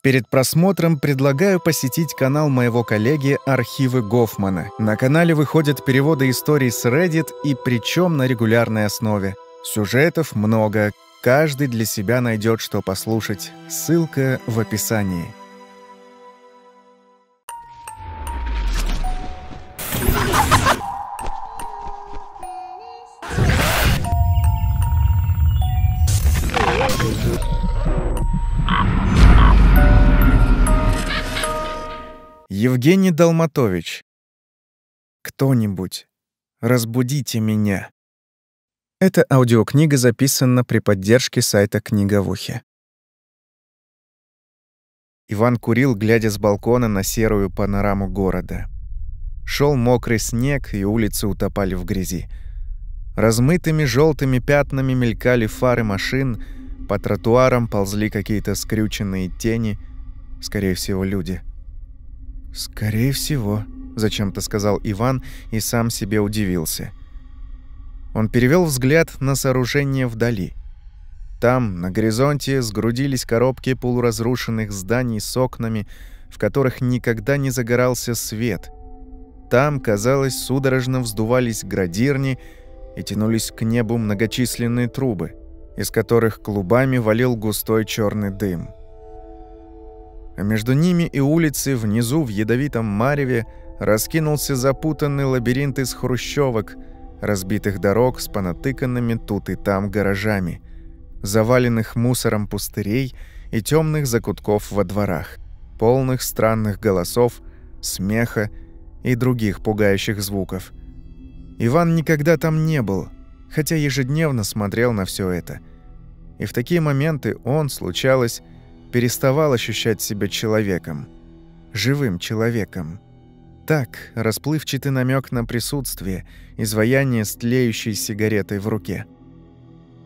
Перед просмотром предлагаю посетить канал моего коллеги «Архивы Гофмана». На канале выходят переводы историй с Reddit и причем на регулярной основе. Сюжетов много, каждый для себя найдет, что послушать. Ссылка в описании. Евгений Долматович. Кто-нибудь, разбудите меня. Эта аудиокнига записана при поддержке сайта ухе. Иван курил, глядя с балкона на серую панораму города. Шел мокрый снег, и улицы утопали в грязи. Размытыми желтыми пятнами мелькали фары машин, по тротуарам ползли какие-то скрюченные тени, скорее всего, люди — «Скорее всего», — зачем-то сказал Иван и сам себе удивился. Он перевел взгляд на сооружение вдали. Там, на горизонте, сгрудились коробки полуразрушенных зданий с окнами, в которых никогда не загорался свет. Там, казалось, судорожно вздувались градирни и тянулись к небу многочисленные трубы, из которых клубами валил густой черный дым между ними и улицей внизу в ядовитом мареве раскинулся запутанный лабиринт из хрущевок, разбитых дорог с понатыканными тут и там гаражами, заваленных мусором пустырей и темных закутков во дворах, полных странных голосов, смеха и других пугающих звуков. Иван никогда там не был, хотя ежедневно смотрел на все это. И в такие моменты он, случалось, переставал ощущать себя человеком. Живым человеком. Так, расплывчатый намек на присутствие, изваяние с тлеющей сигаретой в руке.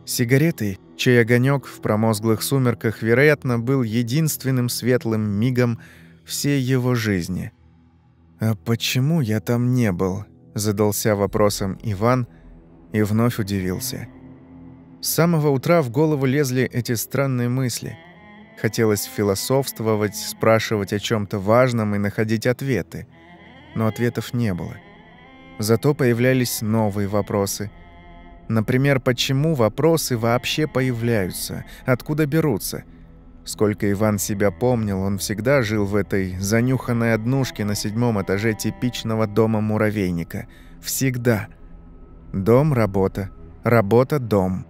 Сигаретой, чей огонек в промозглых сумерках, вероятно, был единственным светлым мигом всей его жизни. «А почему я там не был?» – задался вопросом Иван и вновь удивился. С самого утра в голову лезли эти странные мысли – Хотелось философствовать, спрашивать о чем то важном и находить ответы. Но ответов не было. Зато появлялись новые вопросы. Например, почему вопросы вообще появляются? Откуда берутся? Сколько Иван себя помнил, он всегда жил в этой занюханной однушке на седьмом этаже типичного дома-муравейника. Всегда. Дом – работа. Работа – дом.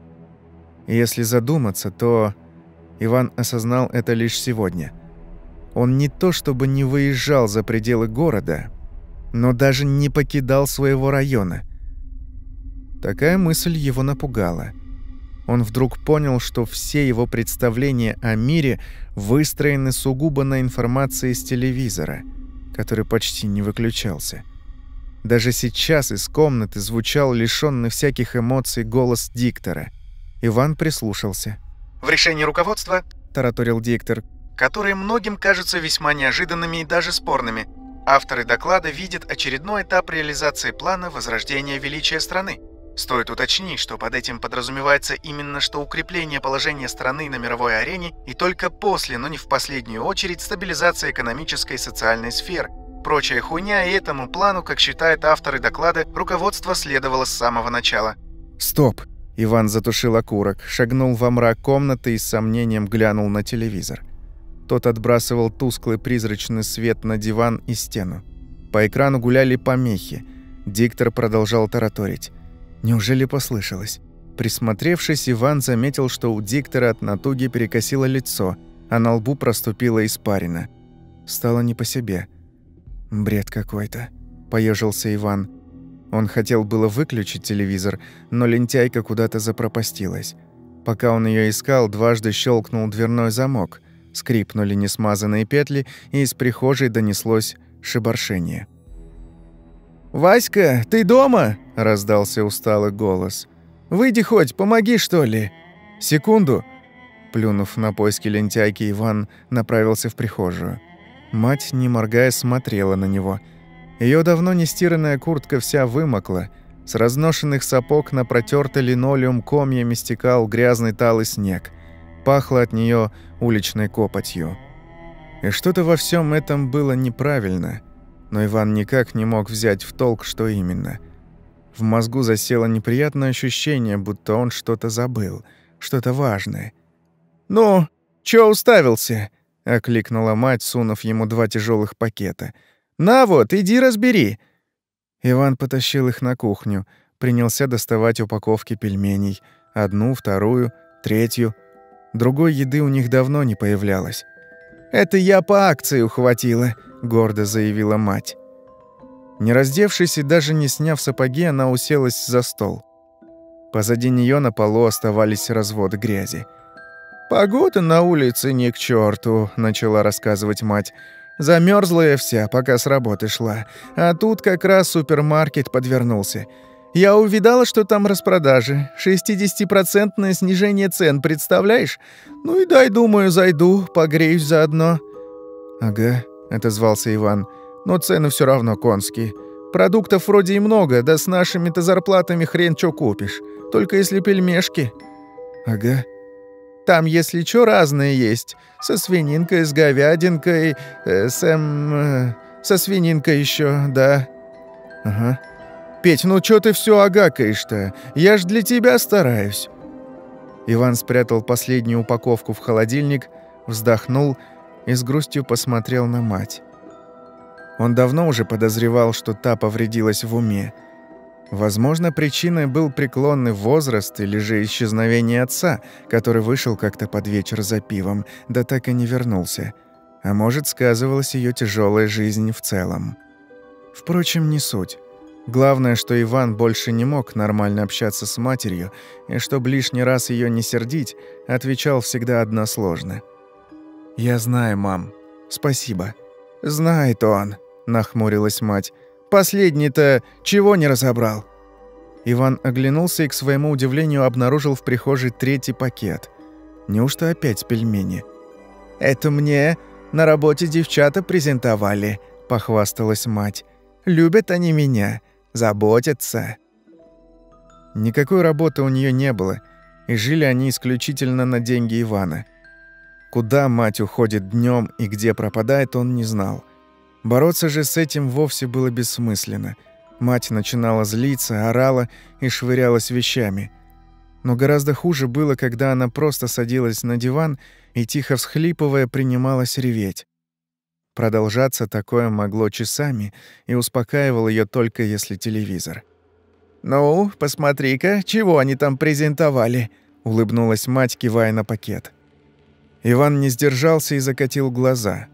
Если задуматься, то Иван осознал это лишь сегодня. Он не то чтобы не выезжал за пределы города, но даже не покидал своего района. Такая мысль его напугала. Он вдруг понял, что все его представления о мире выстроены сугубо на информации с телевизора, который почти не выключался. Даже сейчас из комнаты звучал лишённый всяких эмоций голос диктора. Иван прислушался – в решении руководства, тараторил диктор, которые многим кажутся весьма неожиданными и даже спорными. Авторы доклада видят очередной этап реализации плана возрождения величия страны. Стоит уточнить, что под этим подразумевается именно что укрепление положения страны на мировой арене и только после, но не в последнюю очередь, стабилизация экономической и социальной сфер. Прочая хуйня и этому плану, как считают авторы доклада, руководство следовало с самого начала. «Стоп!» Иван затушил окурок, шагнул во мрак комнаты и с сомнением глянул на телевизор. Тот отбрасывал тусклый призрачный свет на диван и стену. По экрану гуляли помехи. Диктор продолжал тараторить. Неужели послышалось? Присмотревшись, Иван заметил, что у диктора от натуги перекосило лицо, а на лбу проступила испарина. Стало не по себе. «Бред какой-то», — поежился Иван. Он хотел было выключить телевизор, но лентяйка куда-то запропастилась. Пока он ее искал, дважды щелкнул дверной замок. Скрипнули несмазанные петли, и из прихожей донеслось шебаршение. «Васька, ты дома?» – раздался усталый голос. «Выйди хоть, помоги, что ли?» «Секунду!» Плюнув на поиски лентяйки, Иван направился в прихожую. Мать, не моргая, смотрела на него – ее давно не стиранная куртка вся вымокла. С разношенных сапог на протертый линолеум комьями стекал грязный талый снег. Пахло от нее уличной копотью. И что-то во всем этом было неправильно, но Иван никак не мог взять в толк, что именно. В мозгу засело неприятное ощущение, будто он что-то забыл, что-то важное. «Ну, чё уставился?» — окликнула мать, сунув ему два тяжелых пакета. «На вот, иди разбери!» Иван потащил их на кухню, принялся доставать упаковки пельменей. Одну, вторую, третью. Другой еды у них давно не появлялось. «Это я по акции ухватила», — гордо заявила мать. Не раздевшись и даже не сняв сапоги, она уселась за стол. Позади нее на полу оставались разводы грязи. «Погода на улице не к черту, начала рассказывать мать. Замерзла я вся, пока с работы шла. А тут как раз супермаркет подвернулся. Я увидала, что там распродажи. 60% снижение цен, представляешь? Ну и дай, думаю, зайду, погреюсь заодно». «Ага», — отозвался Иван. «Но цены все равно конские. Продуктов вроде и много, да с нашими-то зарплатами хрен что купишь. Только если пельмешки». «Ага». «Там, если что, разные есть. Со свининкой, с говядинкой, э, с эм... Э, со свининкой еще, да». «Ага». «Петь, ну чё ты всё агакаешь-то? Я ж для тебя стараюсь». Иван спрятал последнюю упаковку в холодильник, вздохнул и с грустью посмотрел на мать. Он давно уже подозревал, что та повредилась в уме. Возможно, причиной был преклонный возраст или же исчезновение отца, который вышел как-то под вечер за пивом, да так и не вернулся. А может, сказывалась ее тяжелая жизнь в целом. Впрочем, не суть. Главное, что Иван больше не мог нормально общаться с матерью, и чтобы лишний раз ее не сердить, отвечал всегда односложно. «Я знаю, мам. Спасибо». «Знает он», — нахмурилась мать. «Последний-то чего не разобрал?» Иван оглянулся и, к своему удивлению, обнаружил в прихожей третий пакет. Неужто опять пельмени? «Это мне на работе девчата презентовали», — похвасталась мать. «Любят они меня заботятся. Никакой работы у нее не было, и жили они исключительно на деньги Ивана. Куда мать уходит днем и где пропадает, он не знал. Бороться же с этим вовсе было бессмысленно. Мать начинала злиться, орала и швырялась вещами. Но гораздо хуже было, когда она просто садилась на диван и, тихо всхлипывая, принималась реветь. Продолжаться такое могло часами и успокаивал ее только если телевизор. «Ну, посмотри-ка, чего они там презентовали?» — улыбнулась мать, кивая на пакет. Иван не сдержался и закатил глаза.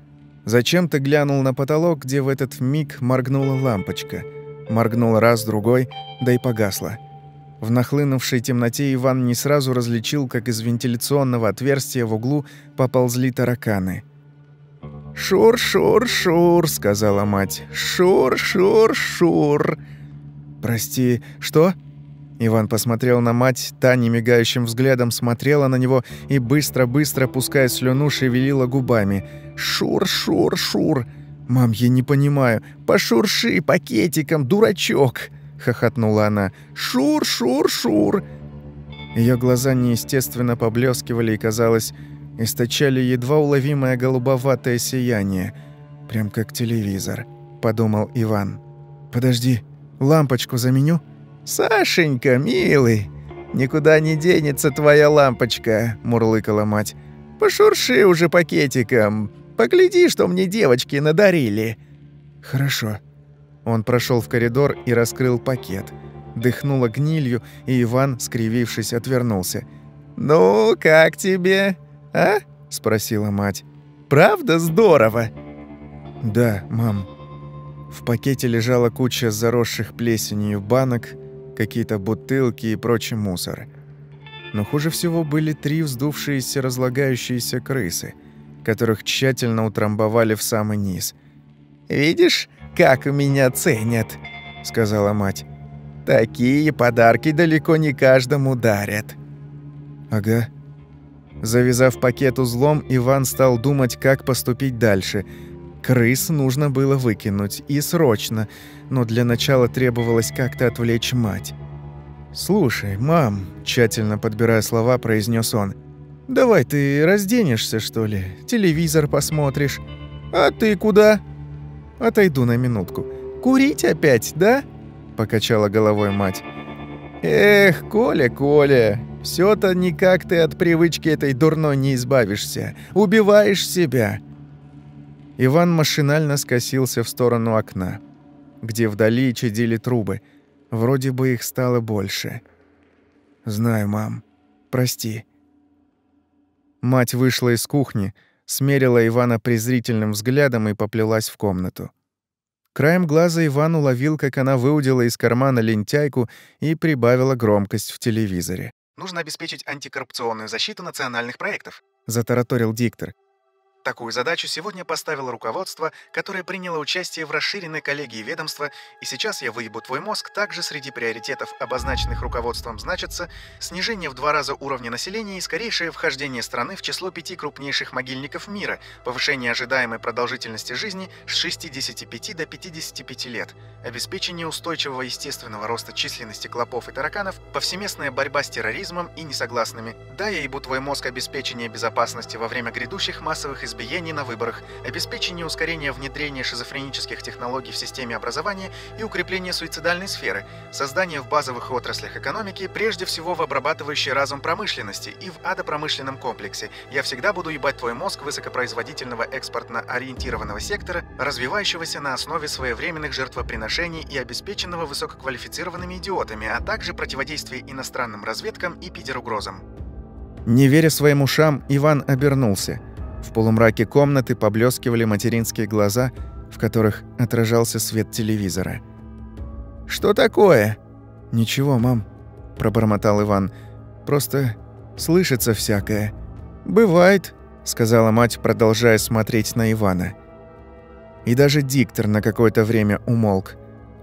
Зачем-то глянул на потолок, где в этот миг моргнула лампочка. Моргнула раз, другой, да и погасла. В нахлынувшей темноте Иван не сразу различил, как из вентиляционного отверстия в углу поползли тараканы — «Шур-шур-шур», — сказала мать. «Шур-шур-шур». «Прости, что?» Иван посмотрел на мать, та немигающим взглядом смотрела на него и быстро-быстро, пуская слюну, шевелила губами. «Шур-шур-шур!» «Мам, я не понимаю. Пошурши пакетиком, дурачок!» — хохотнула она. «Шур-шур-шур!» Ее глаза неестественно поблескивали и, казалось, источали едва уловимое голубоватое сияние, прям как телевизор, подумал Иван. Подожди, лампочку заменю? Сашенька, милый, никуда не денется твоя лампочка, мурлыкала мать. Пошурши уже пакетиком. Погляди, что мне девочки надарили. Хорошо. Он прошел в коридор и раскрыл пакет. Дыхнуло гнилью, и Иван, скривившись, отвернулся. «Ну, как тебе?» «А?» — спросила мать. «Правда здорово?» «Да, мам». В пакете лежала куча заросших плесенью банок, какие-то бутылки и прочий мусор. Но хуже всего были три вздувшиеся разлагающиеся крысы, которых тщательно утрамбовали в самый низ. «Видишь, как меня ценят?» — сказала мать. «Такие подарки далеко не каждому дарят». «Ага», Завязав пакет узлом, Иван стал думать, как поступить дальше. Крыс нужно было выкинуть, и срочно, но для начала требовалось как-то отвлечь мать. «Слушай, мам», – тщательно подбирая слова, произнес он, – «давай ты разденешься, что ли? Телевизор посмотришь. «А ты куда?» «Отойду на минутку. Курить опять, да?» — покачала головой мать. «Эх, Коля, Коля, все то никак ты от привычки этой дурной не избавишься. Убиваешь себя». Иван машинально скосился в сторону окна, где вдали чадили трубы. Вроде бы их стало больше. «Знаю, мам. Прости». Мать вышла из кухни, смерила Ивана презрительным взглядом и поплелась в комнату. Краем глаза Иван уловил, как она выудила из кармана лентяйку и прибавила громкость в телевизоре. «Нужно обеспечить антикоррупционную защиту национальных проектов», — затараторил диктор. Такую задачу сегодня поставило руководство, которое приняло участие в расширенной коллегии ведомства, и сейчас я выебу твой мозг. Также среди приоритетов, обозначенных руководством, значится снижение в два раза уровня населения и скорейшее вхождение страны в число пяти крупнейших могильников мира, повышение ожидаемой продолжительности жизни с 65 до 55 лет, обеспечение устойчивого естественного роста численности клопов и тараканов, повсеместная борьба с терроризмом и несогласными. Да, я ебу твой мозг обеспечение безопасности во время грядущих массовых избиений на выборах, обеспечение ускорения внедрения шизофренических технологий в системе образования и укрепление суицидальной сферы, создание в базовых отраслях экономики, прежде всего в обрабатывающей разум промышленности и в адопромышленном комплексе. Я всегда буду ебать твой мозг высокопроизводительного экспортно-ориентированного сектора, развивающегося на основе своевременных жертвоприношений и обеспеченного высококвалифицированными идиотами, а также противодействие иностранным разведкам и пидеругрозам. Не веря своим ушам, Иван обернулся. В полумраке комнаты поблескивали материнские глаза, в которых отражался свет телевизора. «Что такое?» «Ничего, мам», — пробормотал Иван. «Просто слышится всякое». «Бывает», — сказала мать, продолжая смотреть на Ивана. И даже диктор на какое-то время умолк.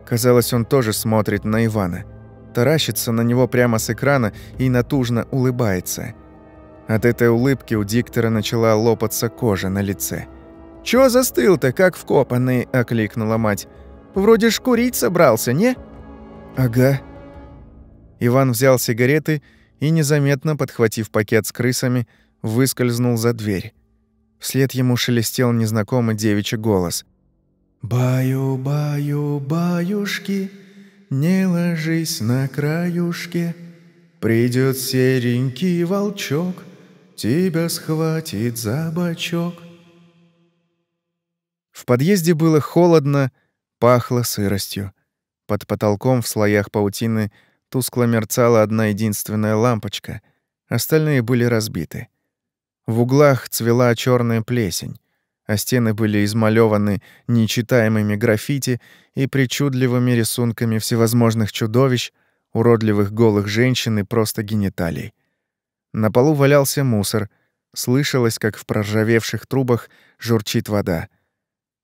Казалось, он тоже смотрит на Ивана. Таращится на него прямо с экрана и натужно улыбается. От этой улыбки у диктора начала лопаться кожа на лице. «Чё застыл-то, как вкопанный?» – окликнула мать. «Вроде ж курить собрался, не?» «Ага». Иван взял сигареты и, незаметно подхватив пакет с крысами, выскользнул за дверь. Вслед ему шелестел незнакомый девичий голос. «Баю-баю, баюшки, не ложись на краюшке, Придет серенький волчок, тебя схватит за бочок. В подъезде было холодно, пахло сыростью. Под потолком в слоях паутины тускло мерцала одна единственная лампочка, остальные были разбиты. В углах цвела черная плесень, а стены были измалеваны нечитаемыми граффити и причудливыми рисунками всевозможных чудовищ, уродливых голых женщин и просто гениталий. На полу валялся мусор. Слышалось, как в проржавевших трубах журчит вода.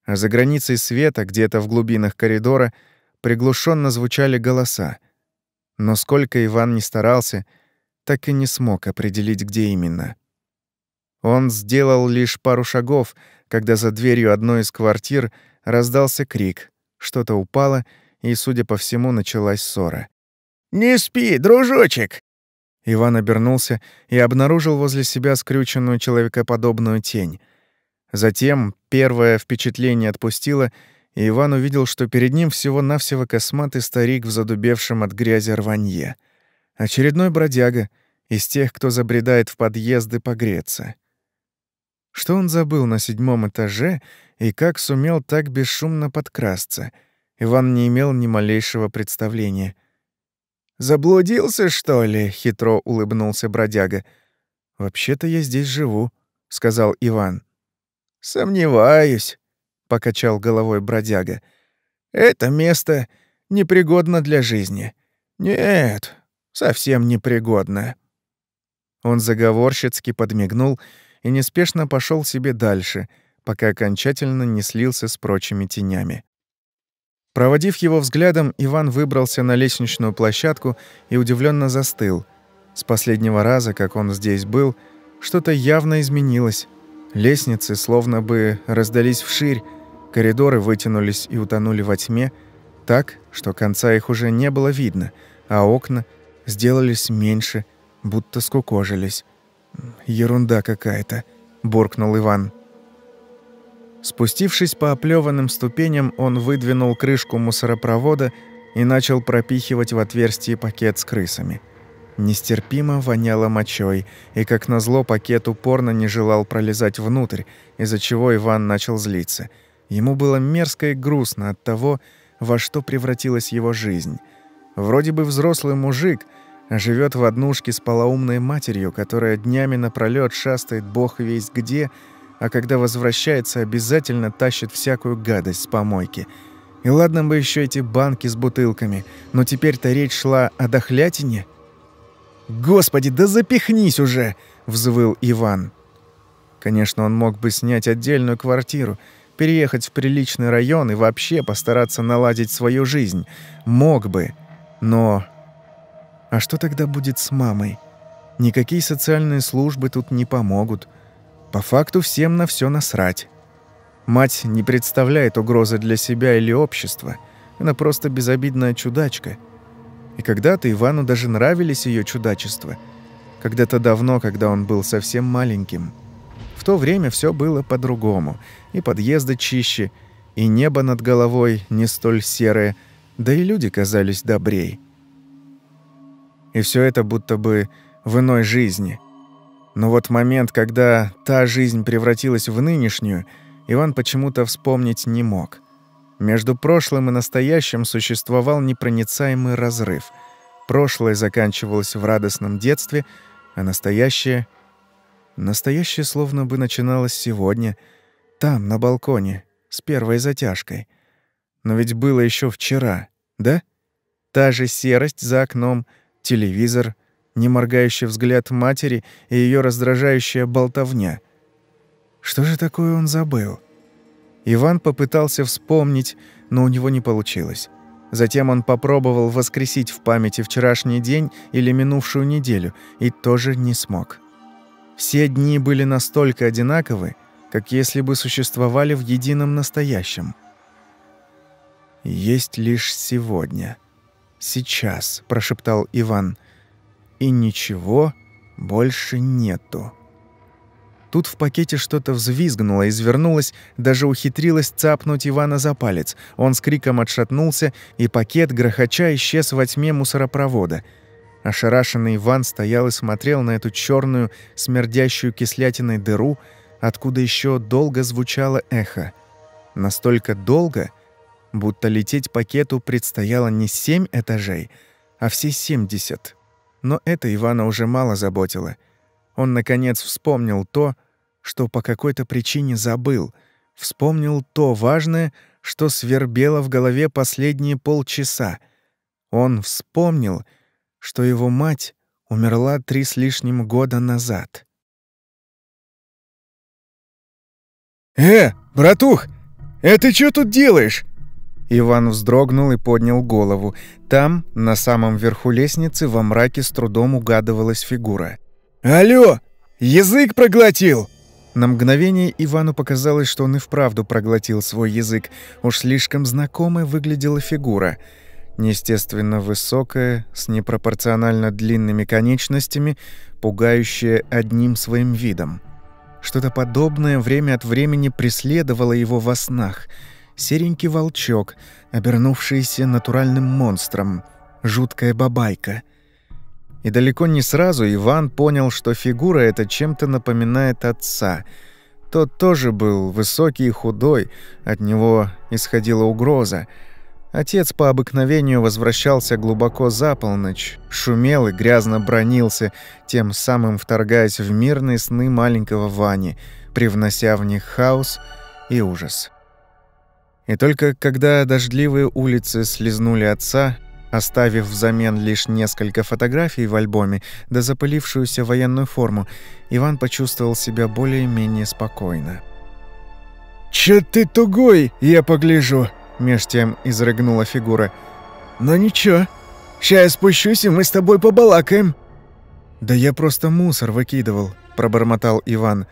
А за границей света, где-то в глубинах коридора, приглушенно звучали голоса. Но сколько Иван не старался, так и не смог определить, где именно. Он сделал лишь пару шагов, когда за дверью одной из квартир раздался крик. Что-то упало, и, судя по всему, началась ссора. «Не спи, дружочек!» Иван обернулся и обнаружил возле себя скрюченную человекоподобную тень. Затем первое впечатление отпустило, и Иван увидел, что перед ним всего-навсего косматый старик в задубевшем от грязи рванье. Очередной бродяга из тех, кто забредает в подъезды погреться. Что он забыл на седьмом этаже и как сумел так бесшумно подкрасться? Иван не имел ни малейшего представления. «Заблудился, что ли?» — хитро улыбнулся бродяга. «Вообще-то я здесь живу», — сказал Иван. «Сомневаюсь», — покачал головой бродяга. «Это место непригодно для жизни. Нет, совсем непригодно». Он заговорщицки подмигнул и неспешно пошел себе дальше, пока окончательно не слился с прочими тенями. Проводив его взглядом, Иван выбрался на лестничную площадку и удивленно застыл. С последнего раза, как он здесь был, что-то явно изменилось. Лестницы словно бы раздались вширь, коридоры вытянулись и утонули во тьме, так, что конца их уже не было видно, а окна сделались меньше, будто скукожились. «Ерунда какая-то», — буркнул Иван. Спустившись по оплеванным ступеням, он выдвинул крышку мусоропровода и начал пропихивать в отверстие пакет с крысами. Нестерпимо воняло мочой, и, как назло, пакет упорно не желал пролезать внутрь, из-за чего Иван начал злиться. Ему было мерзко и грустно от того, во что превратилась его жизнь. Вроде бы взрослый мужик, а живет в однушке с полоумной матерью, которая днями напролёт шастает бог весь где, а когда возвращается, обязательно тащит всякую гадость с помойки. И ладно бы еще эти банки с бутылками, но теперь-то речь шла о дохлятине. «Господи, да запихнись уже!» — взвыл Иван. Конечно, он мог бы снять отдельную квартиру, переехать в приличный район и вообще постараться наладить свою жизнь. Мог бы. Но... А что тогда будет с мамой? Никакие социальные службы тут не помогут. По факту всем на все насрать. Мать не представляет угрозы для себя или общества. Она просто безобидная чудачка. И когда-то Ивану даже нравились ее чудачества. Когда-то давно, когда он был совсем маленьким. В то время все было по-другому. И подъезды чище, и небо над головой не столь серое, да и люди казались добрей. И все это будто бы в иной жизни – но вот момент, когда та жизнь превратилась в нынешнюю, Иван почему-то вспомнить не мог. Между прошлым и настоящим существовал непроницаемый разрыв. Прошлое заканчивалось в радостном детстве, а настоящее... Настоящее словно бы начиналось сегодня, там, на балконе, с первой затяжкой. Но ведь было еще вчера, да? Та же серость за окном, телевизор, неморгающий взгляд матери и ее раздражающая болтовня. Что же такое он забыл? Иван попытался вспомнить, но у него не получилось. Затем он попробовал воскресить в памяти вчерашний день или минувшую неделю, и тоже не смог. Все дни были настолько одинаковы, как если бы существовали в едином настоящем. «Есть лишь сегодня. Сейчас», — прошептал Иван — и ничего больше нету. Тут в пакете что-то взвизгнуло, извернулось, даже ухитрилось цапнуть Ивана за палец. Он с криком отшатнулся, и пакет, грохоча, исчез во тьме мусоропровода. Ошарашенный Иван стоял и смотрел на эту черную, смердящую кислятиной дыру, откуда еще долго звучало эхо. Настолько долго, будто лететь пакету предстояло не семь этажей, а все семьдесят. Но это Ивана уже мало заботило. Он, наконец, вспомнил то, что по какой-то причине забыл. Вспомнил то важное, что свербело в голове последние полчаса. Он вспомнил, что его мать умерла три с лишним года назад. «Э, братух, это ты чё тут делаешь?» Иван вздрогнул и поднял голову. Там, на самом верху лестницы, во мраке с трудом угадывалась фигура. «Алло! Язык проглотил!» На мгновение Ивану показалось, что он и вправду проглотил свой язык. Уж слишком знакомой выглядела фигура. Неестественно высокая, с непропорционально длинными конечностями, пугающая одним своим видом. Что-то подобное время от времени преследовало его во снах — серенький волчок, обернувшийся натуральным монстром, жуткая бабайка. И далеко не сразу Иван понял, что фигура эта чем-то напоминает отца. Тот тоже был высокий и худой, от него исходила угроза. Отец по обыкновению возвращался глубоко за полночь, шумел и грязно бронился, тем самым вторгаясь в мирные сны маленького Вани, привнося в них хаос и ужас. И только когда дождливые улицы слезнули отца, оставив взамен лишь несколько фотографий в альбоме да запылившуюся военную форму, Иван почувствовал себя более-менее спокойно. «Чё ты тугой, я погляжу!» — меж тем изрыгнула фигура. «Но ничего, ща я спущусь, и мы с тобой побалакаем». «Да я просто мусор выкидывал», — пробормотал Иван.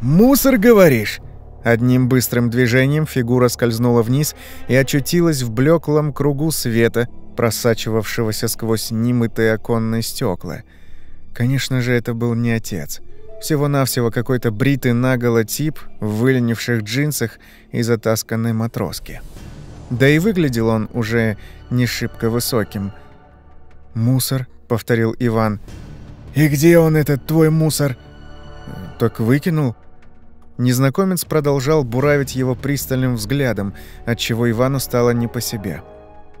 «Мусор, говоришь? Одним быстрым движением фигура скользнула вниз и очутилась в блеклом кругу света, просачивавшегося сквозь немытые оконные стекла. Конечно же, это был не отец. Всего-навсего какой-то бритый наголо тип в выленивших джинсах и затасканной матроске. Да и выглядел он уже не шибко высоким. «Мусор», — повторил Иван. «И где он, этот твой мусор?» «Так выкинул». Незнакомец продолжал буравить его пристальным взглядом, отчего Ивану стало не по себе.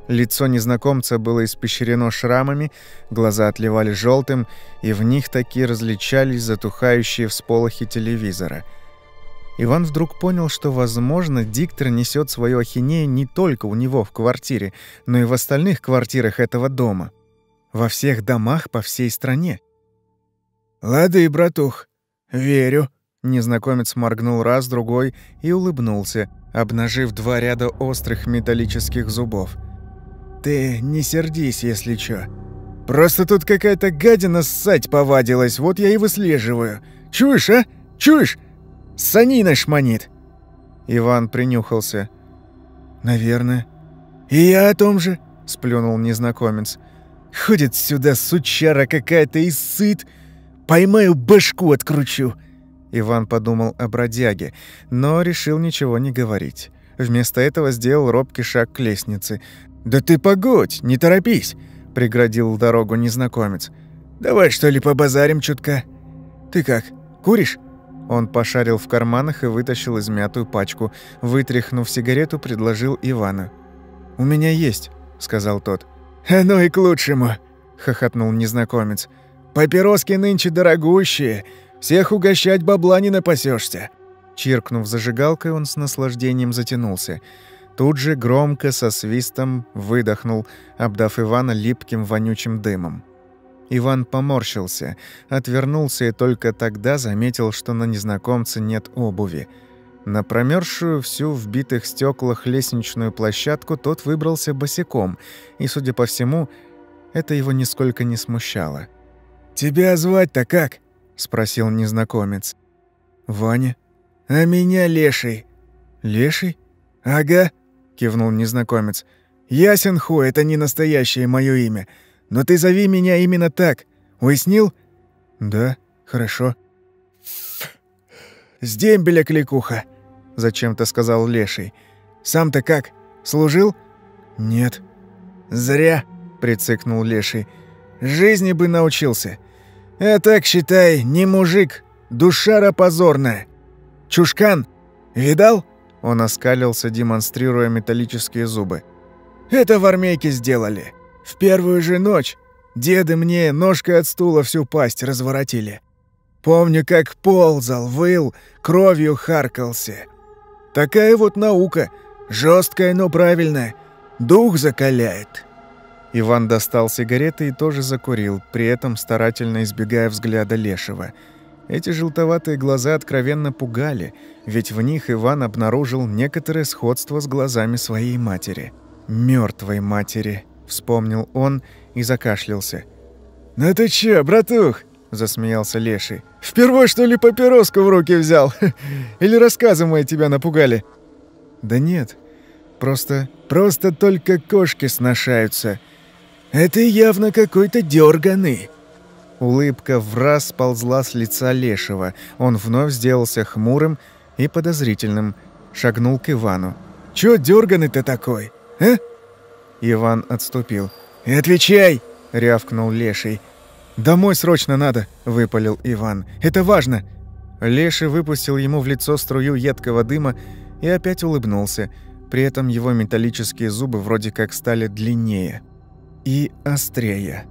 Лицо незнакомца было испещрено шрамами, глаза отливали желтым, и в них такие различались затухающие всполохи телевизора. Иван вдруг понял, что, возможно, диктор несет свою ахинею не только у него в квартире, но и в остальных квартирах этого дома. Во всех домах по всей стране. «Лады, братух, верю», Незнакомец моргнул раз, другой и улыбнулся, обнажив два ряда острых металлических зубов – «Ты не сердись, если чё. Просто тут какая-то гадина ссать повадилась, вот я и выслеживаю. Чуешь, а? Чуешь? Санина шманит!» Иван принюхался. «Наверное». «И я о том же», — сплюнул незнакомец. «Ходит сюда сучара какая-то и сыт. Поймаю, башку откручу». Иван подумал о бродяге, но решил ничего не говорить. Вместо этого сделал робкий шаг к лестнице, «Да ты погодь, не торопись», — преградил дорогу незнакомец. «Давай, что ли, побазарим чутка? Ты как, куришь?» Он пошарил в карманах и вытащил измятую пачку. Вытряхнув сигарету, предложил Ивану. «У меня есть», — сказал тот. «Оно «Ну и к лучшему», — хохотнул незнакомец. «Папироски нынче дорогущие. Всех угощать бабла не напасешься. Чиркнув зажигалкой, он с наслаждением затянулся. Тут же громко со свистом выдохнул, обдав Ивана липким вонючим дымом. Иван поморщился, отвернулся и только тогда заметил, что на незнакомце нет обуви. На промерзшую всю в битых стеклах лестничную площадку тот выбрался босиком, и, судя по всему, это его нисколько не смущало. «Тебя звать-то как?» — спросил незнакомец. «Ваня». «А меня Леший». «Леший?» «Ага кивнул незнакомец. «Ясен ху, это не настоящее мое имя. Но ты зови меня именно так. Уяснил?» «Да, хорошо». «С дембеля кликуха», — зачем-то сказал Леший. «Сам-то как? Служил?» «Нет». «Зря», — прицикнул Леший. «Жизни бы научился. А так, считай, не мужик, душара позорная. Чушкан, видал?» Он оскалился, демонстрируя металлические зубы. «Это в армейке сделали. В первую же ночь деды мне ножкой от стула всю пасть разворотили. Помню, как ползал, выл, кровью харкался. Такая вот наука, жесткая, но правильная, дух закаляет». Иван достал сигареты и тоже закурил, при этом старательно избегая взгляда Лешего – эти желтоватые глаза откровенно пугали, ведь в них Иван обнаружил некоторое сходство с глазами своей матери. Мертвой матери», — вспомнил он и закашлялся. «Ну ты чё, братух?» — засмеялся Леший. «Впервой, что ли, папироску в руки взял? Или рассказы мои тебя напугали?» «Да нет, просто...» «Просто только кошки сношаются. Это явно какой-то дерганый. Улыбка в раз сползла с лица Лешего. Он вновь сделался хмурым и подозрительным. Шагнул к Ивану. «Чё дёрганый-то такой, а?» Иван отступил. «И отвечай!» — рявкнул Леший. «Домой срочно надо!» — выпалил Иван. «Это важно!» Леший выпустил ему в лицо струю едкого дыма и опять улыбнулся. При этом его металлические зубы вроде как стали длиннее и острее.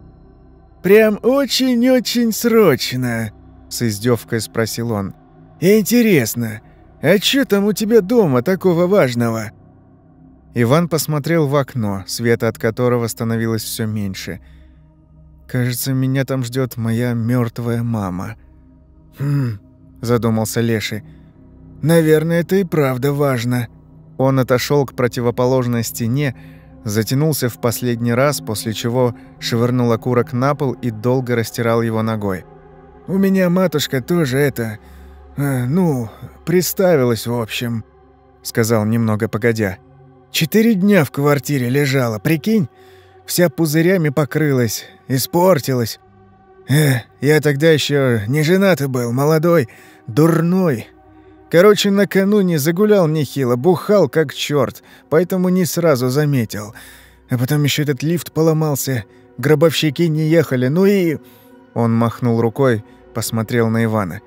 Прям очень-очень срочно?» — с издевкой спросил он. «Интересно, а что там у тебя дома такого важного?» Иван посмотрел в окно, света от которого становилось все меньше. «Кажется, меня там ждет моя мертвая мама». «Хм», — задумался Леший. «Наверное, это и правда важно». Он отошел к противоположной стене, затянулся в последний раз, после чего швырнул окурок на пол и долго растирал его ногой. «У меня матушка тоже это... Э, ну, представилась, в общем», — сказал немного погодя. «Четыре дня в квартире лежала, прикинь? Вся пузырями покрылась, испортилась. Э, я тогда еще не женатый был, молодой, дурной. Короче, накануне загулял нехило, бухал как черт, поэтому не сразу заметил. А потом еще этот лифт поломался, гробовщики не ехали, ну и...» Он махнул рукой, посмотрел на Ивана.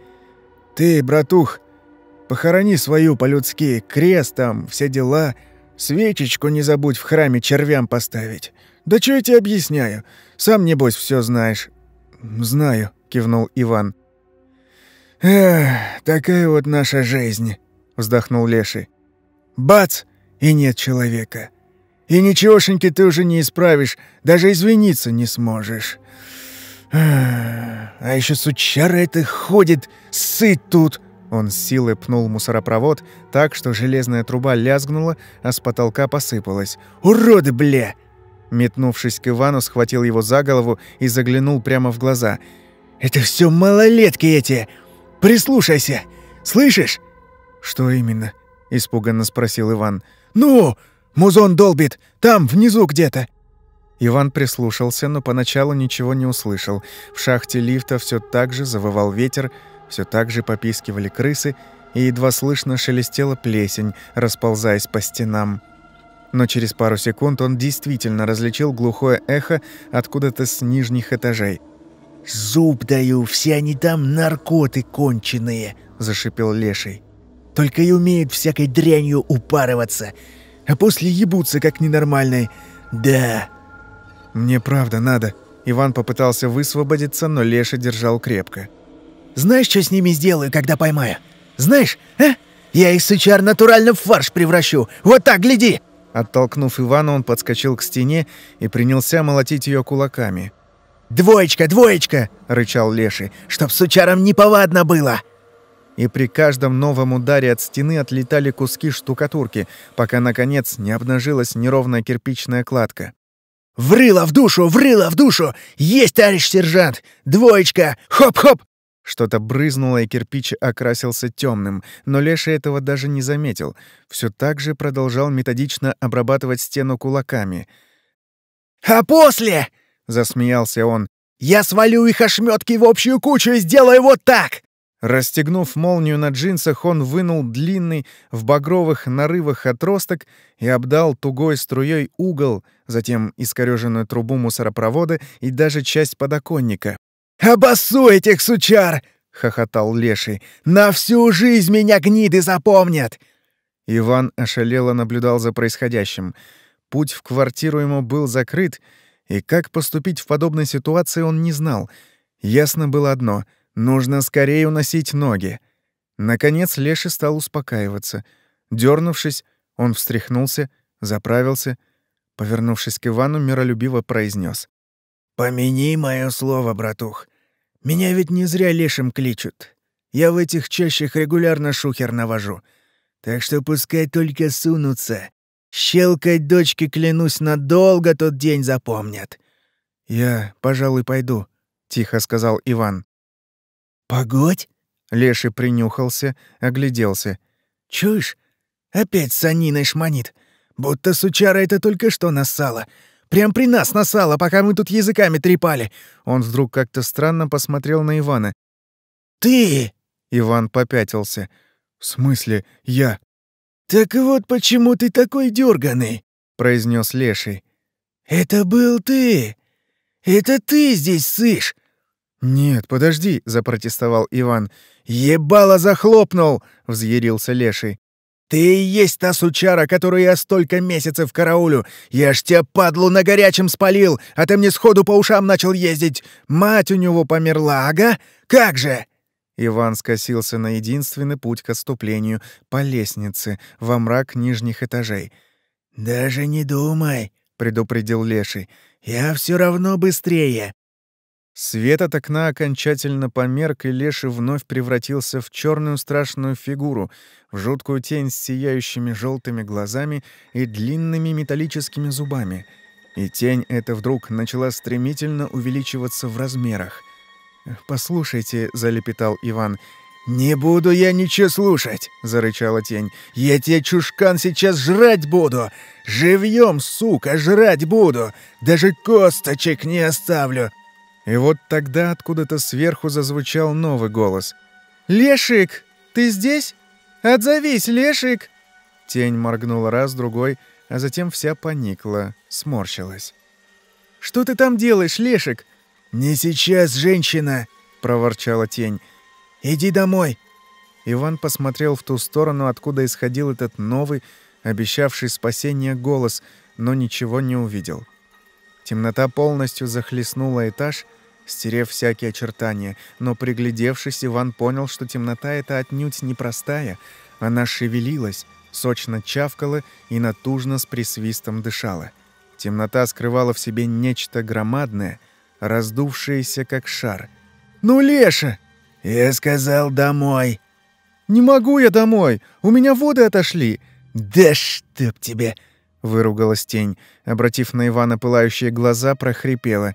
«Ты, братух, похорони свою по-людски, крест там, все дела, свечечку не забудь в храме червям поставить. Да что я тебе объясняю? Сам, небось, все знаешь». «Знаю», — кивнул Иван. «Эх, такая вот наша жизнь», — вздохнул Леший. «Бац! И нет человека. И ничегошеньки ты уже не исправишь, даже извиниться не сможешь. А еще сучара это ходит, сыт тут!» Он с силой пнул мусоропровод так, что железная труба лязгнула, а с потолка посыпалась. «Уроды, бля!» Метнувшись к Ивану, схватил его за голову и заглянул прямо в глаза. «Это все малолетки эти! Прислушайся! Слышишь?» «Что именно?» — испуганно спросил Иван. «Ну, музон долбит! Там, внизу где-то!» Иван прислушался, но поначалу ничего не услышал. В шахте лифта все так же завывал ветер, все так же попискивали крысы, и едва слышно шелестела плесень, расползаясь по стенам. Но через пару секунд он действительно различил глухое эхо откуда-то с нижних этажей — «Зуб даю, все они там наркоты конченые», — зашипел Леший. «Только и умеют всякой дрянью упарываться, а после ебутся как ненормальные. Да». «Мне правда надо». Иван попытался высвободиться, но Леша держал крепко. «Знаешь, что с ними сделаю, когда поймаю? Знаешь, а? Я их сычар натурально в фарш превращу. Вот так, гляди!» Оттолкнув Ивана, он подскочил к стене и принялся молотить ее кулаками. «Двоечка, двоечка!» — рычал Леший. «Чтоб сучарам неповадно было!» И при каждом новом ударе от стены отлетали куски штукатурки, пока, наконец, не обнажилась неровная кирпичная кладка. «Врыло в душу! Врыло в душу! Есть, товарищ сержант! Двоечка! Хоп-хоп!» Что-то брызнуло, и кирпич окрасился темным, но Леша этого даже не заметил. Все так же продолжал методично обрабатывать стену кулаками. «А после — засмеялся он. «Я свалю их ошметки в общую кучу и сделаю вот так!» Расстегнув молнию на джинсах, он вынул длинный, в багровых нарывах отросток и обдал тугой струей угол, затем искорёженную трубу мусоропровода и даже часть подоконника. «Обоссу этих сучар!» — хохотал Леший. «На всю жизнь меня гниды запомнят!» Иван ошалело наблюдал за происходящим. Путь в квартиру ему был закрыт, и как поступить в подобной ситуации он не знал. Ясно было одно — нужно скорее уносить ноги. Наконец Леша стал успокаиваться. Дёрнувшись, он встряхнулся, заправился, повернувшись к Ивану, миролюбиво произнес: «Помяни моё слово, братух. Меня ведь не зря лешим кличут. Я в этих чащах регулярно шухер навожу. Так что пускай только сунутся. Щелкать дочки, клянусь, надолго тот день запомнят. «Я, пожалуй, пойду», — тихо сказал Иван. «Погодь!» — Леший принюхался, огляделся. «Чуешь? Опять саниной шманит. Будто сучара это только что нассала. Прям при нас нассала, пока мы тут языками трепали». Он вдруг как-то странно посмотрел на Ивана. «Ты!» — Иван попятился. «В смысле, я?» «Так вот почему ты такой дерганый», — произнес Леший. «Это был ты! Это ты здесь сышь!» «Нет, подожди», — запротестовал Иван. «Ебало захлопнул!» — взъярился Леший. «Ты и есть та сучара, которую я столько месяцев караулю. Я ж тебя, падлу, на горячем спалил, а ты мне сходу по ушам начал ездить. Мать у него померла, ага? Как же!» Иван скосился на единственный путь к отступлению по лестнице во мрак нижних этажей. «Даже не думай», — предупредил Леший. «Я все равно быстрее». Свет от окна окончательно померк, и Леший вновь превратился в черную страшную фигуру, в жуткую тень с сияющими желтыми глазами и длинными металлическими зубами. И тень эта вдруг начала стремительно увеличиваться в размерах — «Послушайте», — залепетал Иван. «Не буду я ничего слушать», — зарычала тень. «Я тебе, чушкан, сейчас жрать буду! Живьем, сука, жрать буду! Даже косточек не оставлю!» И вот тогда откуда-то сверху зазвучал новый голос. «Лешик, ты здесь? Отзовись, Лешик!» Тень моргнула раз, другой, а затем вся поникла, сморщилась. «Что ты там делаешь, Лешик?» «Не сейчас, женщина!» — проворчала тень. «Иди домой!» Иван посмотрел в ту сторону, откуда исходил этот новый, обещавший спасение голос, но ничего не увидел. Темнота полностью захлестнула этаж, стерев всякие очертания, но приглядевшись, Иван понял, что темнота эта отнюдь непростая. Она шевелилась, сочно чавкала и натужно с присвистом дышала. Темнота скрывала в себе нечто громадное, раздувшееся как шар. «Ну, Леша!» «Я сказал домой!» «Не могу я домой! У меня воды отошли!» «Да чтоб тебе!» — выругалась тень, обратив на Ивана пылающие глаза, прохрипела.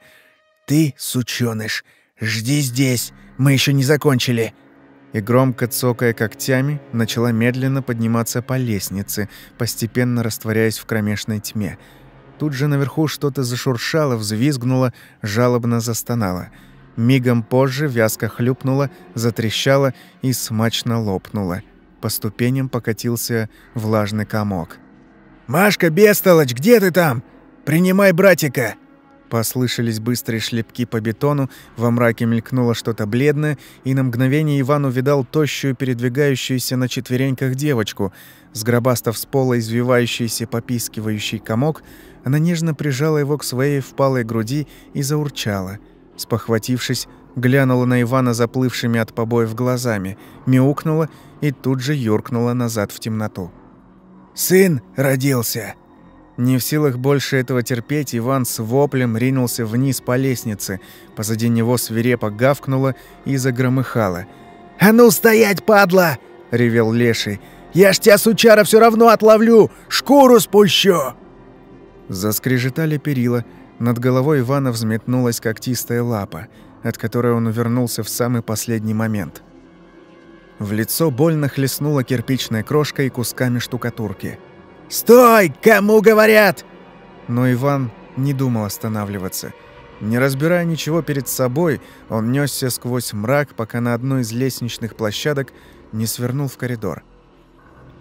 «Ты, сучёныш, жди здесь, мы еще не закончили!» И громко цокая когтями, начала медленно подниматься по лестнице, постепенно растворяясь в кромешной тьме. Тут же наверху что-то зашуршало, взвизгнуло, жалобно застонало. Мигом позже вязко хлюпнуло, затрещало и смачно лопнуло. По ступеням покатился влажный комок. «Машка, бестолочь, где ты там? Принимай братика!» Послышались быстрые шлепки по бетону, во мраке мелькнуло что-то бледное, и на мгновение Иван увидал тощую, передвигающуюся на четвереньках девочку. Сгробастав с пола извивающийся, попискивающий комок, она нежно прижала его к своей впалой груди и заурчала. Спохватившись, глянула на Ивана заплывшими от побоев глазами, мяукнула и тут же юркнула назад в темноту. Сын родился!» Не в силах больше этого терпеть, Иван с воплем ринулся вниз по лестнице. Позади него свирепо гавкнуло и загромыхало. «А ну стоять, падла!» — ревел Леший. «Я ж тебя, сучара, все равно отловлю! Шкуру спущу!» Заскрежетали перила. Над головой Ивана взметнулась когтистая лапа, от которой он увернулся в самый последний момент. В лицо больно хлестнуло кирпичной крошкой и кусками штукатурки. «Стой! Кому говорят?» Но Иван не думал останавливаться. Не разбирая ничего перед собой, он несся сквозь мрак, пока на одной из лестничных площадок не свернул в коридор.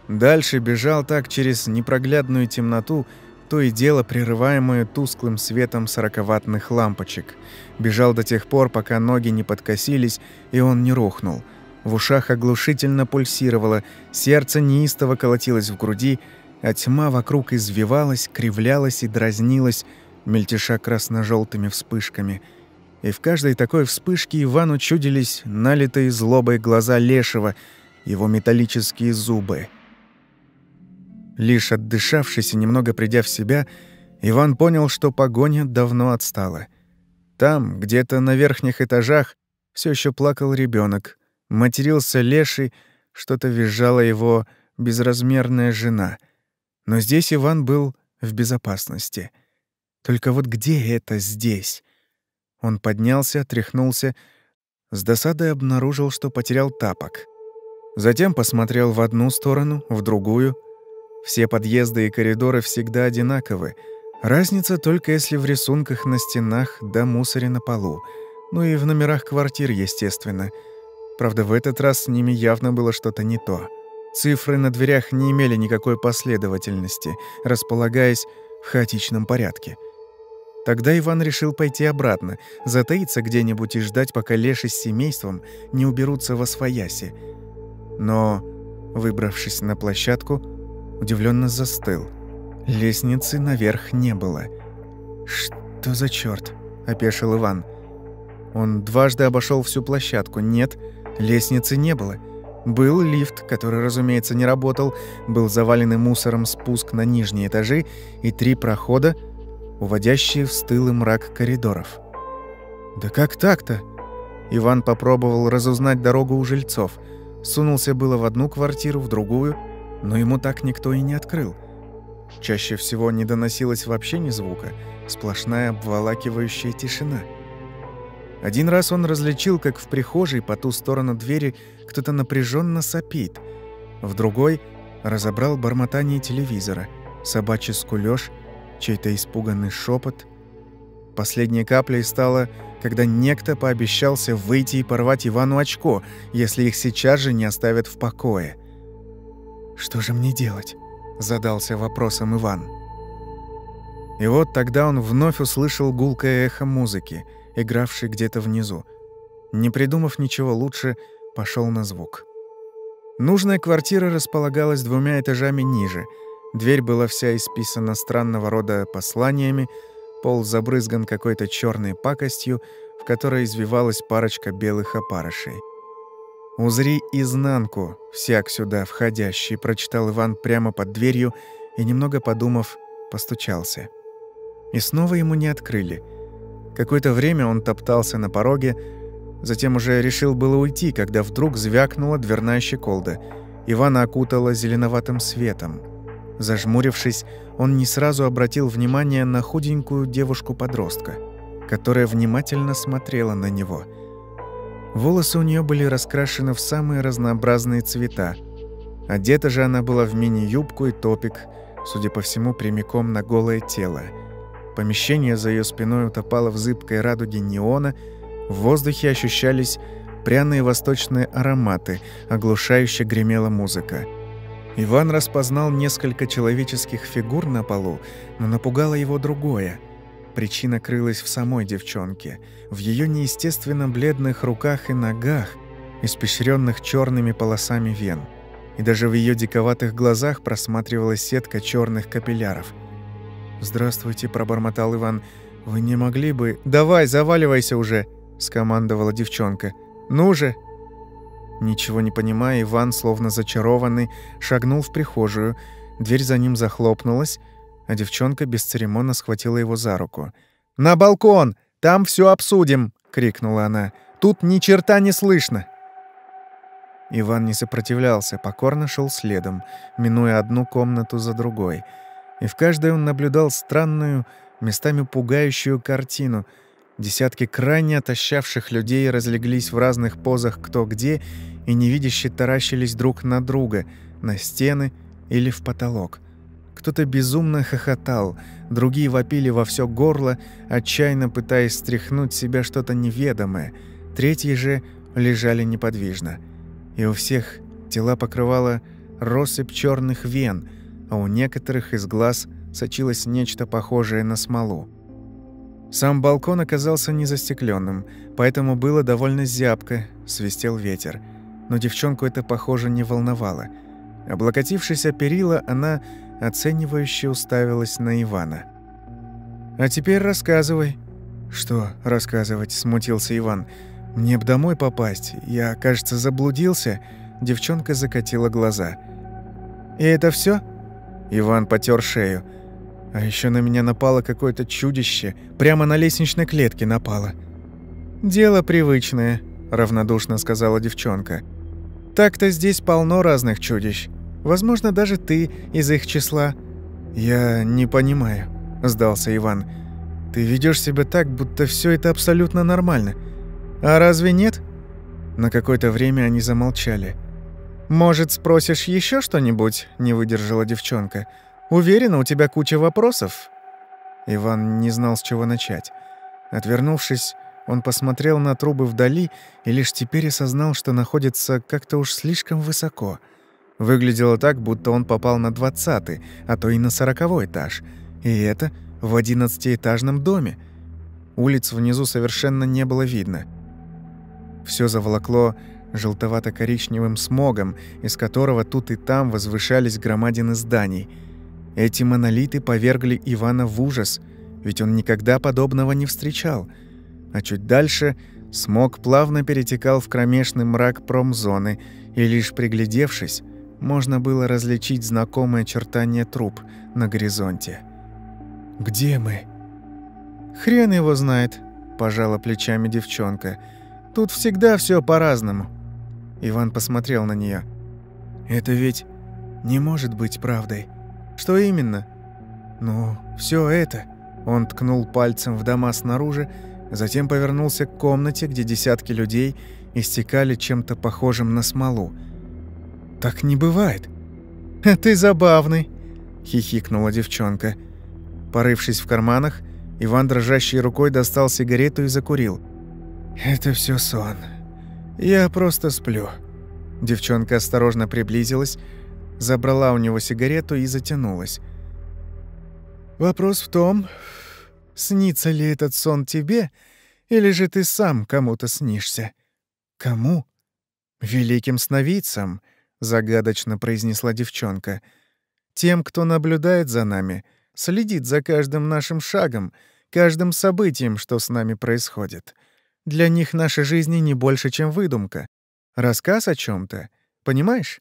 Дальше бежал так через непроглядную темноту, то и дело прерываемую тусклым светом сороковатных лампочек. Бежал до тех пор, пока ноги не подкосились, и он не рухнул – в ушах оглушительно пульсировало, сердце неистово колотилось в груди, а тьма вокруг извивалась, кривлялась и дразнилась, мельтеша красно-желтыми вспышками. И в каждой такой вспышке Ивану чудились налитые злобой глаза Лешего, его металлические зубы. Лишь отдышавшись и немного придя в себя, Иван понял, что погоня давно отстала. Там, где-то на верхних этажах, все еще плакал ребенок, Матерился леший, что-то визжала его безразмерная жена. Но здесь Иван был в безопасности. Только вот где это здесь? Он поднялся, тряхнулся, с досадой обнаружил, что потерял тапок. Затем посмотрел в одну сторону, в другую. Все подъезды и коридоры всегда одинаковы. Разница только если в рисунках на стенах да мусоре на полу. Ну и в номерах квартир, естественно — Правда, в этот раз с ними явно было что-то не то. Цифры на дверях не имели никакой последовательности, располагаясь в хаотичном порядке. Тогда Иван решил пойти обратно, затаиться где-нибудь и ждать, пока Леший с семейством не уберутся во свояси. Но, выбравшись на площадку, удивленно застыл. Лестницы наверх не было. «Что за черт? опешил Иван. Он дважды обошел всю площадку. Нет, Лестницы не было. Был лифт, который, разумеется, не работал, был заваленный мусором спуск на нижние этажи и три прохода, уводящие в стылый мрак коридоров. «Да как так-то?» Иван попробовал разузнать дорогу у жильцов. Сунулся было в одну квартиру, в другую, но ему так никто и не открыл. Чаще всего не доносилось вообще ни звука, сплошная обволакивающая тишина — один раз он различил, как в прихожей по ту сторону двери кто-то напряженно сопит. В другой разобрал бормотание телевизора, собачий скулёж, чей-то испуганный шепот. Последней каплей стало, когда некто пообещался выйти и порвать Ивану очко, если их сейчас же не оставят в покое. «Что же мне делать?» — задался вопросом Иван. И вот тогда он вновь услышал гулкое эхо музыки, игравшей где-то внизу. Не придумав ничего лучше, пошел на звук. Нужная квартира располагалась двумя этажами ниже. Дверь была вся исписана странного рода посланиями, пол забрызган какой-то черной пакостью, в которой извивалась парочка белых опарышей. «Узри изнанку, всяк сюда входящий», — прочитал Иван прямо под дверью и, немного подумав, постучался. И снова ему не открыли. Какое-то время он топтался на пороге, Затем уже решил было уйти, когда вдруг звякнула дверная щеколда. Ивана окутала зеленоватым светом. Зажмурившись, он не сразу обратил внимание на худенькую девушку-подростка, которая внимательно смотрела на него. Волосы у нее были раскрашены в самые разнообразные цвета. Одета же она была в мини-юбку и топик, судя по всему, прямиком на голое тело. Помещение за ее спиной утопало в зыбкой радуге неона – в воздухе ощущались пряные восточные ароматы, оглушающе гремела музыка. Иван распознал несколько человеческих фигур на полу, но напугало его другое. Причина крылась в самой девчонке, в ее неестественно бледных руках и ногах, испещренных черными полосами вен. И даже в ее диковатых глазах просматривалась сетка черных капилляров. «Здравствуйте», — пробормотал Иван. «Вы не могли бы...» «Давай, заваливайся уже!» — скомандовала девчонка. «Ну же!» Ничего не понимая, Иван, словно зачарованный, шагнул в прихожую. Дверь за ним захлопнулась, а девчонка бесцеремонно схватила его за руку. «На балкон! Там все обсудим!» — крикнула она. «Тут ни черта не слышно!» Иван не сопротивлялся, покорно шел следом, минуя одну комнату за другой. И в каждой он наблюдал странную, местами пугающую картину — Десятки крайне отощавших людей разлеглись в разных позах кто где и невидяще таращились друг на друга, на стены или в потолок. Кто-то безумно хохотал, другие вопили во все горло, отчаянно пытаясь стряхнуть себя что-то неведомое, третьи же лежали неподвижно. И у всех тела покрывала россыпь черных вен, а у некоторых из глаз сочилось нечто похожее на смолу. Сам балкон оказался незастекленным, поэтому было довольно зябко, свистел ветер. Но девчонку это, похоже, не волновало. Облокотившись о перила, она оценивающе уставилась на Ивана. «А теперь рассказывай». «Что рассказывать?» – смутился Иван. «Мне б домой попасть. Я, кажется, заблудился». Девчонка закатила глаза. «И это все? Иван потер шею. А еще на меня напало какое-то чудище, прямо на лестничной клетке напало. «Дело привычное», — равнодушно сказала девчонка. «Так-то здесь полно разных чудищ. Возможно, даже ты из их числа». «Я не понимаю», — сдался Иван. «Ты ведешь себя так, будто все это абсолютно нормально. А разве нет?» На какое-то время они замолчали. «Может, спросишь еще что-нибудь?» — не выдержала девчонка. «Я Уверена, у тебя куча вопросов». Иван не знал, с чего начать. Отвернувшись, он посмотрел на трубы вдали и лишь теперь осознал, что находится как-то уж слишком высоко. Выглядело так, будто он попал на двадцатый, а то и на сороковой этаж. И это в одиннадцатиэтажном доме. Улиц внизу совершенно не было видно. Все заволокло желтовато-коричневым смогом, из которого тут и там возвышались громадины зданий — эти монолиты повергли Ивана в ужас, ведь он никогда подобного не встречал. А чуть дальше смог плавно перетекал в кромешный мрак промзоны, и лишь приглядевшись, можно было различить знакомые очертания труб на горизонте. «Где мы?» «Хрен его знает», — пожала плечами девчонка. «Тут всегда все по-разному». Иван посмотрел на нее. «Это ведь не может быть правдой. Что именно? Ну, все это. Он ткнул пальцем в дома снаружи, затем повернулся к комнате, где десятки людей истекали чем-то похожим на смолу. Так не бывает. А ты забавный, хихикнула девчонка. Порывшись в карманах, Иван дрожащей рукой достал сигарету и закурил. Это все сон. Я просто сплю». Девчонка осторожно приблизилась, забрала у него сигарету и затянулась. «Вопрос в том, снится ли этот сон тебе, или же ты сам кому-то снишься?» «Кому?» «Великим сновидцам», — загадочно произнесла девчонка. «Тем, кто наблюдает за нами, следит за каждым нашим шагом, каждым событием, что с нами происходит. Для них наши жизни не больше, чем выдумка. Рассказ о чем то понимаешь?»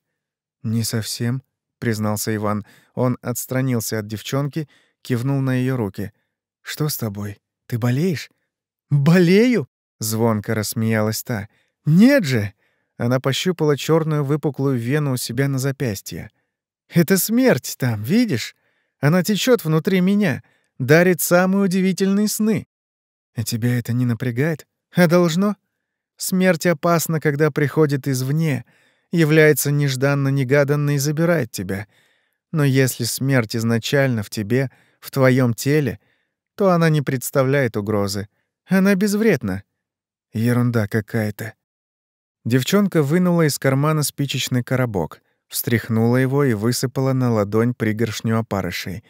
«Не совсем», — признался Иван. Он отстранился от девчонки, кивнул на ее руки. «Что с тобой? Ты болеешь?» «Болею?» — звонко рассмеялась та. «Нет же!» Она пощупала черную выпуклую вену у себя на запястье. «Это смерть там, видишь? Она течет внутри меня, дарит самые удивительные сны. А тебя это не напрягает? А должно? Смерть опасна, когда приходит извне, является нежданно-негаданно и забирает тебя. Но если смерть изначально в тебе, в твоем теле, то она не представляет угрозы. Она безвредна. Ерунда какая-то. Девчонка вынула из кармана спичечный коробок, встряхнула его и высыпала на ладонь пригоршню опарышей.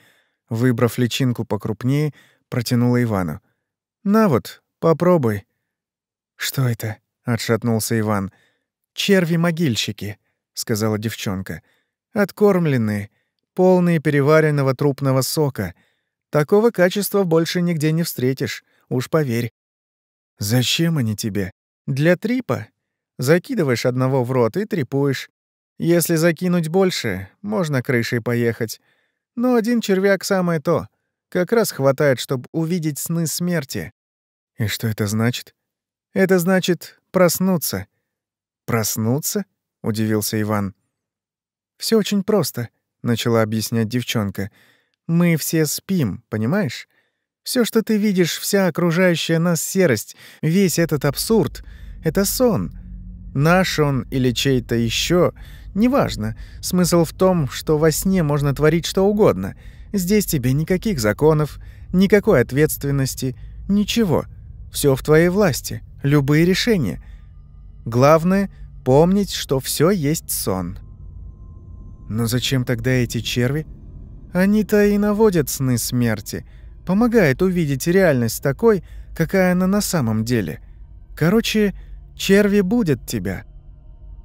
Выбрав личинку покрупнее, протянула Ивану. «На вот, попробуй». «Что это?» — отшатнулся Иван. «Черви-могильщики», — сказала девчонка. «Откормленные, полные переваренного трупного сока. Такого качества больше нигде не встретишь, уж поверь». «Зачем они тебе?» «Для трипа», Закидываешь одного в рот и трепуешь. Если закинуть больше, можно крышей поехать. Но один червяк самое то. Как раз хватает, чтобы увидеть сны смерти. И что это значит? Это значит проснуться. Проснуться? удивился Иван. Все очень просто, начала объяснять девчонка. Мы все спим, понимаешь? Все, что ты видишь, вся окружающая нас серость, весь этот абсурд это сон. Наш он или чей-то еще, неважно. Смысл в том, что во сне можно творить что угодно. Здесь тебе никаких законов, никакой ответственности, ничего. Все в твоей власти, любые решения. Главное — помнить, что все есть сон. Но зачем тогда эти черви? Они-то и наводят сны смерти, помогают увидеть реальность такой, какая она на самом деле. Короче, Черви будет тебя».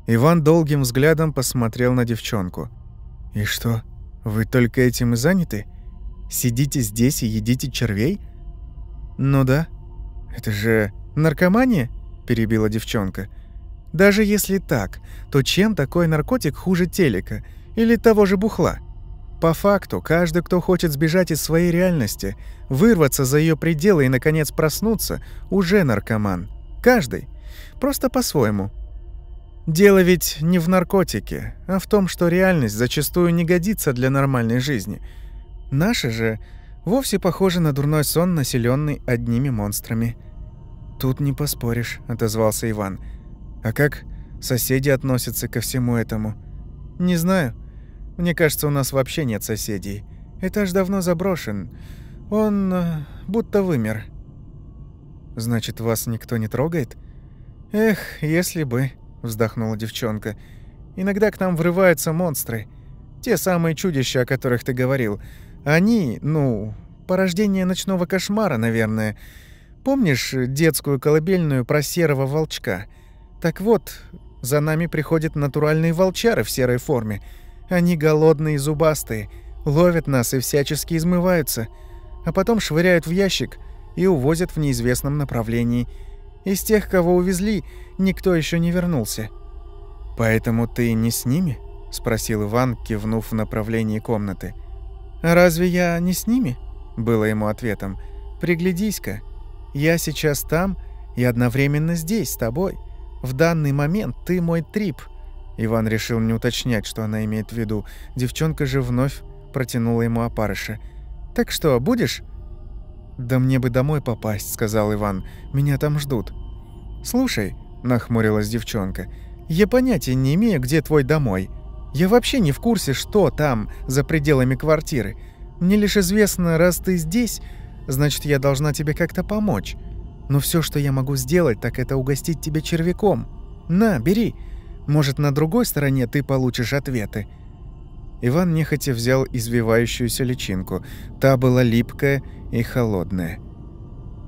Иван долгим взглядом посмотрел на девчонку. «И что, вы только этим и заняты? Сидите здесь и едите червей?» «Ну да. Это же наркомания?» – перебила девчонка. «Даже если так, то чем такой наркотик хуже телека или того же бухла?» По факту, каждый, кто хочет сбежать из своей реальности, вырваться за ее пределы и, наконец, проснуться, уже наркоман. Каждый. Просто по-своему. Дело ведь не в наркотике, а в том, что реальность зачастую не годится для нормальной жизни. Наша же вовсе похожа на дурной сон, населенный одними монстрами. «Тут не поспоришь», — отозвался Иван. «А как соседи относятся ко всему этому?» «Не знаю. Мне кажется, у нас вообще нет соседей. Этаж давно заброшен. Он э, будто вымер». «Значит, вас никто не трогает?» «Эх, если бы», — вздохнула девчонка. «Иногда к нам врываются монстры. Те самые чудища, о которых ты говорил. Они, ну, порождение ночного кошмара, наверное. Помнишь детскую колыбельную про серого волчка? Так вот, за нами приходят натуральные волчары в серой форме. Они голодные и зубастые, ловят нас и всячески измываются, а потом швыряют в ящик и увозят в неизвестном направлении». Из тех, кого увезли, никто еще не вернулся. Поэтому ты не с ними? спросил Иван, кивнув в направлении комнаты. разве я не с ними? было ему ответом. Приглядись-ка. Я сейчас там и одновременно здесь с тобой. В данный момент ты мой трип. Иван решил не уточнять, что она имеет в виду. Девчонка же вновь протянула ему опарыша. «Так что, будешь?» «Да мне бы домой попасть», — сказал Иван. «Меня там ждут». «Слушай», — нахмурилась девчонка, — «я понятия не имею, где твой домой. Я вообще не в курсе, что там, за пределами квартиры. Мне лишь известно, раз ты здесь, значит, я должна тебе как-то помочь. Но все, что я могу сделать, так это угостить тебя червяком. На, бери. Может, на другой стороне ты получишь ответы». Иван нехотя взял извивающуюся личинку. Та была липкая и холодная.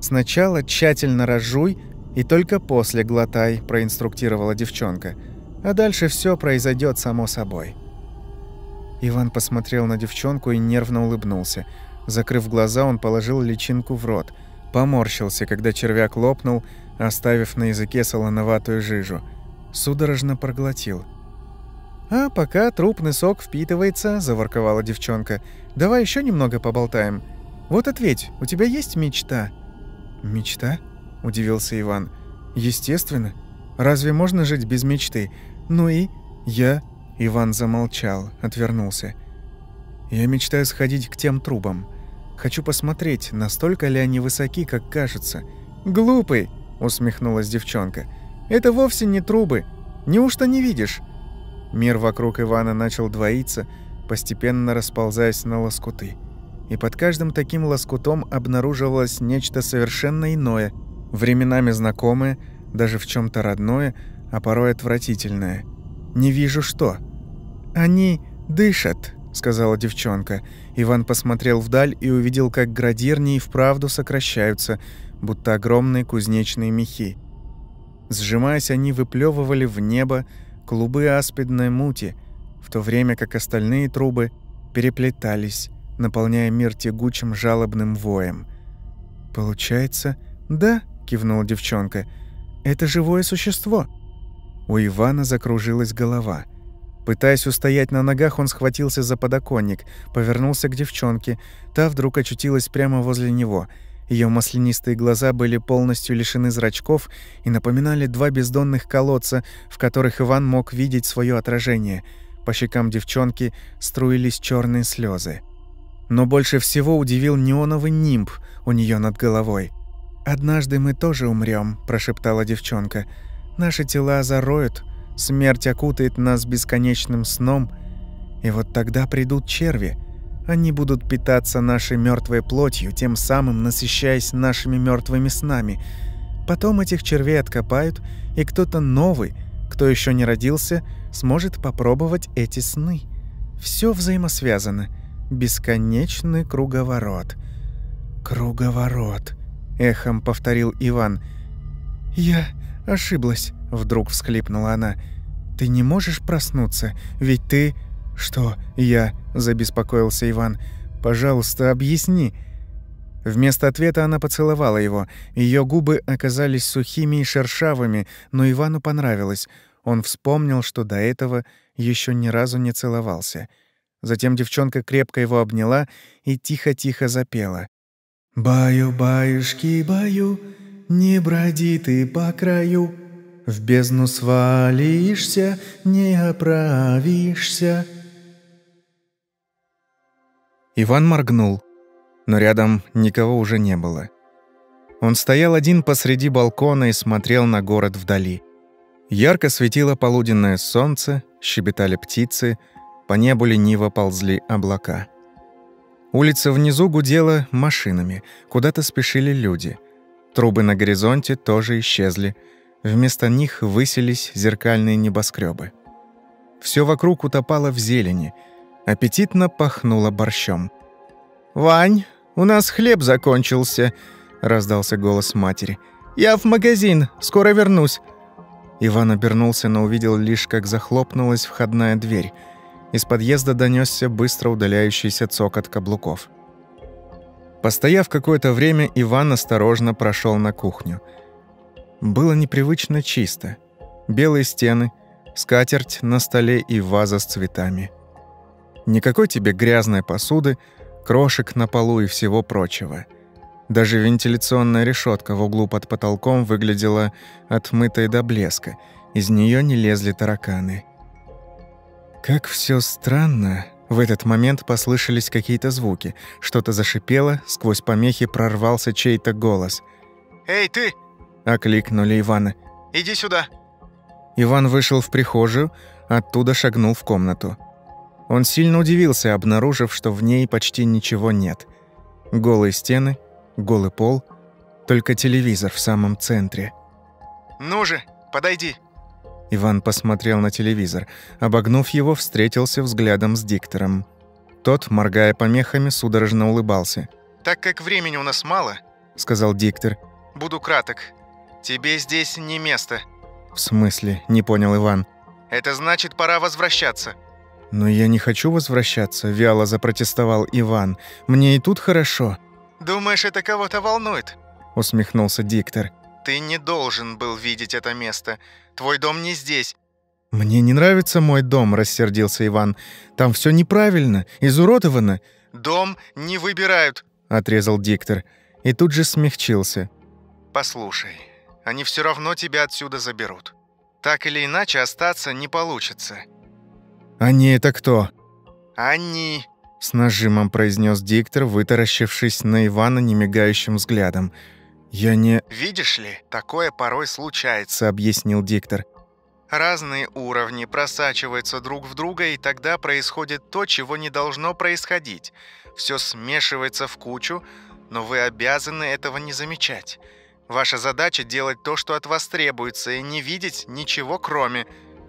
«Сначала тщательно разжуй, и только после глотай», – проинструктировала девчонка. «А дальше все произойдет само собой». Иван посмотрел на девчонку и нервно улыбнулся. Закрыв глаза, он положил личинку в рот. Поморщился, когда червяк лопнул, оставив на языке солоноватую жижу. Судорожно проглотил. «А пока трупный сок впитывается», – заворковала девчонка. «Давай еще немного поболтаем. Вот ответь, у тебя есть мечта?» «Мечта?» – удивился Иван. «Естественно. Разве можно жить без мечты? Ну и я Иван замолчал, отвернулся. «Я мечтаю сходить к тем трубам. Хочу посмотреть, настолько ли они высоки, как кажется». «Глупый!» — усмехнулась девчонка. «Это вовсе не трубы. Неужто не видишь?» Мир вокруг Ивана начал двоиться, постепенно расползаясь на лоскуты. И под каждым таким лоскутом обнаруживалось нечто совершенно иное, временами знакомое, даже в чем то родное, а порой отвратительное. «Не вижу что». «Они дышат», — сказала девчонка. Иван посмотрел вдаль и увидел, как градирни и вправду сокращаются, будто огромные кузнечные мехи. Сжимаясь, они выплевывали в небо клубы аспидной мути, в то время как остальные трубы переплетались, наполняя мир тягучим жалобным воем. «Получается, да?» — кивнула девчонка. «Это живое существо». У Ивана закружилась голова. Пытаясь устоять на ногах, он схватился за подоконник, повернулся к девчонке. Та вдруг очутилась прямо возле него. Ее маслянистые глаза были полностью лишены зрачков и напоминали два бездонных колодца, в которых Иван мог видеть свое отражение. По щекам девчонки струились черные слезы. Но больше всего удивил неоновый нимб у нее над головой. «Однажды мы тоже умрем, прошептала девчонка. «Наши тела зароют, Смерть окутает нас бесконечным сном, и вот тогда придут черви. Они будут питаться нашей мертвой плотью, тем самым насыщаясь нашими мертвыми снами. Потом этих червей откопают, и кто-то новый, кто еще не родился, сможет попробовать эти сны. Все взаимосвязано. Бесконечный круговорот. «Круговорот», — эхом повторил Иван. «Я ошиблась», — вдруг всхлипнула она. «Ты не можешь проснуться, ведь ты...» «Что я?» – забеспокоился Иван. «Пожалуйста, объясни». Вместо ответа она поцеловала его. Ее губы оказались сухими и шершавыми, но Ивану понравилось. Он вспомнил, что до этого еще ни разу не целовался. Затем девчонка крепко его обняла и тихо-тихо запела. «Баю-баюшки, баю, не броди ты по краю, в бездну свалишься, не оправишься. Иван моргнул, но рядом никого уже не было. Он стоял один посреди балкона и смотрел на город вдали. Ярко светило полуденное солнце, щебетали птицы, по небу лениво ползли облака. Улица внизу гудела машинами, куда-то спешили люди. Трубы на горизонте тоже исчезли — Вместо них высились зеркальные небоскребы. Все вокруг утопало в зелени. Аппетитно пахнуло борщом. «Вань, у нас хлеб закончился», — раздался голос матери. «Я в магазин, скоро вернусь». Иван обернулся, но увидел лишь, как захлопнулась входная дверь. Из подъезда донесся быстро удаляющийся цокот каблуков. Постояв какое-то время, Иван осторожно прошел на кухню — было непривычно чисто. Белые стены, скатерть на столе и ваза с цветами. Никакой тебе грязной посуды, крошек на полу и всего прочего. Даже вентиляционная решетка в углу под потолком выглядела отмытой до блеска. Из нее не лезли тараканы. Как все странно. В этот момент послышались какие-то звуки. Что-то зашипело, сквозь помехи прорвался чей-то голос. «Эй, ты! — окликнули Ивана. «Иди сюда!» Иван вышел в прихожую, оттуда шагнул в комнату. Он сильно удивился, обнаружив, что в ней почти ничего нет. Голые стены, голый пол, только телевизор в самом центре. «Ну же, подойди!» Иван посмотрел на телевизор. Обогнув его, встретился взглядом с диктором. Тот, моргая помехами, судорожно улыбался. «Так как времени у нас мало», — сказал диктор, — «буду краток. Тебе здесь не место». «В смысле?» — не понял Иван. «Это значит, пора возвращаться». «Но я не хочу возвращаться», — вяло запротестовал Иван. «Мне и тут хорошо». «Думаешь, это кого-то волнует?» — усмехнулся диктор. «Ты не должен был видеть это место. Твой дом не здесь». «Мне не нравится мой дом», — рассердился Иван. «Там все неправильно, изуродовано». «Дом не выбирают», — отрезал диктор. И тут же смягчился. «Послушай, они все равно тебя отсюда заберут. Так или иначе остаться не получится». «Они это кто?» «Они», — с нажимом произнес диктор, вытаращившись на Ивана немигающим взглядом. «Я не...» «Видишь ли, такое порой случается», — объяснил диктор. «Разные уровни просачиваются друг в друга, и тогда происходит то, чего не должно происходить. Все смешивается в кучу, но вы обязаны этого не замечать. Ваша задача делать то, что от вас требуется, и не видеть ничего кроме.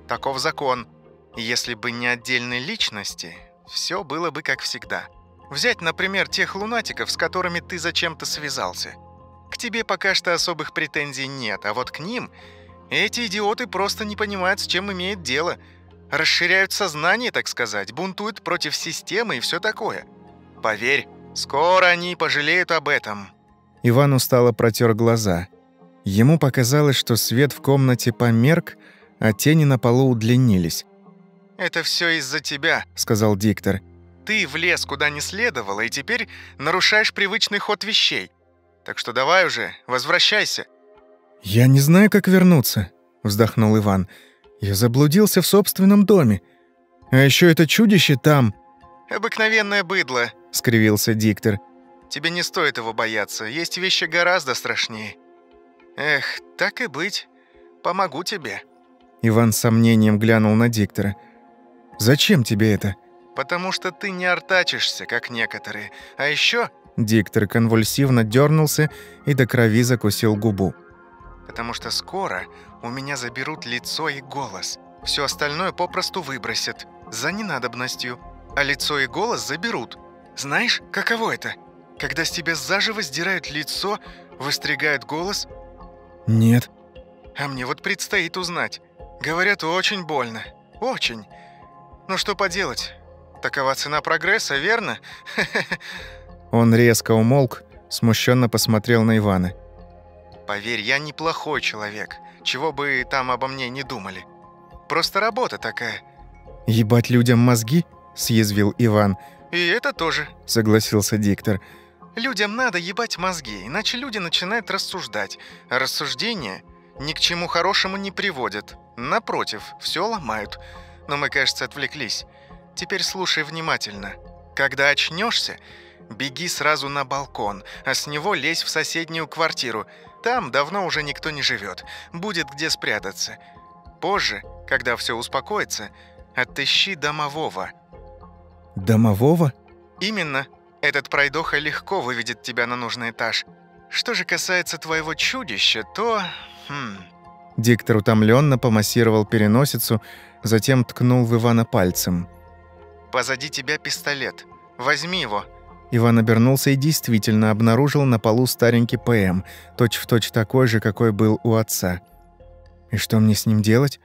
Таков закон. Если бы не отдельные личности, все было бы как всегда. Взять, например, тех лунатиков, с которыми ты зачем-то связался. К тебе пока что особых претензий нет, а вот к ним эти идиоты просто не понимают, с чем имеют дело. Расширяют сознание, так сказать, бунтуют против системы и все такое. Поверь, скоро они пожалеют об этом. Иван устало протер глаза. Ему показалось, что свет в комнате померк, а тени на полу удлинились. «Это все из-за тебя», — сказал диктор. «Ты влез куда не следовало, и теперь нарушаешь привычный ход вещей. Так что давай уже, возвращайся». «Я не знаю, как вернуться», — вздохнул Иван. «Я заблудился в собственном доме. А еще это чудище там». «Обыкновенное быдло», — скривился диктор. «Тебе не стоит его бояться. Есть вещи гораздо страшнее. Эх, так и быть. Помогу тебе». Иван с сомнением глянул на диктора. «Зачем тебе это?» «Потому что ты не артачишься, как некоторые. А еще Диктор конвульсивно дернулся и до крови закусил губу. «Потому что скоро у меня заберут лицо и голос. Все остальное попросту выбросят. За ненадобностью. А лицо и голос заберут. Знаешь, каково это? Когда с тебя заживо сдирают лицо, выстригают голос?» «Нет». «А мне вот предстоит узнать. Говорят, очень больно. Очень. Ну что поделать? Такова цена прогресса, верно?» Он резко умолк, смущенно посмотрел на Ивана. «Поверь, я неплохой человек, чего бы там обо мне не думали. Просто работа такая». «Ебать людям мозги?» – съязвил Иван. «И это тоже», – согласился диктор. «Людям надо ебать мозги, иначе люди начинают рассуждать. А рассуждения ни к чему хорошему не приводят. Напротив, все ломают. Но мы, кажется, отвлеклись. Теперь слушай внимательно. Когда очнешься, Беги сразу на балкон, а с него лезь в соседнюю квартиру. Там давно уже никто не живет. Будет где спрятаться. Позже, когда все успокоится, отыщи домового». «Домового?» «Именно. Этот пройдоха легко выведет тебя на нужный этаж. Что же касается твоего чудища, то... Хм...» Диктор утомленно помассировал переносицу, затем ткнул в Ивана пальцем. «Позади тебя пистолет. Возьми его, Иван обернулся и действительно обнаружил на полу старенький ПМ, точь-в-точь точь такой же, какой был у отца. «И что мне с ним делать?»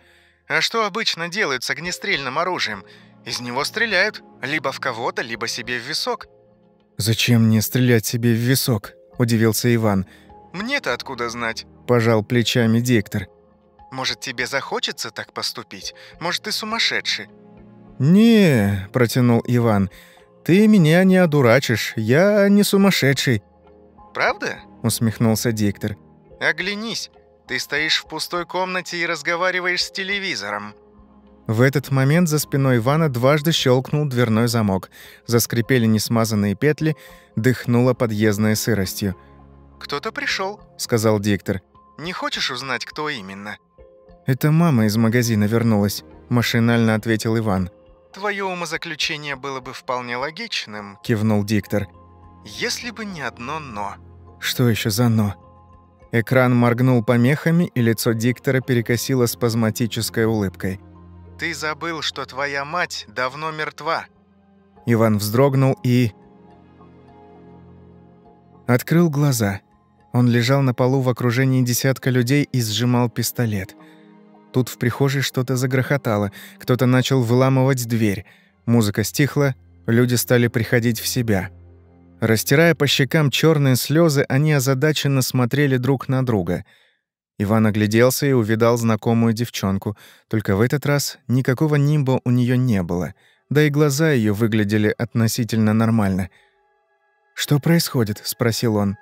«А что обычно делают с огнестрельным оружием? Из него стреляют, либо в кого-то, либо себе в висок». «Зачем мне стрелять себе в висок?» – удивился Иван. «Мне-то откуда знать?» – пожал плечами диктор. «Может, тебе захочется так поступить? Может, ты сумасшедший?» «Не», – протянул Иван, – «Ты меня не одурачишь, я не сумасшедший». «Правда?» — усмехнулся диктор. «Оглянись, ты стоишь в пустой комнате и разговариваешь с телевизором». В этот момент за спиной Ивана дважды щелкнул дверной замок. Заскрипели несмазанные петли, дыхнуло подъездной сыростью. «Кто-то пришел, сказал диктор. «Не хочешь узнать, кто именно?» «Это мама из магазина вернулась», — машинально ответил Иван. «Твое умозаключение было бы вполне логичным», — кивнул диктор. «Если бы не одно «но». «Что еще за «но»?» Экран моргнул помехами, и лицо диктора перекосило спазматической улыбкой. «Ты забыл, что твоя мать давно мертва». Иван вздрогнул и... Открыл глаза. Он лежал на полу в окружении десятка людей и сжимал пистолет. Тут в прихожей что-то загрохотало, кто-то начал выламывать дверь. Музыка стихла, люди стали приходить в себя. Растирая по щекам черные слезы, они озадаченно смотрели друг на друга. Иван огляделся и увидал знакомую девчонку, только в этот раз никакого нимба у нее не было, да и глаза ее выглядели относительно нормально. «Что происходит?» — спросил он.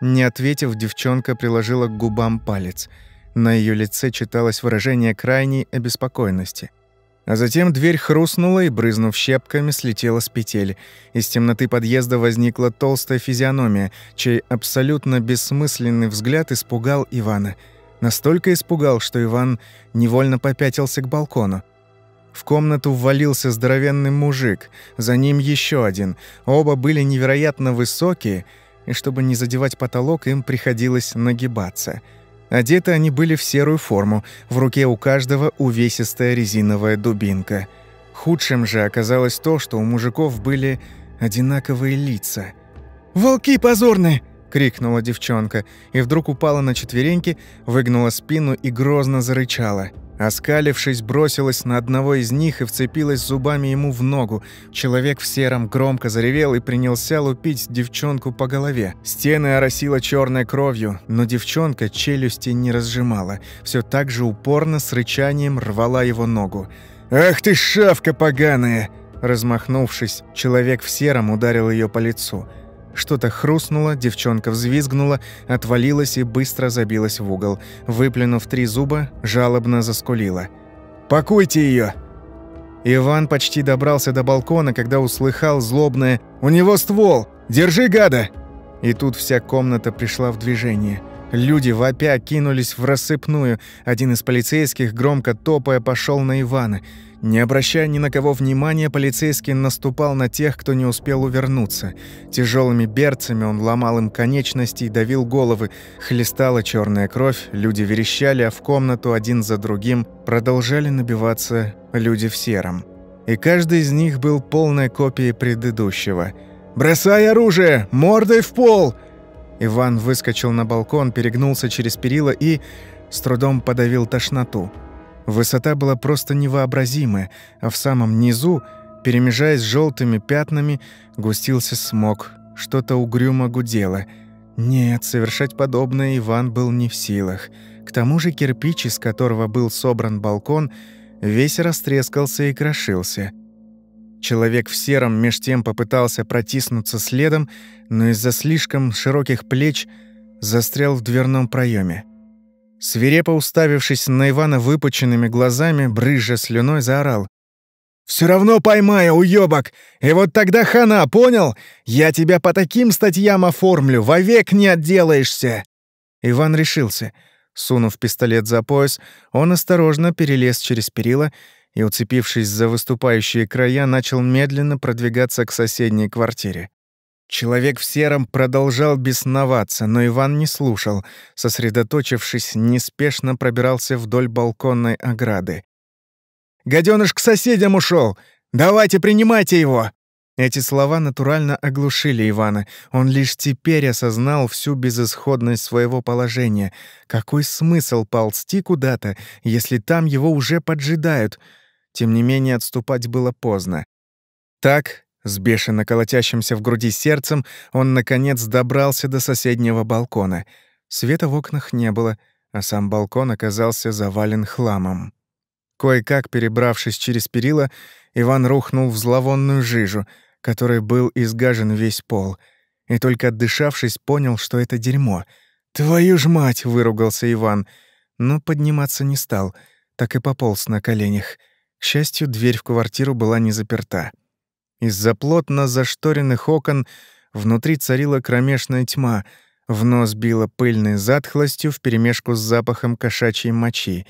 Не ответив, девчонка приложила к губам палец. На ее лице читалось выражение крайней обеспокоенности — а затем дверь хрустнула и, брызнув щепками, слетела с петель. Из темноты подъезда возникла толстая физиономия, чей абсолютно бессмысленный взгляд испугал Ивана. Настолько испугал, что Иван невольно попятился к балкону. В комнату ввалился здоровенный мужик, за ним еще один. Оба были невероятно высокие, и чтобы не задевать потолок, им приходилось нагибаться — Одеты они были в серую форму, в руке у каждого увесистая резиновая дубинка. Худшим же оказалось то, что у мужиков были одинаковые лица. «Волки позорные!» — крикнула девчонка, и вдруг упала на четвереньки, выгнула спину и грозно зарычала — Оскалившись, бросилась на одного из них и вцепилась зубами ему в ногу. Человек в сером громко заревел и принялся лупить девчонку по голове. Стены оросила черной кровью, но девчонка челюсти не разжимала. Все так же упорно с рычанием рвала его ногу. «Ах ты, шавка поганая!» Размахнувшись, человек в сером ударил ее по лицу. Что-то хрустнуло, девчонка взвизгнула, отвалилась и быстро забилась в угол. Выплюнув три зуба, жалобно заскулила. «Пакуйте ее!» Иван почти добрался до балкона, когда услыхал злобное «У него ствол! Держи, гада!» И тут вся комната пришла в движение. Люди вопя кинулись в рассыпную. Один из полицейских, громко топая, пошел на Ивана – не обращая ни на кого внимания, полицейский наступал на тех, кто не успел увернуться. Тяжелыми берцами он ломал им конечности и давил головы. Хлестала черная кровь, люди верещали, а в комнату один за другим продолжали набиваться люди в сером. И каждый из них был полной копией предыдущего. «Бросай оружие! Мордой в пол!» Иван выскочил на балкон, перегнулся через перила и с трудом подавил тошноту. Высота была просто невообразимая, а в самом низу, перемежаясь с желтыми пятнами, густился смог. Что-то угрюмо гудело. Нет, совершать подобное Иван был не в силах. К тому же кирпич, из которого был собран балкон, весь растрескался и крошился. Человек в сером меж тем попытался протиснуться следом, но из-за слишком широких плеч застрял в дверном проеме. Свирепо уставившись на Ивана выпученными глазами, брызжа слюной, заорал. «Все равно поймаю, уёбок! И вот тогда хана, понял? Я тебя по таким статьям оформлю, вовек не отделаешься!» Иван решился. Сунув пистолет за пояс, он осторожно перелез через перила и, уцепившись за выступающие края, начал медленно продвигаться к соседней квартире. Человек в сером продолжал бесноваться, но Иван не слушал. Сосредоточившись, неспешно пробирался вдоль балконной ограды. «Гадёныш к соседям ушел! Давайте, принимайте его!» Эти слова натурально оглушили Ивана. Он лишь теперь осознал всю безысходность своего положения. Какой смысл ползти куда-то, если там его уже поджидают? Тем не менее, отступать было поздно. Так, с бешено колотящимся в груди сердцем он, наконец, добрался до соседнего балкона. Света в окнах не было, а сам балкон оказался завален хламом. Кое-как перебравшись через перила, Иван рухнул в зловонную жижу, которой был изгажен весь пол, и только отдышавшись, понял, что это дерьмо. «Твою ж мать!» — выругался Иван, но подниматься не стал, так и пополз на коленях. К счастью, дверь в квартиру была не заперта. Из-за плотно зашторенных окон внутри царила кромешная тьма, в нос била пыльной затхлостью вперемешку с запахом кошачьей мочи.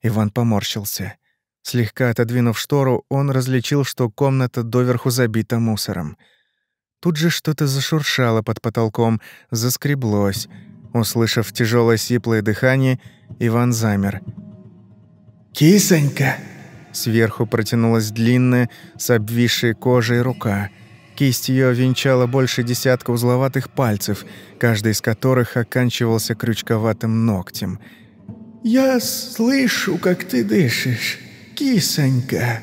Иван поморщился. Слегка отодвинув штору, он различил, что комната доверху забита мусором. Тут же что-то зашуршало под потолком, заскреблось. Услышав тяжелое сиплое дыхание, Иван замер. «Кисонька!» Сверху протянулась длинная, с обвисшей кожей рука. Кисть ее венчала больше десятка узловатых пальцев, каждый из которых оканчивался крючковатым ногтем. «Я слышу, как ты дышишь, кисонька!»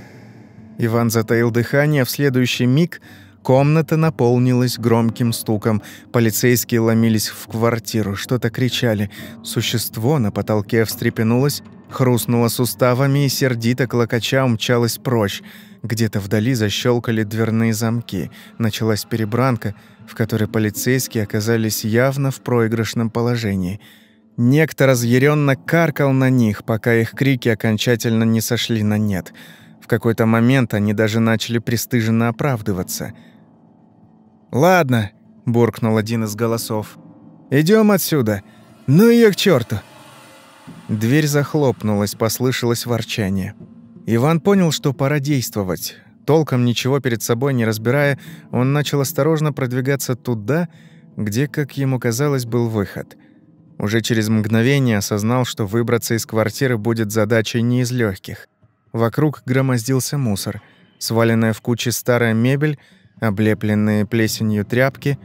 Иван затаил дыхание, а в следующий миг комната наполнилась громким стуком. Полицейские ломились в квартиру, что-то кричали. Существо на потолке встрепенулось, хрустнуло суставами и сердито клокоча умчалось прочь. Где-то вдали защелкали дверные замки. Началась перебранка, в которой полицейские оказались явно в проигрышном положении. Некто разъяренно каркал на них, пока их крики окончательно не сошли на нет. В какой-то момент они даже начали пристыженно оправдываться. «Ладно», — буркнул один из голосов. Идем отсюда. Ну ее к черту. Дверь захлопнулась, послышалось ворчание. Иван понял, что пора действовать. Толком ничего перед собой не разбирая, он начал осторожно продвигаться туда, где, как ему казалось, был выход. Уже через мгновение осознал, что выбраться из квартиры будет задачей не из легких. Вокруг громоздился мусор, сваленная в куче старая мебель, облепленные плесенью тряпки,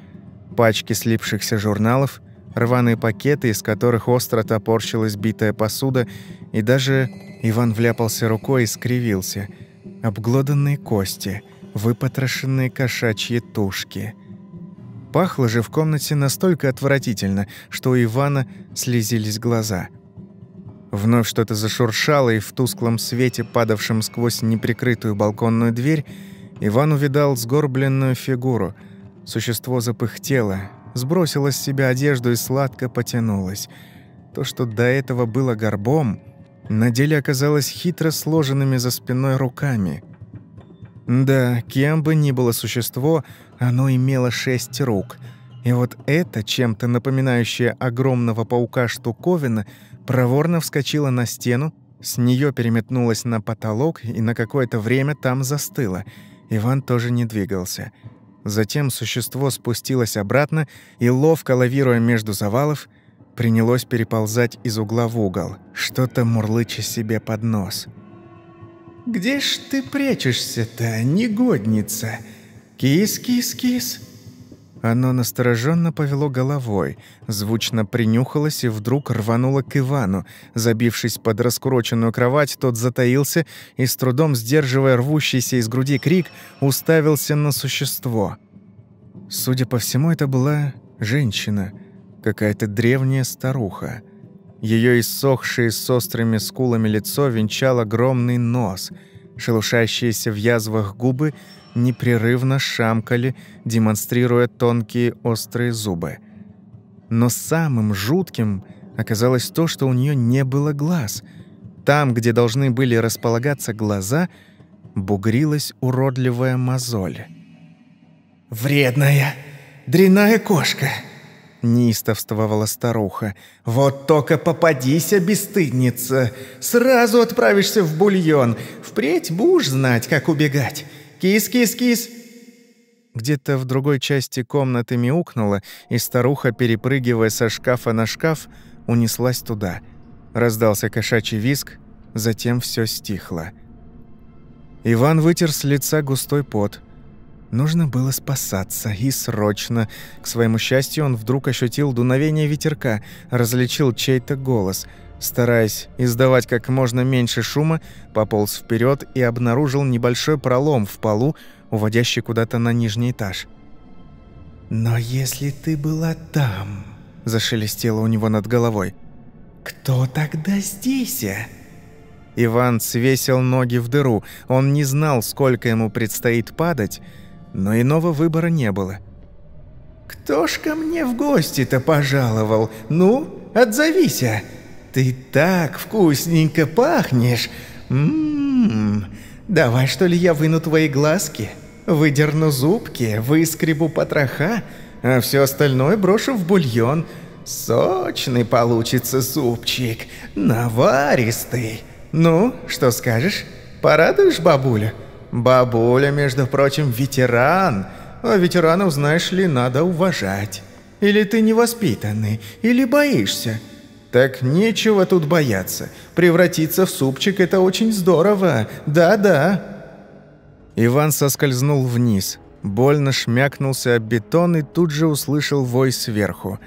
пачки слипшихся журналов, рваные пакеты, из которых остро топорщилась битая посуда, и даже Иван вляпался рукой и скривился. Обглоданные кости, выпотрошенные кошачьи тушки. Пахло же в комнате настолько отвратительно, что у Ивана слезились глаза. Вновь что-то зашуршало, и в тусклом свете, падавшем сквозь неприкрытую балконную дверь, Иван увидал сгорбленную фигуру. Существо запыхтело, сбросило с себя одежду и сладко потянулось. То, что до этого было горбом, на деле оказалось хитро сложенными за спиной руками. Да, кем бы ни было существо, оно имело шесть рук. И вот это, чем-то напоминающее огромного паука штуковина, проворно вскочила на стену, с нее переметнулась на потолок и на какое-то время там застыла. Иван тоже не двигался. Затем существо спустилось обратно и, ловко лавируя между завалов, принялось переползать из угла в угол, что-то мурлыча себе под нос. «Где ж ты прячешься-то, негодница? Кис-кис-кис!» Оно настороженно повело головой, звучно принюхалось и вдруг рвануло к Ивану. Забившись под раскуроченную кровать, тот затаился и, с трудом сдерживая рвущийся из груди крик, уставился на существо. Судя по всему, это была женщина, какая-то древняя старуха. Ее иссохшее с острыми скулами лицо венчал огромный нос, шелушащиеся в язвах губы — непрерывно шамкали, демонстрируя тонкие острые зубы. Но самым жутким оказалось то, что у нее не было глаз. Там, где должны были располагаться глаза, бугрилась уродливая мозоль. «Вредная, дряная кошка!» неистовствовала старуха. «Вот только попадися, бесстыдница! Сразу отправишься в бульон! Впредь будешь знать, как убегать! Кис-кис-кис!» Где-то в другой части комнаты мяукнуло, и старуха, перепрыгивая со шкафа на шкаф, унеслась туда. Раздался кошачий виск, затем все стихло. Иван вытер с лица густой пот. Нужно было спасаться, и срочно. К своему счастью, он вдруг ощутил дуновение ветерка, различил чей-то голос — Стараясь издавать как можно меньше шума, пополз вперед и обнаружил небольшой пролом в полу, уводящий куда-то на нижний этаж. «Но если ты была там...» – зашелестело у него над головой. «Кто тогда здесь?» Иван свесил ноги в дыру. Он не знал, сколько ему предстоит падать, но иного выбора не было. «Кто ж ко мне в гости-то пожаловал? Ну, отзовися!» Ты так вкусненько пахнешь. Ммм, давай что ли я выну твои глазки, выдерну зубки, выскребу потроха, а все остальное брошу в бульон. Сочный получится супчик, наваристый. Ну, что скажешь? Порадуешь бабулю? Бабуля, между прочим, ветеран. А ветеранов, знаешь ли, надо уважать. Или ты невоспитанный, или боишься?» «Так нечего тут бояться. Превратиться в супчик – это очень здорово. Да-да». Иван соскользнул вниз, больно шмякнулся об бетон и тут же услышал вой сверху.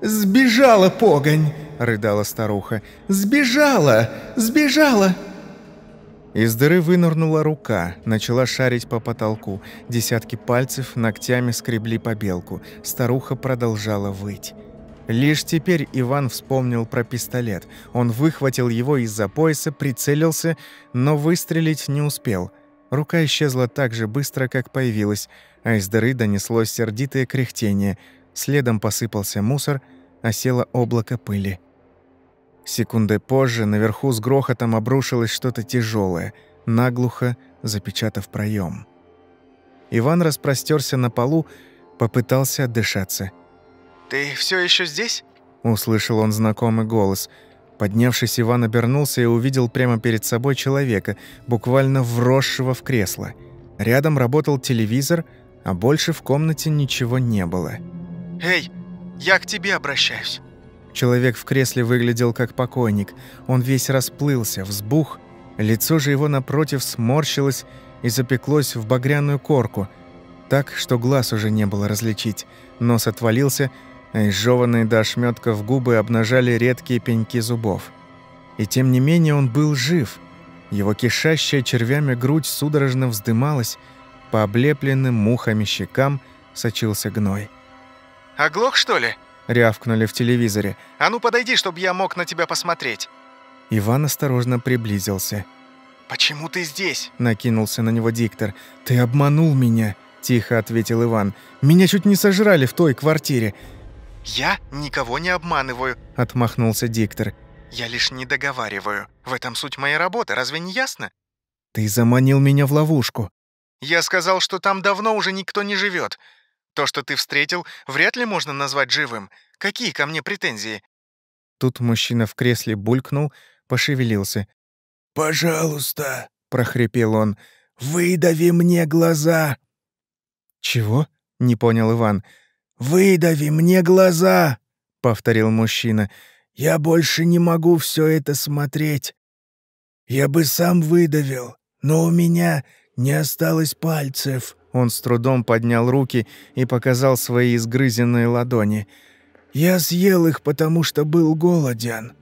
«Сбежала погонь!» – рыдала старуха. «Сбежала! Сбежала!» Из дыры вынырнула рука, начала шарить по потолку. Десятки пальцев ногтями скребли по белку. Старуха продолжала выть. Лишь теперь Иван вспомнил про пистолет. Он выхватил его из-за пояса, прицелился, но выстрелить не успел. Рука исчезла так же быстро, как появилась, а из дыры донеслось сердитое кряхтение. Следом посыпался мусор, осело облако пыли. Секунды позже наверху с грохотом обрушилось что-то тяжелое, наглухо запечатав проем. Иван распростерся на полу, попытался отдышаться. «Ты все еще здесь?» — услышал он знакомый голос. Поднявшись, Иван обернулся и увидел прямо перед собой человека, буквально вросшего в кресло. Рядом работал телевизор, а больше в комнате ничего не было. «Эй, я к тебе обращаюсь». Человек в кресле выглядел как покойник. Он весь расплылся, взбух. Лицо же его напротив сморщилось и запеклось в багряную корку, так, что глаз уже не было различить. Нос отвалился, а изжеванные до ошметков губы обнажали редкие пеньки зубов. И тем не менее он был жив. Его кишащая червями грудь судорожно вздымалась, по облепленным мухами щекам сочился гной. «Оглох, что ли?» рявкнули в телевизоре. «А ну подойди, чтобы я мог на тебя посмотреть!» Иван осторожно приблизился. «Почему ты здесь?» – накинулся на него диктор. «Ты обманул меня!» – тихо ответил Иван. «Меня чуть не сожрали в той квартире!» «Я никого не обманываю!» – отмахнулся диктор. «Я лишь не договариваю. В этом суть моей работы, разве не ясно?» «Ты заманил меня в ловушку!» «Я сказал, что там давно уже никто не живет. То, что ты встретил, вряд ли можно назвать живым. Какие ко мне претензии?» Тут мужчина в кресле булькнул, пошевелился. «Пожалуйста», — прохрипел он, — «выдави мне глаза». «Чего?» — не понял Иван. «Выдави мне глаза», — повторил мужчина. «Я больше не могу все это смотреть. Я бы сам выдавил, но у меня не осталось пальцев». Он с трудом поднял руки и показал свои изгрызенные ладони. «Я съел их, потому что был голоден».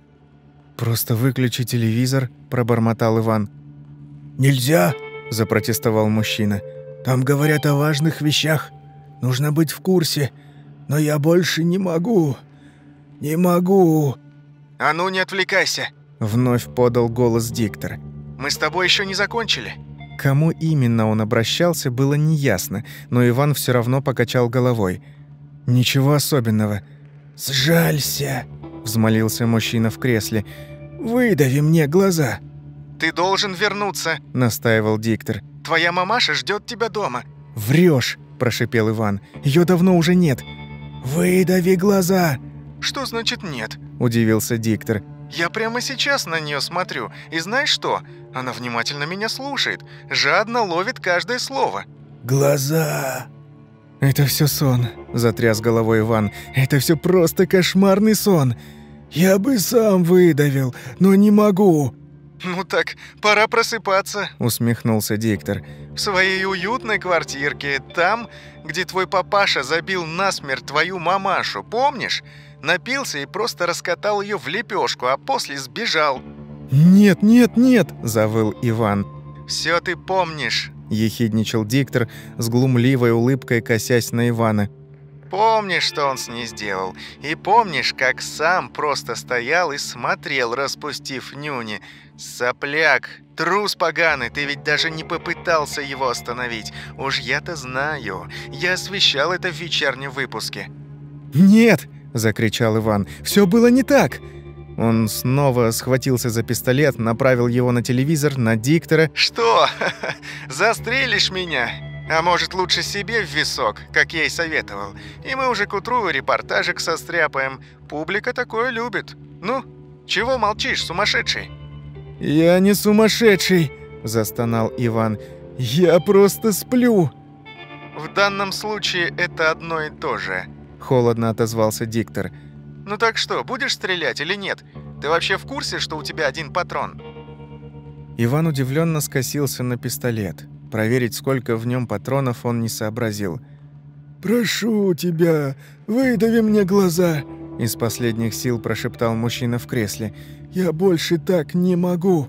«Просто выключи телевизор», – пробормотал Иван. «Нельзя», – запротестовал мужчина. «Там говорят о важных вещах. Нужно быть в курсе. Но я больше не могу. Не могу». «А ну, не отвлекайся», – вновь подал голос диктор. «Мы с тобой еще не закончили». Кому именно он обращался, было неясно, но Иван все равно покачал головой. «Ничего особенного». «Сжалься», — взмолился мужчина в кресле. «Выдави мне глаза». «Ты должен вернуться», — настаивал диктор. «Твоя мамаша ждет тебя дома». Врешь, прошипел Иван. Ее давно уже нет». «Выдави глаза». «Что значит нет?» – удивился диктор. Я прямо сейчас на нее смотрю, и знаешь что? Она внимательно меня слушает, жадно ловит каждое слово. Глаза. Это все сон, затряс головой Иван. Это все просто кошмарный сон. Я бы сам выдавил, но не могу. «Ну так, пора просыпаться», — усмехнулся диктор. «В своей уютной квартирке, там, где твой папаша забил насмерть твою мамашу, помнишь? Напился и просто раскатал ее в лепешку, а после сбежал». «Нет, нет, нет!» – завыл Иван. «Все ты помнишь!» – ехидничал диктор с глумливой улыбкой, косясь на Ивана. «Помнишь, что он с ней сделал? И помнишь, как сам просто стоял и смотрел, распустив нюни? Сопляк, трус поганый, ты ведь даже не попытался его остановить. Уж я-то знаю. Я освещал это в вечернем выпуске». «Нет!» закричал Иван. Все было не так. Он снова схватился за пистолет, направил его на телевизор, на диктора. «Что? Застрелишь меня? А может, лучше себе в висок, как я и советовал. И мы уже к утру репортажик состряпаем. Публика такое любит. Ну, чего молчишь, сумасшедший?» «Я не сумасшедший», – застонал Иван. «Я просто сплю». «В данном случае это одно и то же», холодно отозвался диктор. «Ну так что, будешь стрелять или нет? Ты вообще в курсе, что у тебя один патрон?» Иван удивленно скосился на пистолет. Проверить, сколько в нем патронов, он не сообразил. «Прошу тебя, выдави мне глаза!» Из последних сил прошептал мужчина в кресле. «Я больше так не могу!»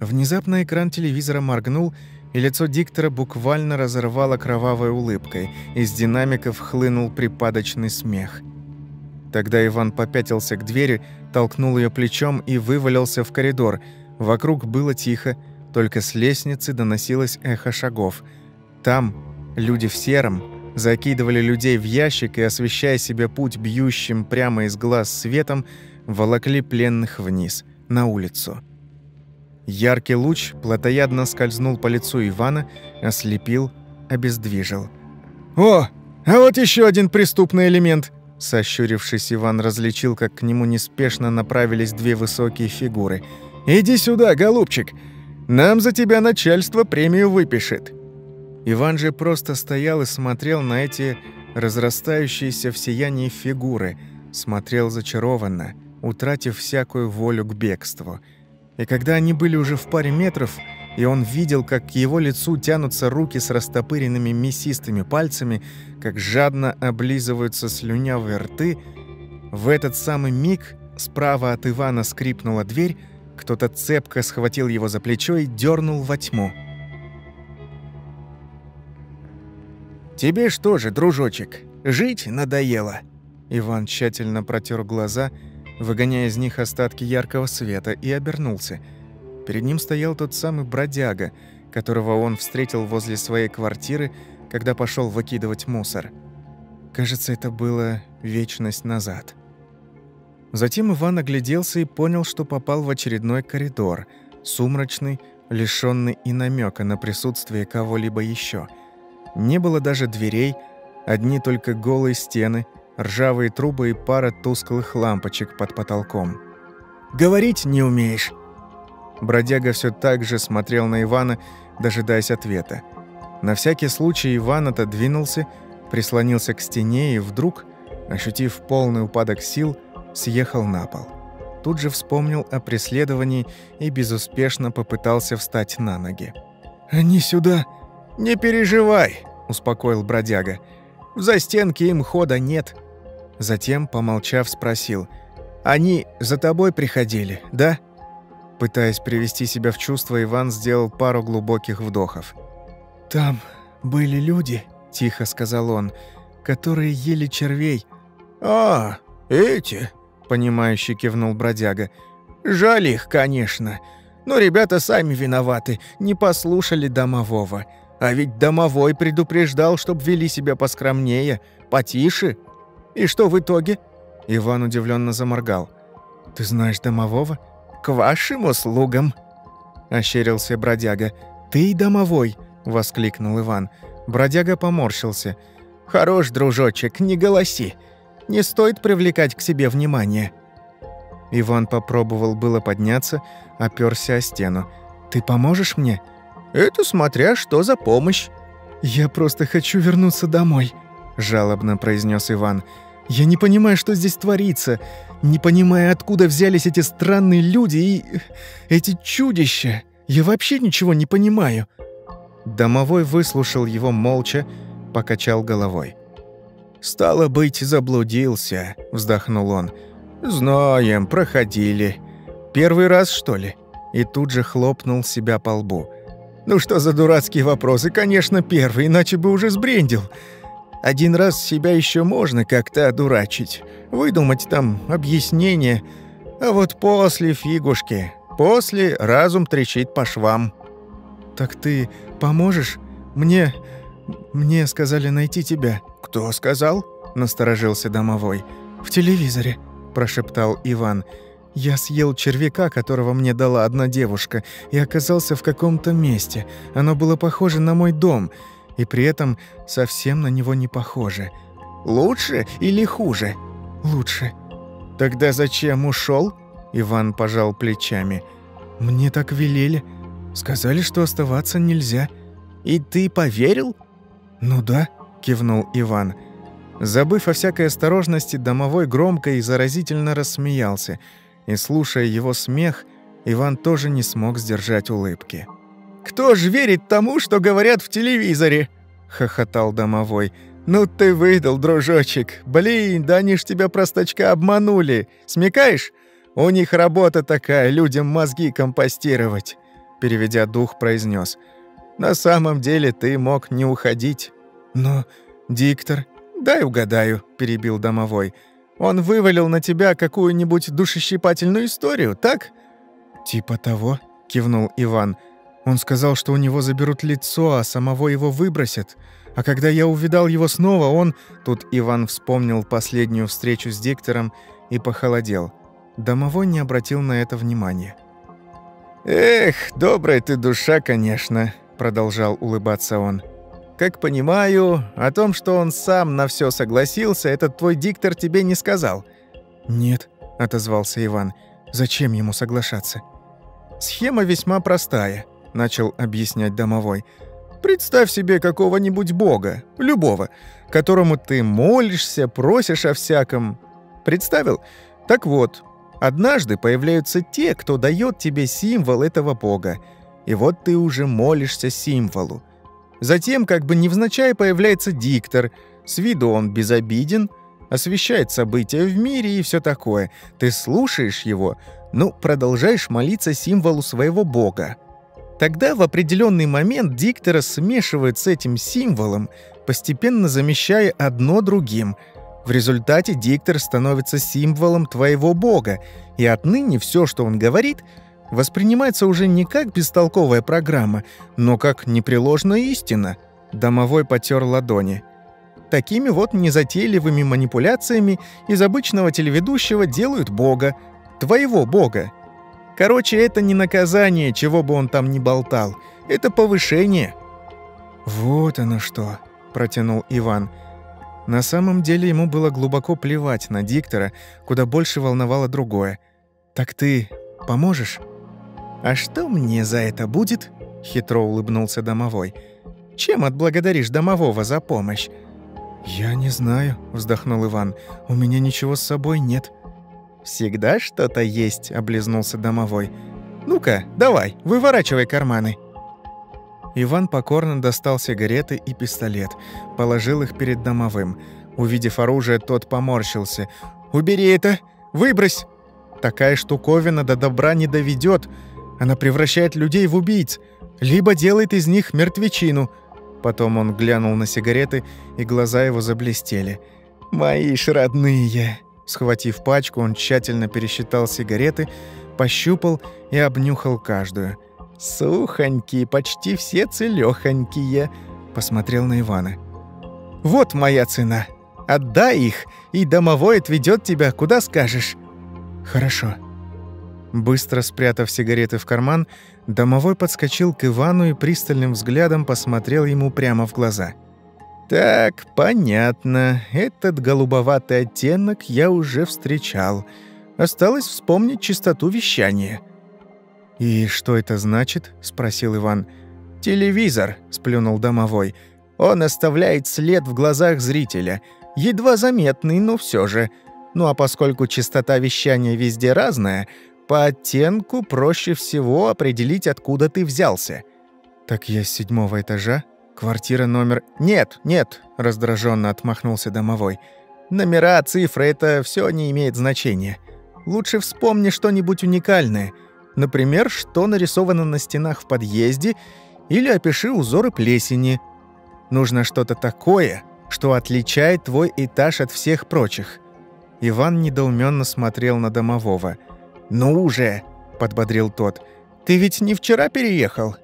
Внезапно экран телевизора моргнул, и лицо диктора буквально разорвало кровавой улыбкой. Из динамиков хлынул припадочный смех. Тогда Иван попятился к двери, толкнул ее плечом и вывалился в коридор. Вокруг было тихо, только с лестницы доносилось эхо шагов. Там люди в сером закидывали людей в ящик и, освещая себе путь бьющим прямо из глаз светом, волокли пленных вниз, на улицу. Яркий луч плотоядно скользнул по лицу Ивана, ослепил, обездвижил. «О, а вот еще один преступный элемент!» Сощурившись, Иван различил, как к нему неспешно направились две высокие фигуры. «Иди сюда, голубчик! Нам за тебя начальство премию выпишет!» Иван же просто стоял и смотрел на эти разрастающиеся в сиянии фигуры, смотрел зачарованно, утратив всякую волю к бегству – и когда они были уже в паре метров, и он видел, как к его лицу тянутся руки с растопыренными мясистыми пальцами, как жадно облизываются слюнявые рты, в этот самый миг справа от Ивана скрипнула дверь, кто-то цепко схватил его за плечо и дернул во тьму. «Тебе что же, дружочек, жить надоело?» Иван тщательно протер глаза выгоняя из них остатки яркого света, и обернулся. Перед ним стоял тот самый бродяга, которого он встретил возле своей квартиры, когда пошел выкидывать мусор. Кажется, это было вечность назад. Затем Иван огляделся и понял, что попал в очередной коридор, сумрачный, лишённый и намека на присутствие кого-либо еще. Не было даже дверей, одни только голые стены, ржавые трубы и пара тусклых лампочек под потолком. «Говорить не умеешь!» Бродяга все так же смотрел на Ивана, дожидаясь ответа. На всякий случай Иван отодвинулся, прислонился к стене и вдруг, ощутив полный упадок сил, съехал на пол. Тут же вспомнил о преследовании и безуспешно попытался встать на ноги. «Они сюда!» «Не переживай!» – успокоил бродяга. «В застенке им хода нет. Затем, помолчав, спросил. «Они за тобой приходили, да?» Пытаясь привести себя в чувство, Иван сделал пару глубоких вдохов. «Там были люди», — тихо сказал он, — «которые ели червей». «А, эти?» — понимающе кивнул бродяга. «Жаль их, конечно. Но ребята сами виноваты, не послушали домового. А ведь домовой предупреждал, чтоб вели себя поскромнее, потише, и что в итоге?» Иван удивленно заморгал. «Ты знаешь домового?» «К вашим услугам!» Ощерился бродяга. «Ты домовой!» — воскликнул Иван. Бродяга поморщился. «Хорош, дружочек, не голоси. Не стоит привлекать к себе внимание». Иван попробовал было подняться, оперся о стену. «Ты поможешь мне?» «Это смотря что за помощь». «Я просто хочу вернуться домой», — жалобно произнес Иван. Я не понимаю, что здесь творится. Не понимаю, откуда взялись эти странные люди и... эти чудища. Я вообще ничего не понимаю». Домовой выслушал его молча, покачал головой. «Стало быть, заблудился», — вздохнул он. «Знаем, проходили. Первый раз, что ли?» И тут же хлопнул себя по лбу. «Ну что за дурацкие вопросы? Конечно, первый, иначе бы уже сбрендил. Один раз себя еще можно как-то одурачить, выдумать там объяснение, а вот после фигушки, после разум трещит по швам. «Так ты поможешь? Мне... мне сказали найти тебя». «Кто сказал?» – насторожился домовой. «В телевизоре», – прошептал Иван. «Я съел червяка, которого мне дала одна девушка, и оказался в каком-то месте. Оно было похоже на мой дом» и при этом совсем на него не похоже. Лучше или хуже? Лучше. Тогда зачем ушел? Иван пожал плечами. Мне так велели. Сказали, что оставаться нельзя. И ты поверил? Ну да, кивнул Иван. Забыв о всякой осторожности, домовой громко и заразительно рассмеялся, и, слушая его смех, Иван тоже не смог сдержать улыбки. «Кто ж верит тому, что говорят в телевизоре?» — хохотал домовой. «Ну ты выдал, дружочек. Блин, да они ж тебя простачка обманули. Смекаешь? У них работа такая, людям мозги компостировать», — переведя дух, произнес. «На самом деле ты мог не уходить». «Но, диктор, дай угадаю», — перебил домовой. «Он вывалил на тебя какую-нибудь душещипательную историю, так?» «Типа того», — кивнул Иван. «Он сказал, что у него заберут лицо, а самого его выбросят. А когда я увидал его снова, он...» Тут Иван вспомнил последнюю встречу с диктором и похолодел. Домовой не обратил на это внимания. «Эх, добрая ты душа, конечно», — продолжал улыбаться он. «Как понимаю, о том, что он сам на все согласился, этот твой диктор тебе не сказал». «Нет», — отозвался Иван. «Зачем ему соглашаться?» «Схема весьма простая», — начал объяснять домовой. «Представь себе какого-нибудь бога, любого, которому ты молишься, просишь о всяком. Представил? Так вот, Однажды появляются те, кто дает тебе символ этого бога, и вот ты уже молишься символу. Затем, как бы невзначай, появляется диктор. С виду он безобиден, освещает события в мире и все такое. Ты слушаешь его, ну, продолжаешь молиться символу своего бога. Тогда в определенный момент диктора смешивают с этим символом, постепенно замещая одно другим – в результате диктор становится символом твоего бога, и отныне все, что он говорит, воспринимается уже не как бестолковая программа, но как непреложная истина. Домовой потер ладони. Такими вот незатейливыми манипуляциями из обычного телеведущего делают бога, твоего бога. Короче, это не наказание, чего бы он там ни болтал, это повышение. «Вот оно что», — протянул Иван, — на самом деле ему было глубоко плевать на диктора, куда больше волновало другое. «Так ты поможешь?» «А что мне за это будет?» — хитро улыбнулся домовой. «Чем отблагодаришь домового за помощь?» «Я не знаю», — вздохнул Иван. «У меня ничего с собой нет». «Всегда что-то есть», — облизнулся домовой. «Ну-ка, давай, выворачивай карманы». Иван покорно достал сигареты и пистолет, положил их перед домовым. Увидев оружие, тот поморщился. «Убери это! Выбрось! Такая штуковина до добра не доведет. Она превращает людей в убийц, либо делает из них мертвечину». Потом он глянул на сигареты, и глаза его заблестели. «Мои ж родные!» Схватив пачку, он тщательно пересчитал сигареты, пощупал и обнюхал каждую. «Сухонькие, почти все целёхонькие», — посмотрел на Ивана. «Вот моя цена. Отдай их, и домовой отведёт тебя, куда скажешь». «Хорошо». Быстро спрятав сигареты в карман, домовой подскочил к Ивану и пристальным взглядом посмотрел ему прямо в глаза. «Так, понятно. Этот голубоватый оттенок я уже встречал. Осталось вспомнить чистоту вещания». «И что это значит?» — спросил Иван. «Телевизор», — сплюнул домовой. «Он оставляет след в глазах зрителя. Едва заметный, но все же. Ну а поскольку частота вещания везде разная, по оттенку проще всего определить, откуда ты взялся». «Так я с седьмого этажа? Квартира номер...» «Нет, нет», — раздраженно отмахнулся домовой. «Номера, цифры — это все не имеет значения. Лучше вспомни что-нибудь уникальное — Например, что нарисовано на стенах в подъезде, или опиши узоры плесени. Нужно что-то такое, что отличает твой этаж от всех прочих. Иван недоуменно смотрел на домового. «Ну уже!» — подбодрил тот. «Ты ведь не вчера переехал?»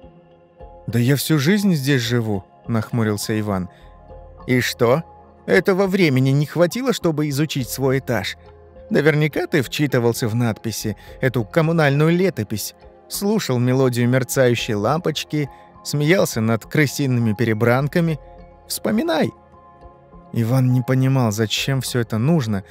«Да я всю жизнь здесь живу», — нахмурился Иван. «И что? Этого времени не хватило, чтобы изучить свой этаж?» Наверняка ты вчитывался в надписи, эту коммунальную летопись, слушал мелодию мерцающей лампочки, смеялся над крысиными перебранками. Вспоминай. Иван не понимал, зачем все это нужно,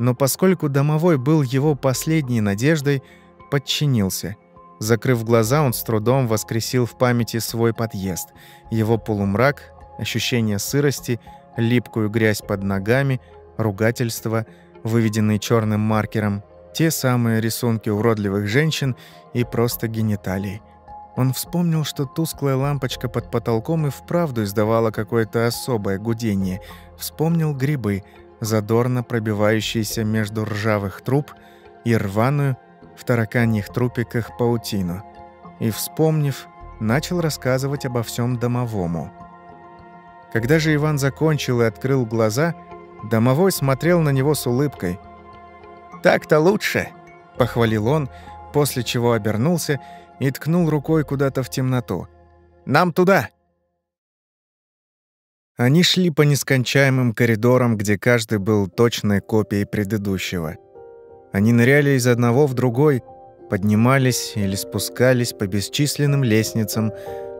но поскольку домовой был его последней надеждой, подчинился. Закрыв глаза, он с трудом воскресил в памяти свой подъезд, его полумрак, ощущение сырости, липкую грязь под ногами, ругательства, выведенные черным маркером, те самые рисунки уродливых женщин и просто гениталий. Он вспомнил, что тусклая лампочка под потолком и вправду издавала какое-то особое гудение. Вспомнил грибы, задорно пробивающиеся между ржавых труб, и рваную в тараканьих трупиках паутину. И, вспомнив, начал рассказывать обо всем домовому. Когда же Иван закончил и открыл глаза, домовой смотрел на него с улыбкой. «Так-то лучше», — похвалил он, после чего обернулся и ткнул рукой куда-то в темноту. «Нам туда!» Они шли по нескончаемым коридорам, где каждый был точной копией предыдущего. Они ныряли из одного в другой, поднимались или спускались по бесчисленным лестницам,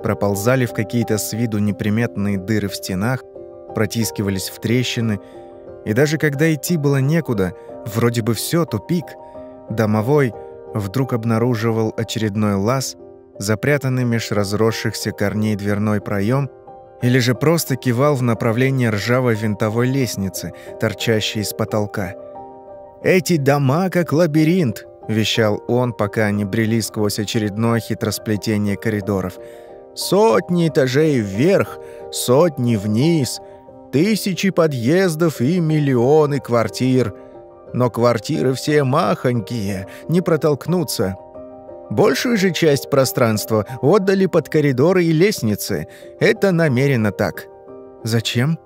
проползали в какие-то с виду неприметные дыры в стенах, протискивались в трещины, и даже когда идти было некуда, вроде бы все тупик, домовой — вдруг обнаруживал очередной лаз, запрятанный меж разросшихся корней дверной проем, или же просто кивал в направлении ржавой винтовой лестницы, торчащей из потолка. «Эти дома как лабиринт», — вещал он, пока они брели сквозь очередное хитросплетение коридоров. «Сотни этажей вверх, сотни вниз, тысячи подъездов и миллионы квартир». Но квартиры все махонькие, не протолкнуться. Большую же часть пространства отдали под коридоры и лестницы. Это намеренно так. Зачем?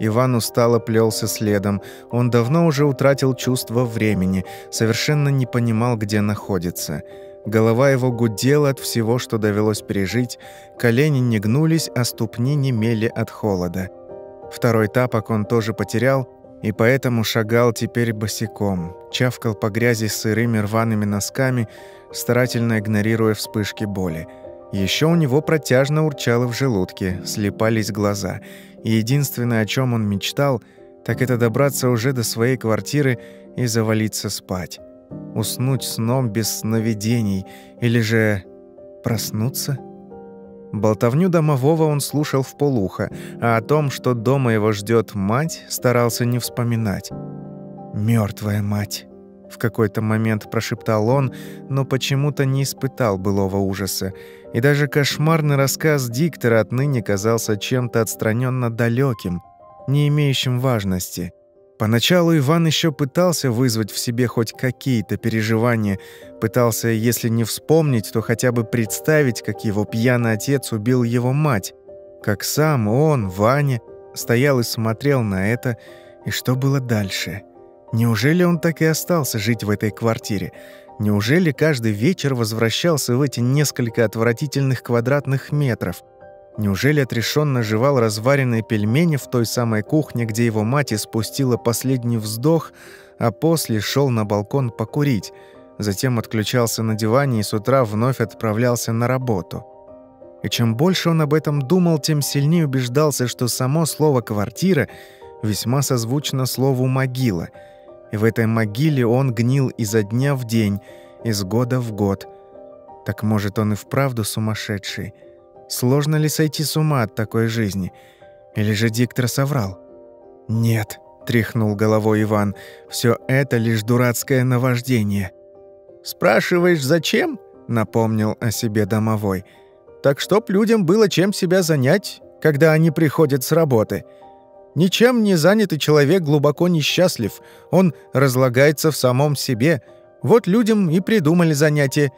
Иван устало плелся следом. Он давно уже утратил чувство времени, совершенно не понимал, где находится. Голова его гудела от всего, что довелось пережить, колени не гнулись, а ступни немели от холода. Второй тапок он тоже потерял, и поэтому шагал теперь босиком, чавкал по грязи сырыми рваными носками, старательно игнорируя вспышки боли. Еще у него протяжно урчало в желудке, слепались глаза, и единственное, о чем он мечтал, так это добраться уже до своей квартиры и завалиться спать. Уснуть сном без сновидений или же проснуться – Болтовню домового он слушал в полухо, а о том, что дома его ждет мать, старался не вспоминать. Мертвая мать!» — в какой-то момент прошептал он, но почему-то не испытал былого ужаса. И даже кошмарный рассказ диктора отныне казался чем-то отстраненно далеким, не имеющим важности — Поначалу Иван еще пытался вызвать в себе хоть какие-то переживания, пытался, если не вспомнить, то хотя бы представить, как его пьяный отец убил его мать, как сам он, Ваня, стоял и смотрел на это, и что было дальше. Неужели он так и остался жить в этой квартире? Неужели каждый вечер возвращался в эти несколько отвратительных квадратных метров – Неужели отрешенно жевал разваренные пельмени в той самой кухне, где его мать испустила последний вздох, а после шел на балкон покурить, затем отключался на диване и с утра вновь отправлялся на работу? И чем больше он об этом думал, тем сильнее убеждался, что само слово «квартира» весьма созвучно слову «могила», и в этой могиле он гнил изо дня в день, из года в год. Так может, он и вправду сумасшедший – Сложно ли сойти с ума от такой жизни? Или же диктор соврал? «Нет», — тряхнул головой Иван, — «всё это лишь дурацкое наваждение». «Спрашиваешь, зачем?» — напомнил о себе домовой. «Так чтоб людям было чем себя занять, когда они приходят с работы. Ничем не занятый человек глубоко несчастлив, он разлагается в самом себе. Вот людям и придумали занятие.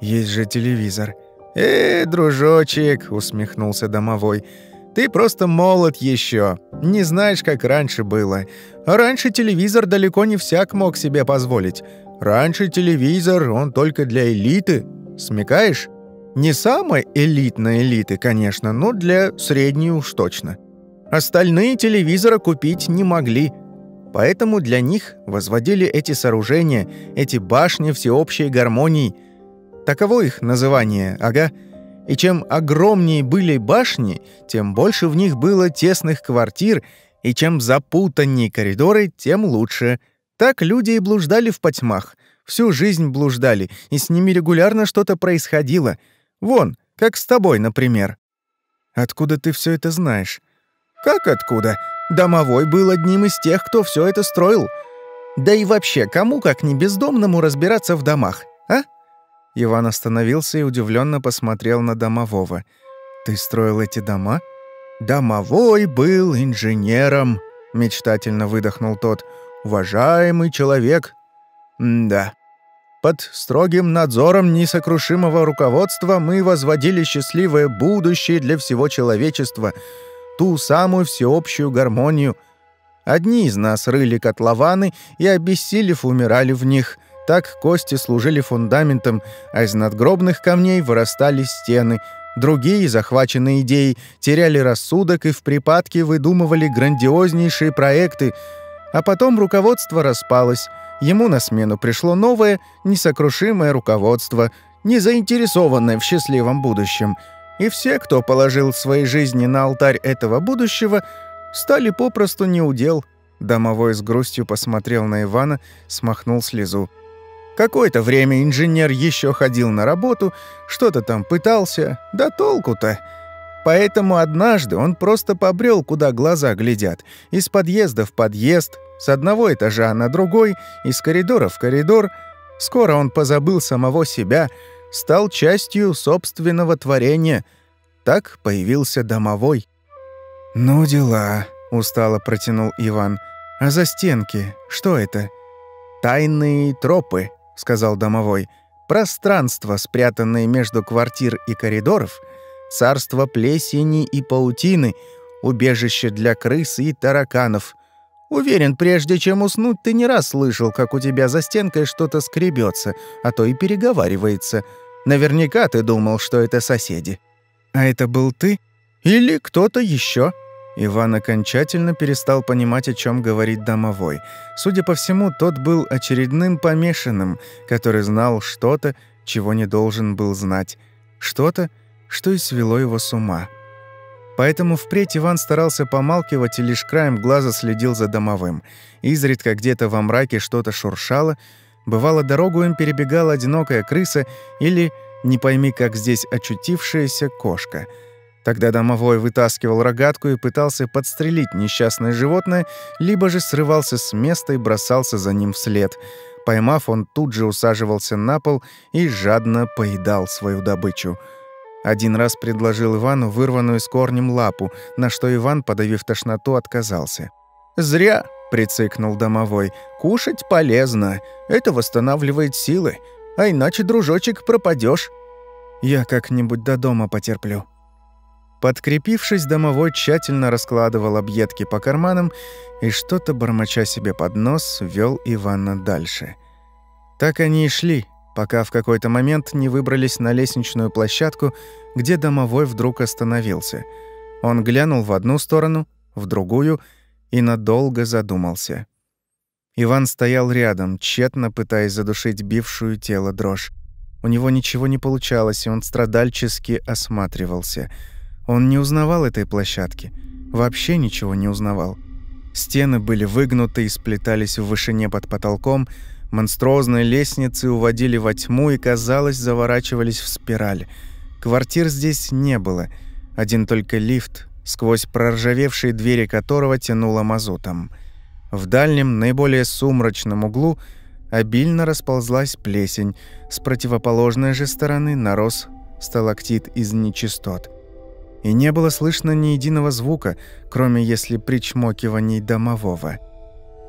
Есть же телевизор». «Э, дружочек», — усмехнулся домовой, — «ты просто молод еще, не знаешь, как раньше было. раньше телевизор далеко не всяк мог себе позволить. Раньше телевизор, он только для элиты. Смекаешь? Не самой элитной элиты, конечно, но для средней уж точно. Остальные телевизора купить не могли». Поэтому для них возводили эти сооружения, эти башни всеобщей гармонии — Таково их называние, ага. И чем огромнее были башни, тем больше в них было тесных квартир, и чем запутаннее коридоры, тем лучше. Так люди и блуждали в потьмах. Всю жизнь блуждали, и с ними регулярно что-то происходило. Вон, как с тобой, например. Откуда ты все это знаешь? Как откуда? Домовой был одним из тех, кто все это строил. Да и вообще, кому как не бездомному разбираться в домах, а?» Иван остановился и удивленно посмотрел на домового. «Ты строил эти дома?» «Домовой был инженером», — мечтательно выдохнул тот. «Уважаемый человек». «Да». Под строгим надзором несокрушимого руководства мы возводили счастливое будущее для всего человечества, ту самую всеобщую гармонию. Одни из нас рыли котлованы и, обессилев, умирали в них — так кости служили фундаментом, а из надгробных камней вырастали стены. Другие, захваченные идеей, теряли рассудок и в припадке выдумывали грандиознейшие проекты. А потом руководство распалось. Ему на смену пришло новое, несокрушимое руководство, не заинтересованное в счастливом будущем. И все, кто положил свои жизни на алтарь этого будущего, стали попросту неудел. Домовой с грустью посмотрел на Ивана, смахнул слезу. Какое-то время инженер еще ходил на работу, что-то там пытался, да толку-то. Поэтому однажды он просто побрел, куда глаза глядят, из подъезда в подъезд, с одного этажа на другой, из коридора в коридор. Скоро он позабыл самого себя, стал частью собственного творения. Так появился домовой. «Ну дела», — устало протянул Иван. «А за стенки что это?» «Тайные тропы», — сказал домовой. «Пространство, спрятанное между квартир и коридоров, царство плесени и паутины, убежище для крыс и тараканов. Уверен, прежде чем уснуть, ты не раз слышал, как у тебя за стенкой что-то скребется, а то и переговаривается. Наверняка ты думал, что это соседи. А это был ты? Или кто-то еще? Иван окончательно перестал понимать, о чем говорит домовой. Судя по всему, тот был очередным помешанным, который знал что-то, чего не должен был знать. Что-то, что и свело его с ума. Поэтому впредь Иван старался помалкивать и лишь краем глаза следил за домовым. Изредка где-то во мраке что-то шуршало, бывало, дорогу им перебегала одинокая крыса или, не пойми как здесь очутившаяся кошка — Тогда домовой вытаскивал рогатку и пытался подстрелить несчастное животное, либо же срывался с места и бросался за ним вслед. Поймав, он тут же усаживался на пол и жадно поедал свою добычу. Один раз предложил Ивану вырванную с корнем лапу, на что Иван, подавив тошноту, отказался. «Зря!» — прицикнул домовой. «Кушать полезно. Это восстанавливает силы. А иначе, дружочек, пропадешь. «Я как-нибудь до дома потерплю», Подкрепившись, домовой тщательно раскладывал объедки по карманам и что-то, бормоча себе под нос, вел Ивана дальше. Так они и шли, пока в какой-то момент не выбрались на лестничную площадку, где домовой вдруг остановился. Он глянул в одну сторону, в другую и надолго задумался. Иван стоял рядом, тщетно пытаясь задушить бившую тело дрожь. У него ничего не получалось, и он страдальчески осматривался — он не узнавал этой площадки. Вообще ничего не узнавал. Стены были выгнуты и сплетались в вышине под потолком, монструозные лестницы уводили во тьму и, казалось, заворачивались в спираль. Квартир здесь не было. Один только лифт, сквозь проржавевшие двери которого тянуло мазутом. В дальнем, наиболее сумрачном углу обильно расползлась плесень, с противоположной же стороны нарос сталактит из нечистот и не было слышно ни единого звука, кроме если причмокиваний домового.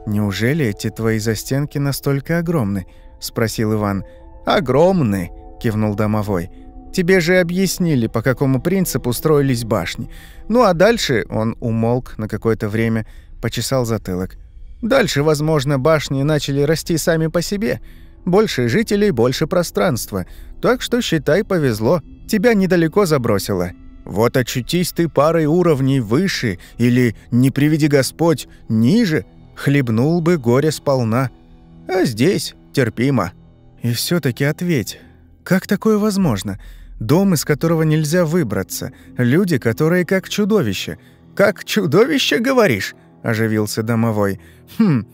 «Неужели эти твои застенки настолько огромны?» — спросил Иван. «Огромны!» — кивнул домовой. «Тебе же объяснили, по какому принципу строились башни. Ну а дальше...» — он умолк на какое-то время, почесал затылок. «Дальше, возможно, башни начали расти сами по себе. Больше жителей, больше пространства. Так что, считай, повезло. Тебя недалеко забросило». Вот очутись ты парой уровней выше или, не приведи Господь, ниже, хлебнул бы горе сполна. А здесь терпимо. И все таки ответь, как такое возможно? Дом, из которого нельзя выбраться, люди, которые как чудовище. Как чудовище, говоришь? оживился домовой. Хм.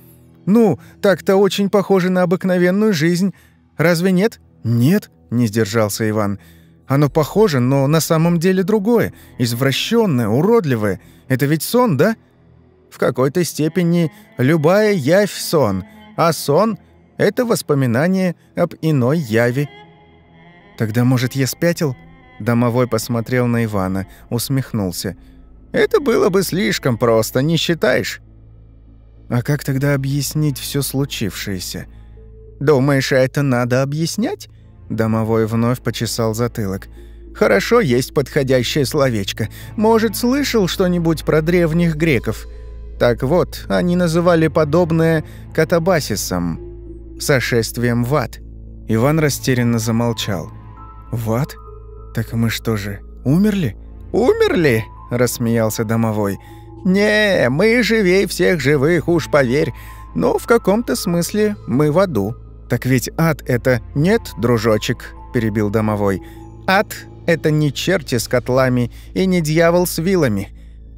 Ну, так-то очень похоже на обыкновенную жизнь. Разве нет? Нет, не сдержался Иван. Оно похоже, но на самом деле другое, извращенное, уродливое. Это ведь сон, да? В какой-то степени любая явь — сон, а сон — это воспоминание об иной яви. Тогда, может, я спятил? Домовой посмотрел на Ивана, усмехнулся. Это было бы слишком просто, не считаешь? А как тогда объяснить все случившееся? Думаешь, это надо объяснять? Домовой вновь почесал затылок. Хорошо, есть подходящее словечко. Может, слышал что-нибудь про древних греков? Так вот, они называли подобное катабасисом, сошествием в ад. Иван растерянно замолчал. «В ад? Так мы что же, умерли?» «Умерли?» – рассмеялся домовой. «Не, мы живей всех живых, уж поверь. Но в каком-то смысле мы в аду». «Так ведь ад — это...» «Нет, дружочек», — перебил домовой. «Ад — это не черти с котлами и не дьявол с вилами.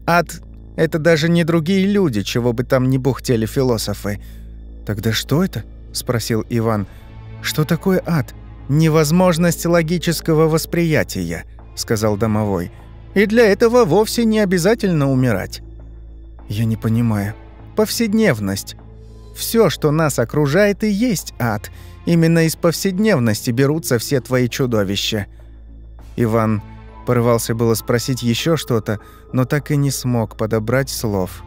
Ад — это даже не другие люди, чего бы там ни бухтели философы». «Тогда что это?» — спросил Иван. «Что такое ад?» «Невозможность логического восприятия», — сказал домовой. «И для этого вовсе не обязательно умирать». «Я не понимаю». «Повседневность. Все, что нас окружает, и есть ад. Именно из повседневности берутся все твои чудовища». Иван порывался было спросить еще что-то, но так и не смог подобрать слов.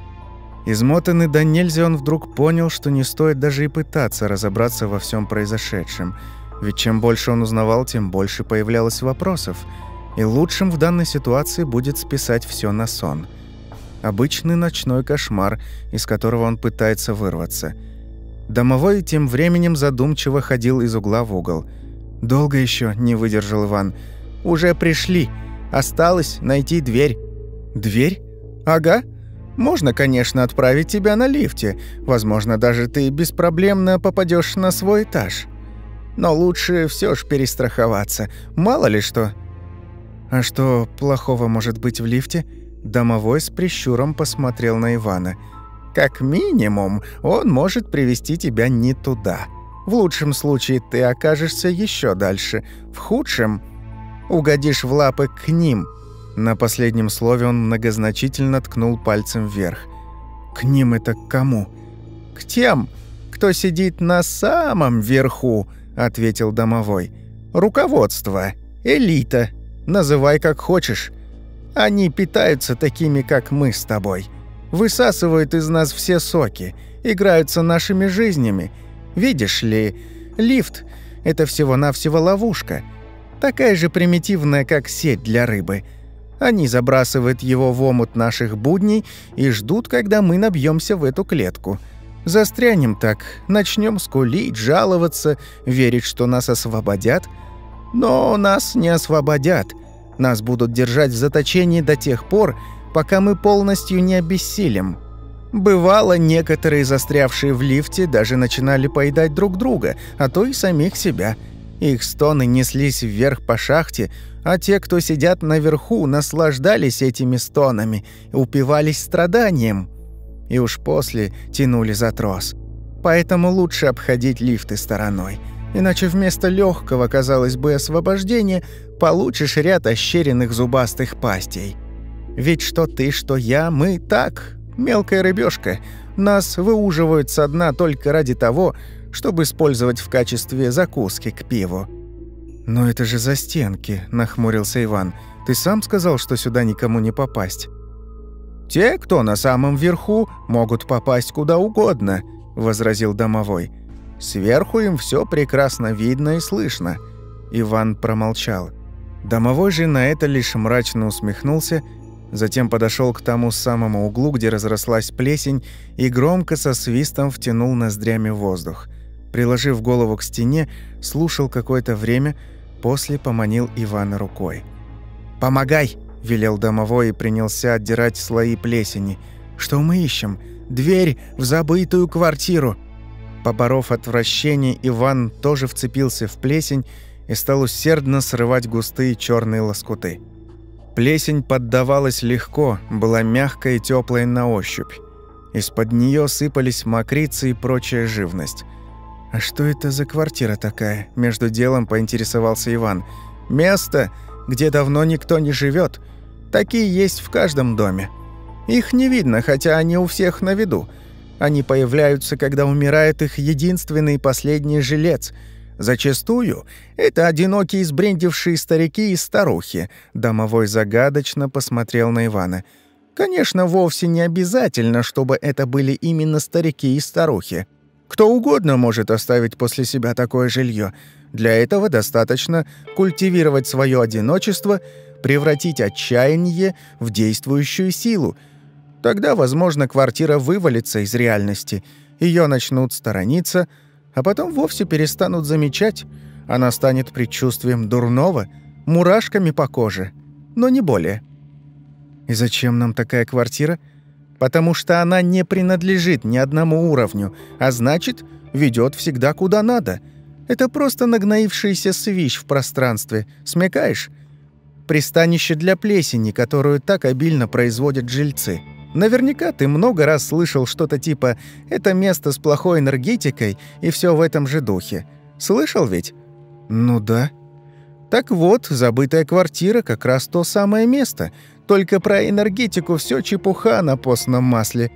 Измотанный до нельзя он вдруг понял, что не стоит даже и пытаться разобраться во всем произошедшем. Ведь чем больше он узнавал, тем больше появлялось вопросов. И лучшим в данной ситуации будет списать все на сон – Обычный ночной кошмар, из которого он пытается вырваться. Домовой тем временем задумчиво ходил из угла в угол. «Долго еще не выдержал Иван. «Уже пришли. Осталось найти дверь». «Дверь?» «Ага. Можно, конечно, отправить тебя на лифте. Возможно, даже ты беспроблемно попадешь на свой этаж. Но лучше все ж перестраховаться. Мало ли что». «А что плохого может быть в лифте?» Домовой с прищуром посмотрел на Ивана. «Как минимум, он может привести тебя не туда. В лучшем случае ты окажешься еще дальше. В худшем угодишь в лапы к ним». На последнем слове он многозначительно ткнул пальцем вверх. «К ним это к кому?» «К тем, кто сидит на самом верху», — ответил домовой. «Руководство, элита, называй как хочешь. Они питаются такими, как мы с тобой. Высасывают из нас все соки, играются нашими жизнями. Видишь ли, лифт — это всего-навсего ловушка. Такая же примитивная, как сеть для рыбы. Они забрасывают его в омут наших будней и ждут, когда мы набьемся в эту клетку. Застрянем так, начнем скулить, жаловаться, верить, что нас освободят. Но нас не освободят — нас будут держать в заточении до тех пор, пока мы полностью не обессилим. Бывало, некоторые застрявшие в лифте даже начинали поедать друг друга, а то и самих себя. Их стоны неслись вверх по шахте, а те, кто сидят наверху, наслаждались этими стонами, упивались страданием. И уж после тянули за трос. Поэтому лучше обходить лифты стороной. Иначе вместо легкого, казалось бы, освобождения получишь ряд ощеренных зубастых пастей. Ведь что ты, что я, мы так, мелкая рыбешка. Нас выуживают со дна только ради того, чтобы использовать в качестве закуски к пиву. «Но это же за стенки», — нахмурился Иван. «Ты сам сказал, что сюда никому не попасть». «Те, кто на самом верху, могут попасть куда угодно», — возразил домовой. «Сверху им все прекрасно видно и слышно». Иван промолчал. Домовой же на это лишь мрачно усмехнулся, затем подошел к тому самому углу, где разрослась плесень, и громко со свистом втянул ноздрями воздух. Приложив голову к стене, слушал какое-то время, после поманил Ивана рукой. «Помогай!» – велел домовой и принялся отдирать слои плесени. «Что мы ищем? Дверь в забытую квартиру!» Поборов отвращение, Иван тоже вцепился в плесень и стал усердно срывать густые черные лоскуты. Плесень поддавалась легко, была мягкая и теплая на ощупь. Из-под нее сыпались мокрицы и прочая живность. «А что это за квартира такая?» – между делом поинтересовался Иван. «Место, где давно никто не живет. Такие есть в каждом доме. Их не видно, хотя они у всех на виду. Они появляются, когда умирает их единственный последний жилец. Зачастую это одинокие сбрендившие старики и старухи. Домовой загадочно посмотрел на Ивана. Конечно, вовсе не обязательно, чтобы это были именно старики и старухи. Кто угодно может оставить после себя такое жилье. Для этого достаточно культивировать свое одиночество, превратить отчаяние в действующую силу. Тогда, возможно, квартира вывалится из реальности, ее начнут сторониться, а потом вовсе перестанут замечать. Она станет предчувствием дурного, мурашками по коже, но не более. И зачем нам такая квартира? Потому что она не принадлежит ни одному уровню, а значит, ведет всегда куда надо. Это просто нагноившийся свищ в пространстве. Смекаешь? Пристанище для плесени, которую так обильно производят жильцы. Наверняка ты много раз слышал что-то типа «это место с плохой энергетикой» и все в этом же духе. Слышал ведь? Ну да. Так вот, забытая квартира как раз то самое место — только про энергетику все чепуха на постном масле.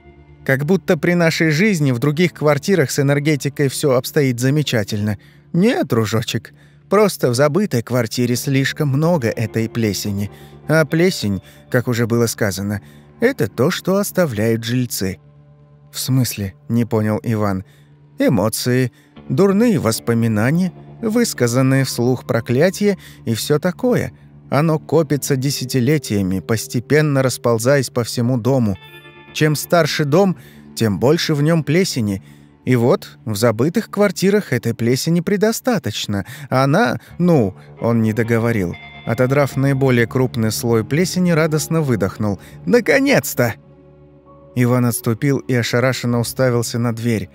Как будто при нашей жизни в других квартирах с энергетикой все обстоит замечательно. Нет, дружочек, просто в забытой квартире слишком много этой плесени. А плесень, как уже было сказано, это то, что оставляют жильцы. В смысле, не понял Иван. Эмоции, дурные воспоминания, высказанные вслух проклятия и все такое – оно копится десятилетиями, постепенно расползаясь по всему дому. Чем старше дом, тем больше в нем плесени. И вот в забытых квартирах этой плесени предостаточно. Она, ну, он не договорил. Отодрав наиболее крупный слой плесени, радостно выдохнул. «Наконец-то!» Иван отступил и ошарашенно уставился на дверь.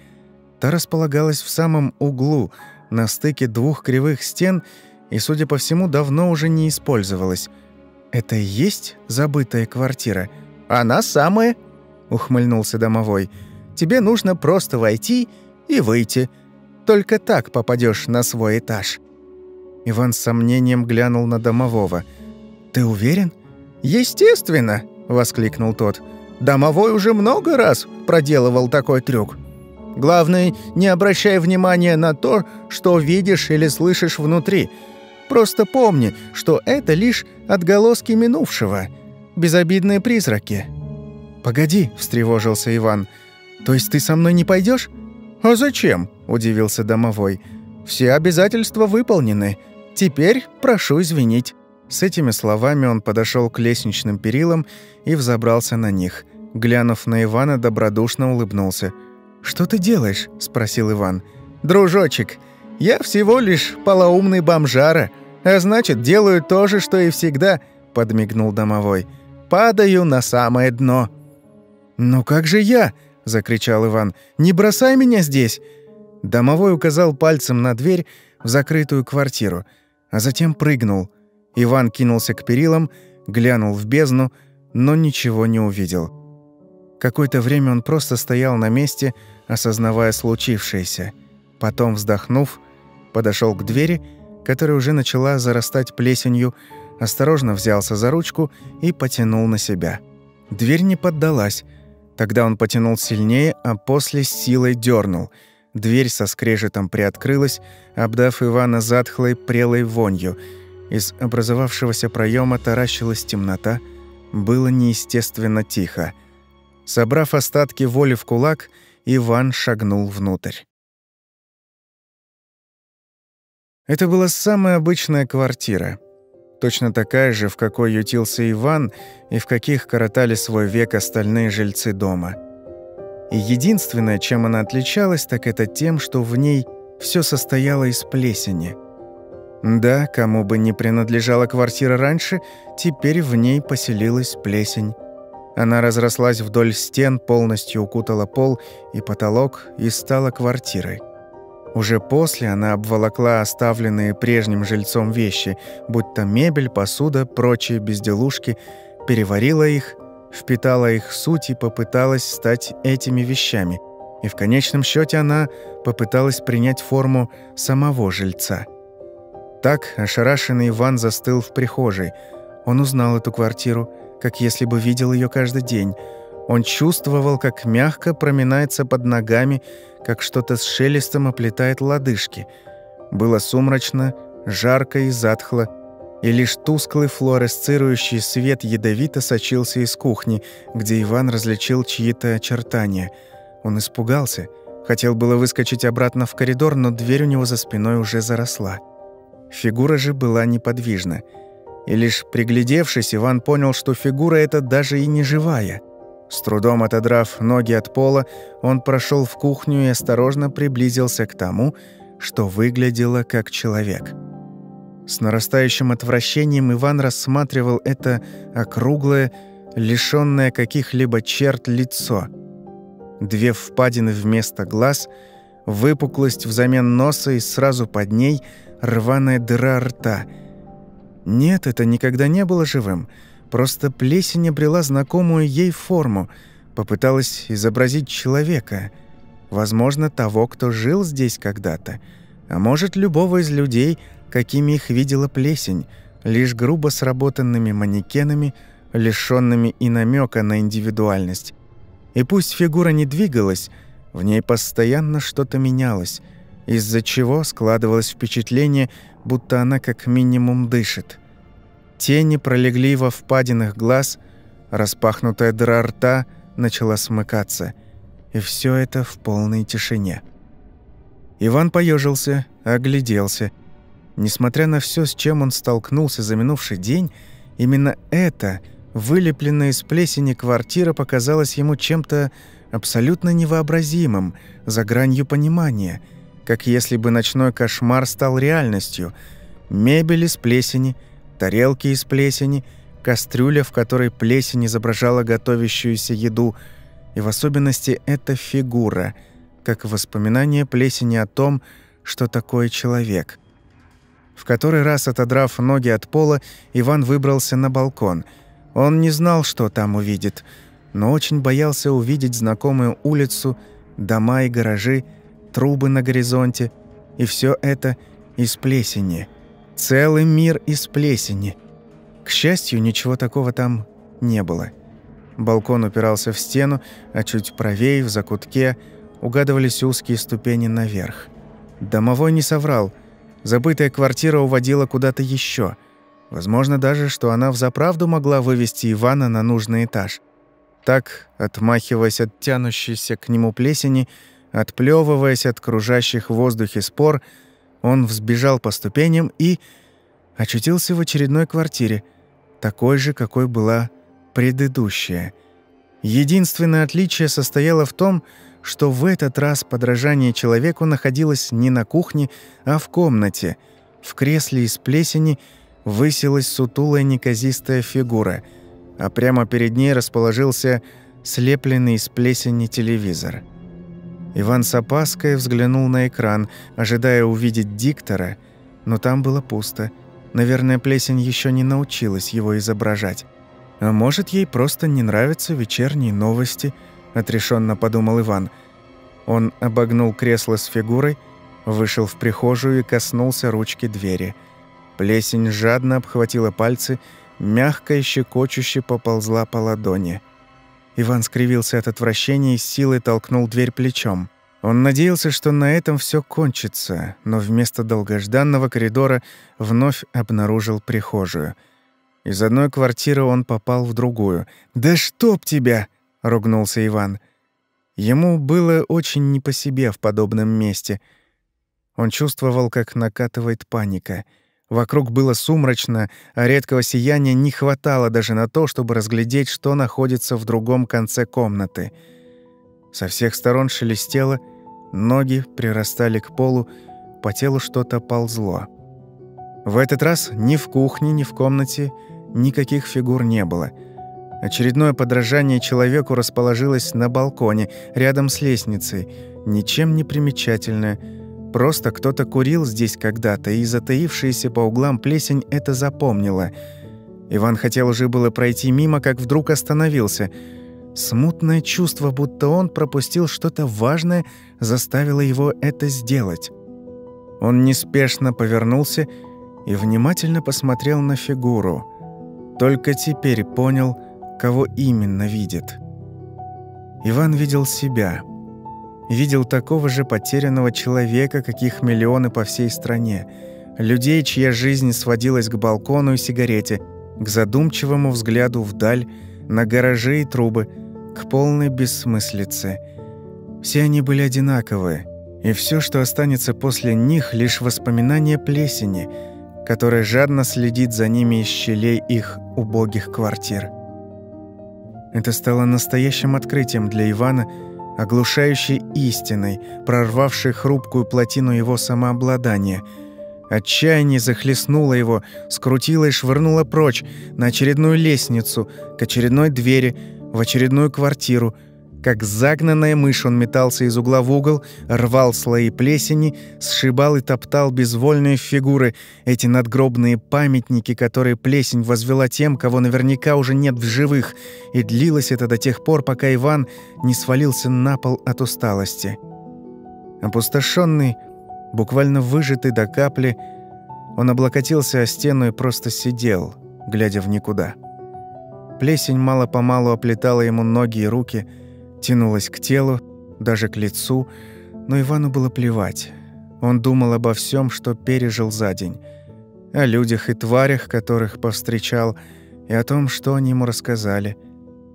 Та располагалась в самом углу, на стыке двух кривых стен и, судя по всему, давно уже не использовалась. «Это и есть забытая квартира?» «Она самая», — ухмыльнулся домовой. «Тебе нужно просто войти и выйти. Только так попадешь на свой этаж». Иван с сомнением глянул на домового. «Ты уверен?» «Естественно!» — воскликнул тот. «Домовой уже много раз проделывал такой трюк. Главное, не обращай внимания на то, что видишь или слышишь внутри. Просто помни, что это лишь отголоски минувшего, безобидные призраки». «Погоди», — встревожился Иван. «То есть ты со мной не пойдешь? «А зачем?» — удивился домовой. «Все обязательства выполнены. Теперь прошу извинить». С этими словами он подошел к лестничным перилам и взобрался на них. Глянув на Ивана, добродушно улыбнулся. «Что ты делаешь?» — спросил Иван. «Дружочек, я всего лишь полоумный бомжара, а значит, делаю то же, что и всегда», — подмигнул домовой. «Падаю на самое дно». «Ну как же я?» — закричал Иван. «Не бросай меня здесь!» Домовой указал пальцем на дверь в закрытую квартиру, а затем прыгнул. Иван кинулся к перилам, глянул в бездну, но ничего не увидел. Какое-то время он просто стоял на месте, осознавая случившееся. Потом, вздохнув, подошел к двери, которая уже начала зарастать плесенью, осторожно взялся за ручку и потянул на себя. Дверь не поддалась. Тогда он потянул сильнее, а после силой дернул. Дверь со скрежетом приоткрылась, обдав Ивана затхлой прелой вонью. Из образовавшегося проема таращилась темнота. Было неестественно тихо. Собрав остатки воли в кулак, Иван шагнул внутрь. Это была самая обычная квартира. Точно такая же, в какой ютился Иван и в каких коротали свой век остальные жильцы дома. И единственное, чем она отличалась, так это тем, что в ней все состояло из плесени. Да, кому бы не принадлежала квартира раньше, теперь в ней поселилась плесень. Она разрослась вдоль стен, полностью укутала пол и потолок и стала квартирой. Уже после она обволокла оставленные прежним жильцом вещи, будь то мебель, посуда, прочие безделушки, переварила их, впитала их суть и попыталась стать этими вещами. И в конечном счете она попыталась принять форму самого жильца. Так ошарашенный Иван застыл в прихожей. Он узнал эту квартиру, как если бы видел ее каждый день. Он чувствовал, как мягко проминается под ногами, как что-то с шелестом оплетает лодыжки. Было сумрачно, жарко и затхло, и лишь тусклый флуоресцирующий свет ядовито сочился из кухни, где Иван различил чьи-то очертания. Он испугался, хотел было выскочить обратно в коридор, но дверь у него за спиной уже заросла. Фигура же была неподвижна. И лишь приглядевшись, Иван понял, что фигура эта даже и не живая. С трудом отодрав ноги от пола, он прошел в кухню и осторожно приблизился к тому, что выглядело как человек. С нарастающим отвращением Иван рассматривал это округлое, лишённое каких-либо черт лицо. Две впадины вместо глаз, выпуклость взамен носа и сразу под ней рваная дыра рта. Нет, это никогда не было живым — Просто плесень обрела знакомую ей форму, попыталась изобразить человека, возможно, того, кто жил здесь когда-то, а может, любого из людей, какими их видела плесень, лишь грубо сработанными манекенами, лишёнными и намека на индивидуальность. И пусть фигура не двигалась, в ней постоянно что-то менялось, из-за чего складывалось впечатление, будто она как минимум дышит. Тени пролегли во впадинах глаз, распахнутая дыра рта начала смыкаться. И все это в полной тишине. Иван поежился, огляделся. Несмотря на все, с чем он столкнулся за минувший день, именно это, вылепленная из плесени квартира, показалась ему чем-то абсолютно невообразимым, за гранью понимания, как если бы ночной кошмар стал реальностью. Мебель из плесени – тарелки из плесени, кастрюля, в которой плесень изображала готовящуюся еду, и в особенности эта фигура, как воспоминание плесени о том, что такое человек. В который раз отодрав ноги от пола, Иван выбрался на балкон. Он не знал, что там увидит, но очень боялся увидеть знакомую улицу, дома и гаражи, трубы на горизонте, и все это из плесени – Целый мир из плесени. К счастью, ничего такого там не было. Балкон упирался в стену, а чуть правее, в закутке, угадывались узкие ступени наверх. Домовой не соврал. Забытая квартира уводила куда-то еще. Возможно даже, что она взаправду могла вывести Ивана на нужный этаж. Так, отмахиваясь от тянущейся к нему плесени, отплевываясь от кружащих в воздухе спор, он взбежал по ступеням и очутился в очередной квартире, такой же, какой была предыдущая. Единственное отличие состояло в том, что в этот раз подражание человеку находилось не на кухне, а в комнате. В кресле из плесени высилась сутулая неказистая фигура, а прямо перед ней расположился слепленный из плесени телевизор – Иван с опаской взглянул на экран, ожидая увидеть диктора, но там было пусто. Наверное, плесень еще не научилась его изображать. А может, ей просто не нравятся вечерние новости, отрешенно подумал Иван. Он обогнул кресло с фигурой, вышел в прихожую и коснулся ручки двери. Плесень жадно обхватила пальцы, мягко и щекочуще поползла по ладони. Иван скривился от отвращения и с силой толкнул дверь плечом. Он надеялся, что на этом все кончится, но вместо долгожданного коридора вновь обнаружил прихожую. Из одной квартиры он попал в другую. «Да чтоб тебя!» — ругнулся Иван. Ему было очень не по себе в подобном месте. Он чувствовал, как накатывает паника — Вокруг было сумрачно, а редкого сияния не хватало даже на то, чтобы разглядеть, что находится в другом конце комнаты. Со всех сторон шелестело, ноги прирастали к полу, по телу что-то ползло. В этот раз ни в кухне, ни в комнате никаких фигур не было. Очередное подражание человеку расположилось на балконе, рядом с лестницей, ничем не примечательное — Просто кто-то курил здесь когда-то, и затаившаяся по углам плесень это запомнила. Иван хотел уже было пройти мимо, как вдруг остановился. Смутное чувство, будто он пропустил что-то важное, заставило его это сделать. Он неспешно повернулся и внимательно посмотрел на фигуру. Только теперь понял, кого именно видит. Иван видел себя. Видел такого же потерянного человека, каких миллионы по всей стране. Людей, чья жизнь сводилась к балкону и сигарете, к задумчивому взгляду вдаль, на гаражи и трубы, к полной бессмыслице. Все они были одинаковые, и все, что останется после них, лишь воспоминания плесени, которая жадно следит за ними из щелей их убогих квартир. Это стало настоящим открытием для Ивана, оглушающей истиной, прорвавшей хрупкую плотину его самообладания – Отчаяние захлестнуло его, скрутило и швырнуло прочь, на очередную лестницу, к очередной двери, в очередную квартиру. Как загнанная мышь он метался из угла в угол, рвал слои плесени, сшибал и топтал безвольные фигуры, эти надгробные памятники, которые плесень возвела тем, кого наверняка уже нет в живых, и длилось это до тех пор, пока Иван не свалился на пол от усталости. Опустошенный, Буквально выжатый до капли, он облокотился о стену и просто сидел, глядя в никуда. Плесень мало-помалу оплетала ему ноги и руки, тянулась к телу, даже к лицу, но Ивану было плевать. Он думал обо всем, что пережил за день. О людях и тварях, которых повстречал, и о том, что они ему рассказали.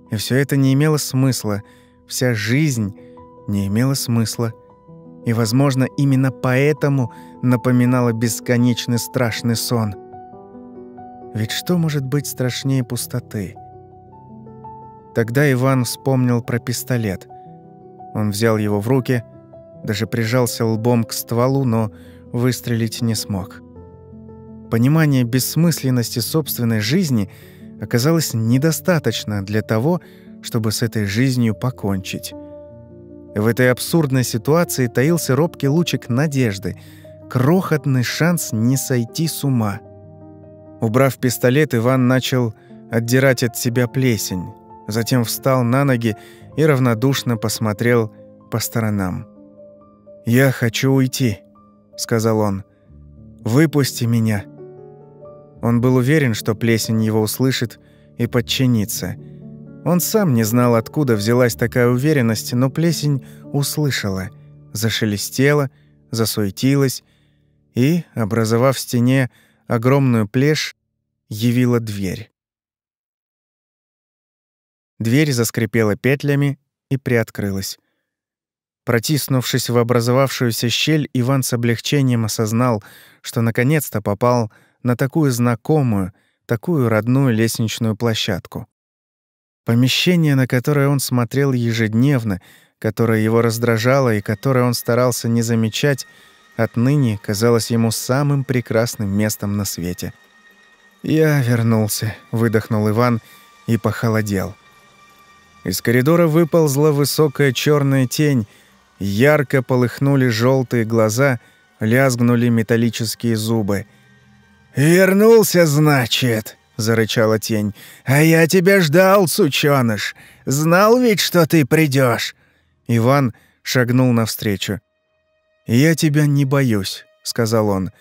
И все это не имело смысла. Вся жизнь не имела смысла. И, возможно, именно поэтому напоминала бесконечный страшный сон. Ведь что может быть страшнее пустоты? Тогда Иван вспомнил про пистолет. Он взял его в руки, даже прижался лбом к стволу, но выстрелить не смог. Понимание бессмысленности собственной жизни оказалось недостаточно для того, чтобы с этой жизнью покончить. В этой абсурдной ситуации таился робкий лучик надежды, крохотный шанс не сойти с ума. Убрав пистолет, Иван начал отдирать от себя плесень, затем встал на ноги и равнодушно посмотрел по сторонам. «Я хочу уйти», — сказал он. «Выпусти меня». Он был уверен, что плесень его услышит и подчинится — он сам не знал, откуда взялась такая уверенность, но плесень услышала, зашелестела, засуетилась и, образовав в стене огромную плешь, явила дверь. Дверь заскрипела петлями и приоткрылась. Протиснувшись в образовавшуюся щель, Иван с облегчением осознал, что наконец-то попал на такую знакомую, такую родную лестничную площадку. Помещение, на которое он смотрел ежедневно, которое его раздражало и которое он старался не замечать, отныне казалось ему самым прекрасным местом на свете. «Я вернулся», — выдохнул Иван и похолодел. Из коридора выползла высокая черная тень, ярко полыхнули желтые глаза, лязгнули металлические зубы. «Вернулся, значит?» зарычала тень. «А я тебя ждал, сучёныш! Знал ведь, что ты придёшь!» Иван шагнул навстречу. «Я тебя не боюсь», — сказал он.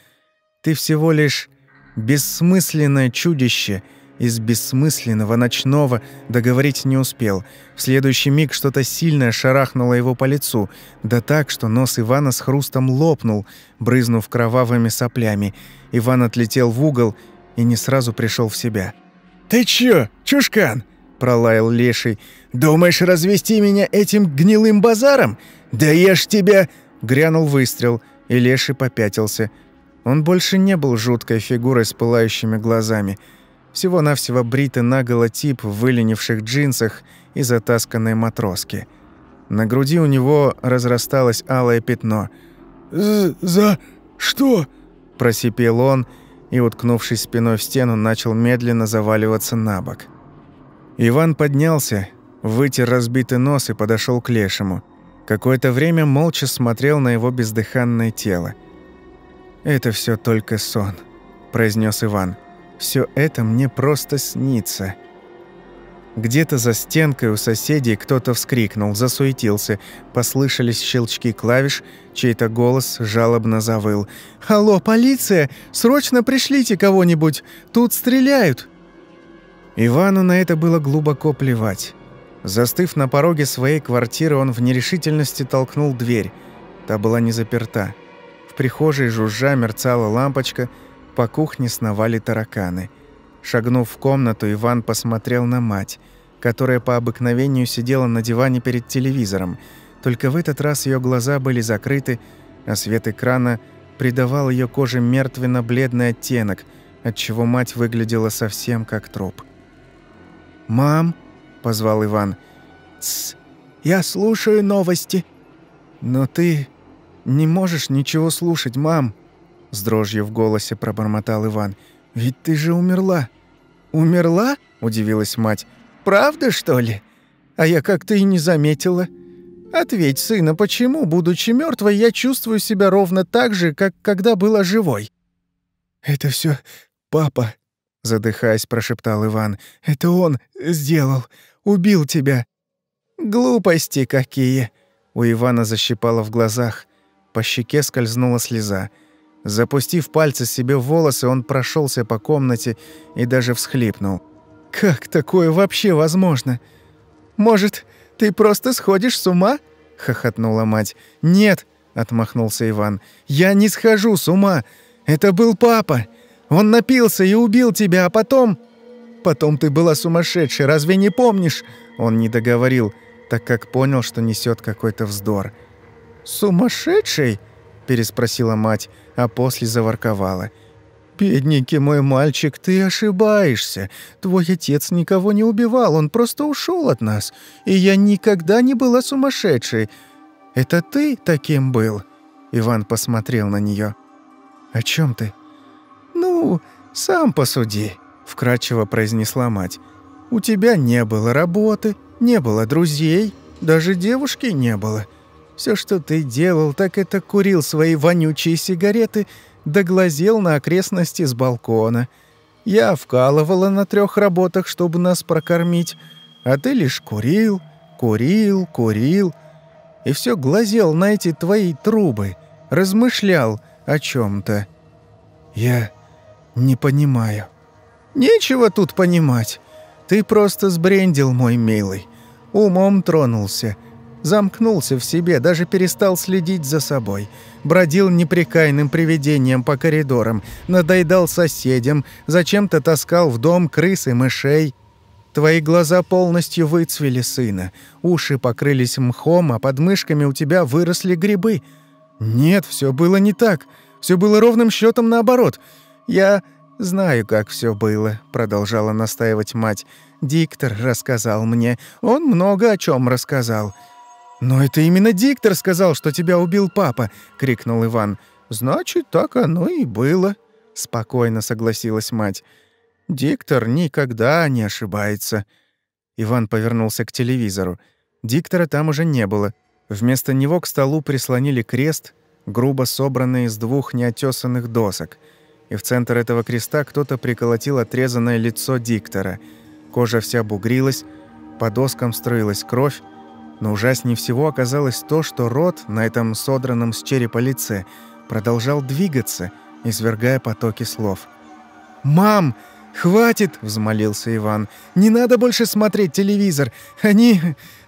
«Ты всего лишь бессмысленное чудище из бессмысленного ночного договорить не успел. В следующий миг что-то сильное шарахнуло его по лицу, да так, что нос Ивана с хрустом лопнул, брызнув кровавыми соплями. Иван отлетел в угол и не сразу пришел в себя. «Ты чё, чушкан?» – пролаял Леший. «Думаешь развести меня этим гнилым базаром? Да я ж тебя...» Грянул выстрел, и Леший попятился. Он больше не был жуткой фигурой с пылающими глазами. Всего-навсего бритый наголо тип в выленивших джинсах и затасканной матроске. На груди у него разрасталось алое пятно. «За что?» – просипел он – и, уткнувшись спиной в стену, начал медленно заваливаться на бок. Иван поднялся, вытер разбитый нос и подошел к лешему. Какое-то время молча смотрел на его бездыханное тело. «Это все только сон», – произнес Иван. Все это мне просто снится». Где-то за стенкой у соседей кто-то вскрикнул, засуетился. Послышались щелчки клавиш, чей-то голос жалобно завыл. «Алло, полиция! Срочно пришлите кого-нибудь! Тут стреляют!» Ивану на это было глубоко плевать. Застыв на пороге своей квартиры, он в нерешительности толкнул дверь. Та была не заперта. В прихожей жужжа мерцала лампочка, по кухне сновали тараканы. Шагнув в комнату, Иван посмотрел на мать, которая по обыкновению сидела на диване перед телевизором. Только в этот раз ее глаза были закрыты, а свет экрана придавал ее коже мертвенно-бледный оттенок, отчего мать выглядела совсем как труп. «Мам!» — позвал Иван. «Тсс, я слушаю новости». «Но ты не можешь ничего слушать, мам!» С дрожью в голосе пробормотал Иван. «Ведь ты же умерла!» «Умерла?» — удивилась мать. «Правда, что ли? А я как-то и не заметила. Ответь, сына, почему, будучи мертвой, я чувствую себя ровно так же, как когда была живой?» «Это все папа», — задыхаясь, прошептал Иван. «Это он сделал убил тебя». «Глупости какие!» У Ивана защипало в глазах. По щеке скользнула слеза. Запустив пальцы себе в волосы, он прошелся по комнате и даже всхлипнул. «Как такое вообще возможно? Может, ты просто сходишь с ума?» — хохотнула мать. «Нет», — отмахнулся Иван, — «я не схожу с ума. Это был папа. Он напился и убил тебя, а потом...» Потом ты была сумасшедшей, разве не помнишь?» Он не договорил, так как понял, что несет какой-то вздор. «Сумасшедшей?» – переспросила мать, а после заворковала. «Бедненький мой мальчик, ты ошибаешься. Твой отец никого не убивал, он просто ушел от нас. И я никогда не была сумасшедшей. Это ты таким был?» Иван посмотрел на нее. «О чем ты?» «Ну, сам посуди вкрадчиво произнесла мать. У тебя не было работы, не было друзей, даже девушки не было. Все, что ты делал, так это курил свои вонючие сигареты, да на окрестности с балкона. Я вкалывала на трех работах, чтобы нас прокормить, а ты лишь курил, курил, курил, и все глазел на эти твои трубы, размышлял о чем то Я не понимаю. «Нечего тут понимать. Ты просто сбрендил, мой милый. Умом тронулся. Замкнулся в себе, даже перестал следить за собой. Бродил непрекаянным привидением по коридорам, надоедал соседям, зачем-то таскал в дом крыс и мышей. Твои глаза полностью выцвели, сына. Уши покрылись мхом, а под мышками у тебя выросли грибы. Нет, все было не так. Все было ровным счетом наоборот. Я «Знаю, как все было», — продолжала настаивать мать. «Диктор рассказал мне. Он много о чем рассказал». «Но это именно диктор сказал, что тебя убил папа!» — крикнул Иван. «Значит, так оно и было», — спокойно согласилась мать. «Диктор никогда не ошибается». Иван повернулся к телевизору. Диктора там уже не было. Вместо него к столу прислонили крест, грубо собранный из двух неотесанных досок — и в центр этого креста кто-то приколотил отрезанное лицо диктора. Кожа вся бугрилась, по доскам строилась кровь, но ужаснее всего оказалось то, что рот на этом содранном с черепа лице продолжал двигаться, извергая потоки слов. «Мам, хватит!» — взмолился Иван. «Не надо больше смотреть телевизор. Они...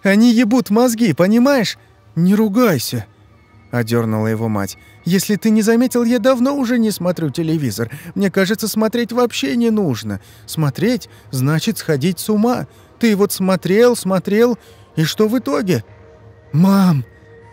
они ебут мозги, понимаешь? Не ругайся!» — одернула его мать. Если ты не заметил, я давно уже не смотрю телевизор. Мне кажется, смотреть вообще не нужно. Смотреть значит сходить с ума. Ты вот смотрел, смотрел, и что в итоге? Мам,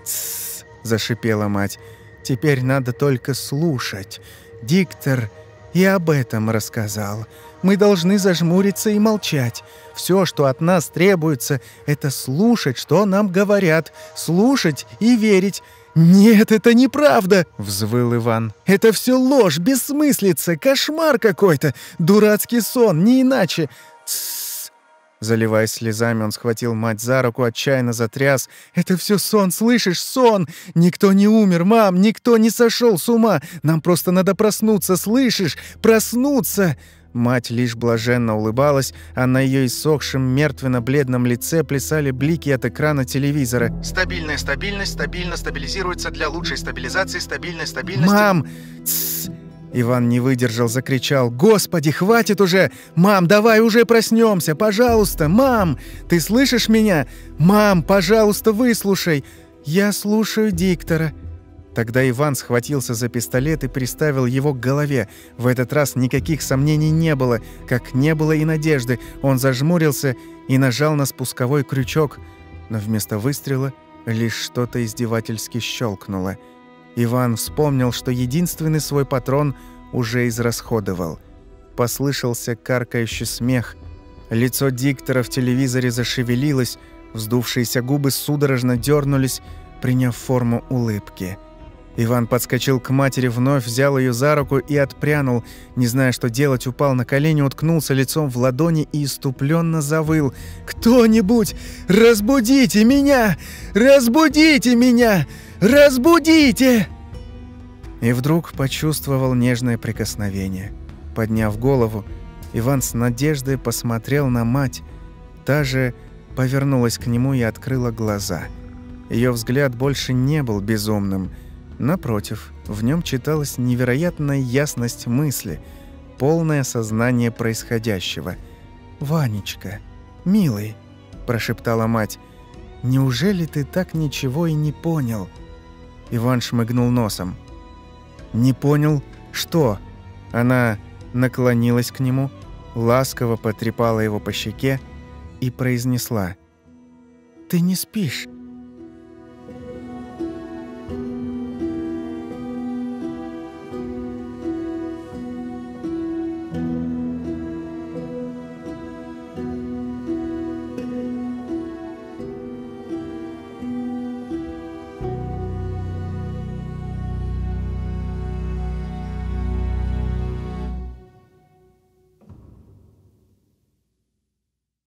тссс, зашипела мать. Теперь надо только слушать. Диктор и об этом рассказал. Мы должны зажмуриться и молчать. Все, что от нас требуется, это слушать, что нам говорят, слушать и верить. «Нет, это неправда!» — взвыл Иван. «Это все ложь, бессмыслица, кошмар какой-то, дурацкий сон, не иначе!» Заливаясь слезами, он схватил мать за руку, отчаянно затряс. «Это все сон, слышишь, сон! Никто не умер, мам, никто не сошел с ума! Нам просто надо проснуться, слышишь? Проснуться!» Мать лишь блаженно улыбалась, а на ее иссохшем мертвенно-бледном лице плясали блики от экрана телевизора. «Стабильная стабильность, стабильно стабилизируется для лучшей стабилизации, стабильной стабильности...» «Мам! Тссс! Иван не выдержал, закричал. «Господи, хватит уже! Мам, давай уже проснемся, пожалуйста! Мам, ты слышишь меня? Мам, пожалуйста, выслушай! Я слушаю диктора!» Тогда Иван схватился за пистолет и приставил его к голове. В этот раз никаких сомнений не было, как не было и надежды. Он зажмурился и нажал на спусковой крючок, но вместо выстрела лишь что-то издевательски щелкнуло – Иван вспомнил, что единственный свой патрон уже израсходовал. Послышался каркающий смех. Лицо диктора в телевизоре зашевелилось, вздувшиеся губы судорожно дернулись, приняв форму улыбки. Иван подскочил к матери, вновь взял ее за руку и отпрянул. Не зная, что делать, упал на колени, уткнулся лицом в ладони и иступленно завыл. «Кто-нибудь, разбудите меня! Разбудите меня! Разбудите!» И вдруг почувствовал нежное прикосновение. Подняв голову, Иван с надеждой посмотрел на мать. Та же повернулась к нему и открыла глаза. Ее взгляд больше не был безумным. Напротив, в нем читалась невероятная ясность мысли, полное сознание происходящего. «Ванечка, милый», – прошептала мать, – «неужели ты так ничего и не понял?» Иван шмыгнул носом. «Не понял, что?» Она наклонилась к нему, ласково потрепала его по щеке и произнесла. «Ты не спишь?»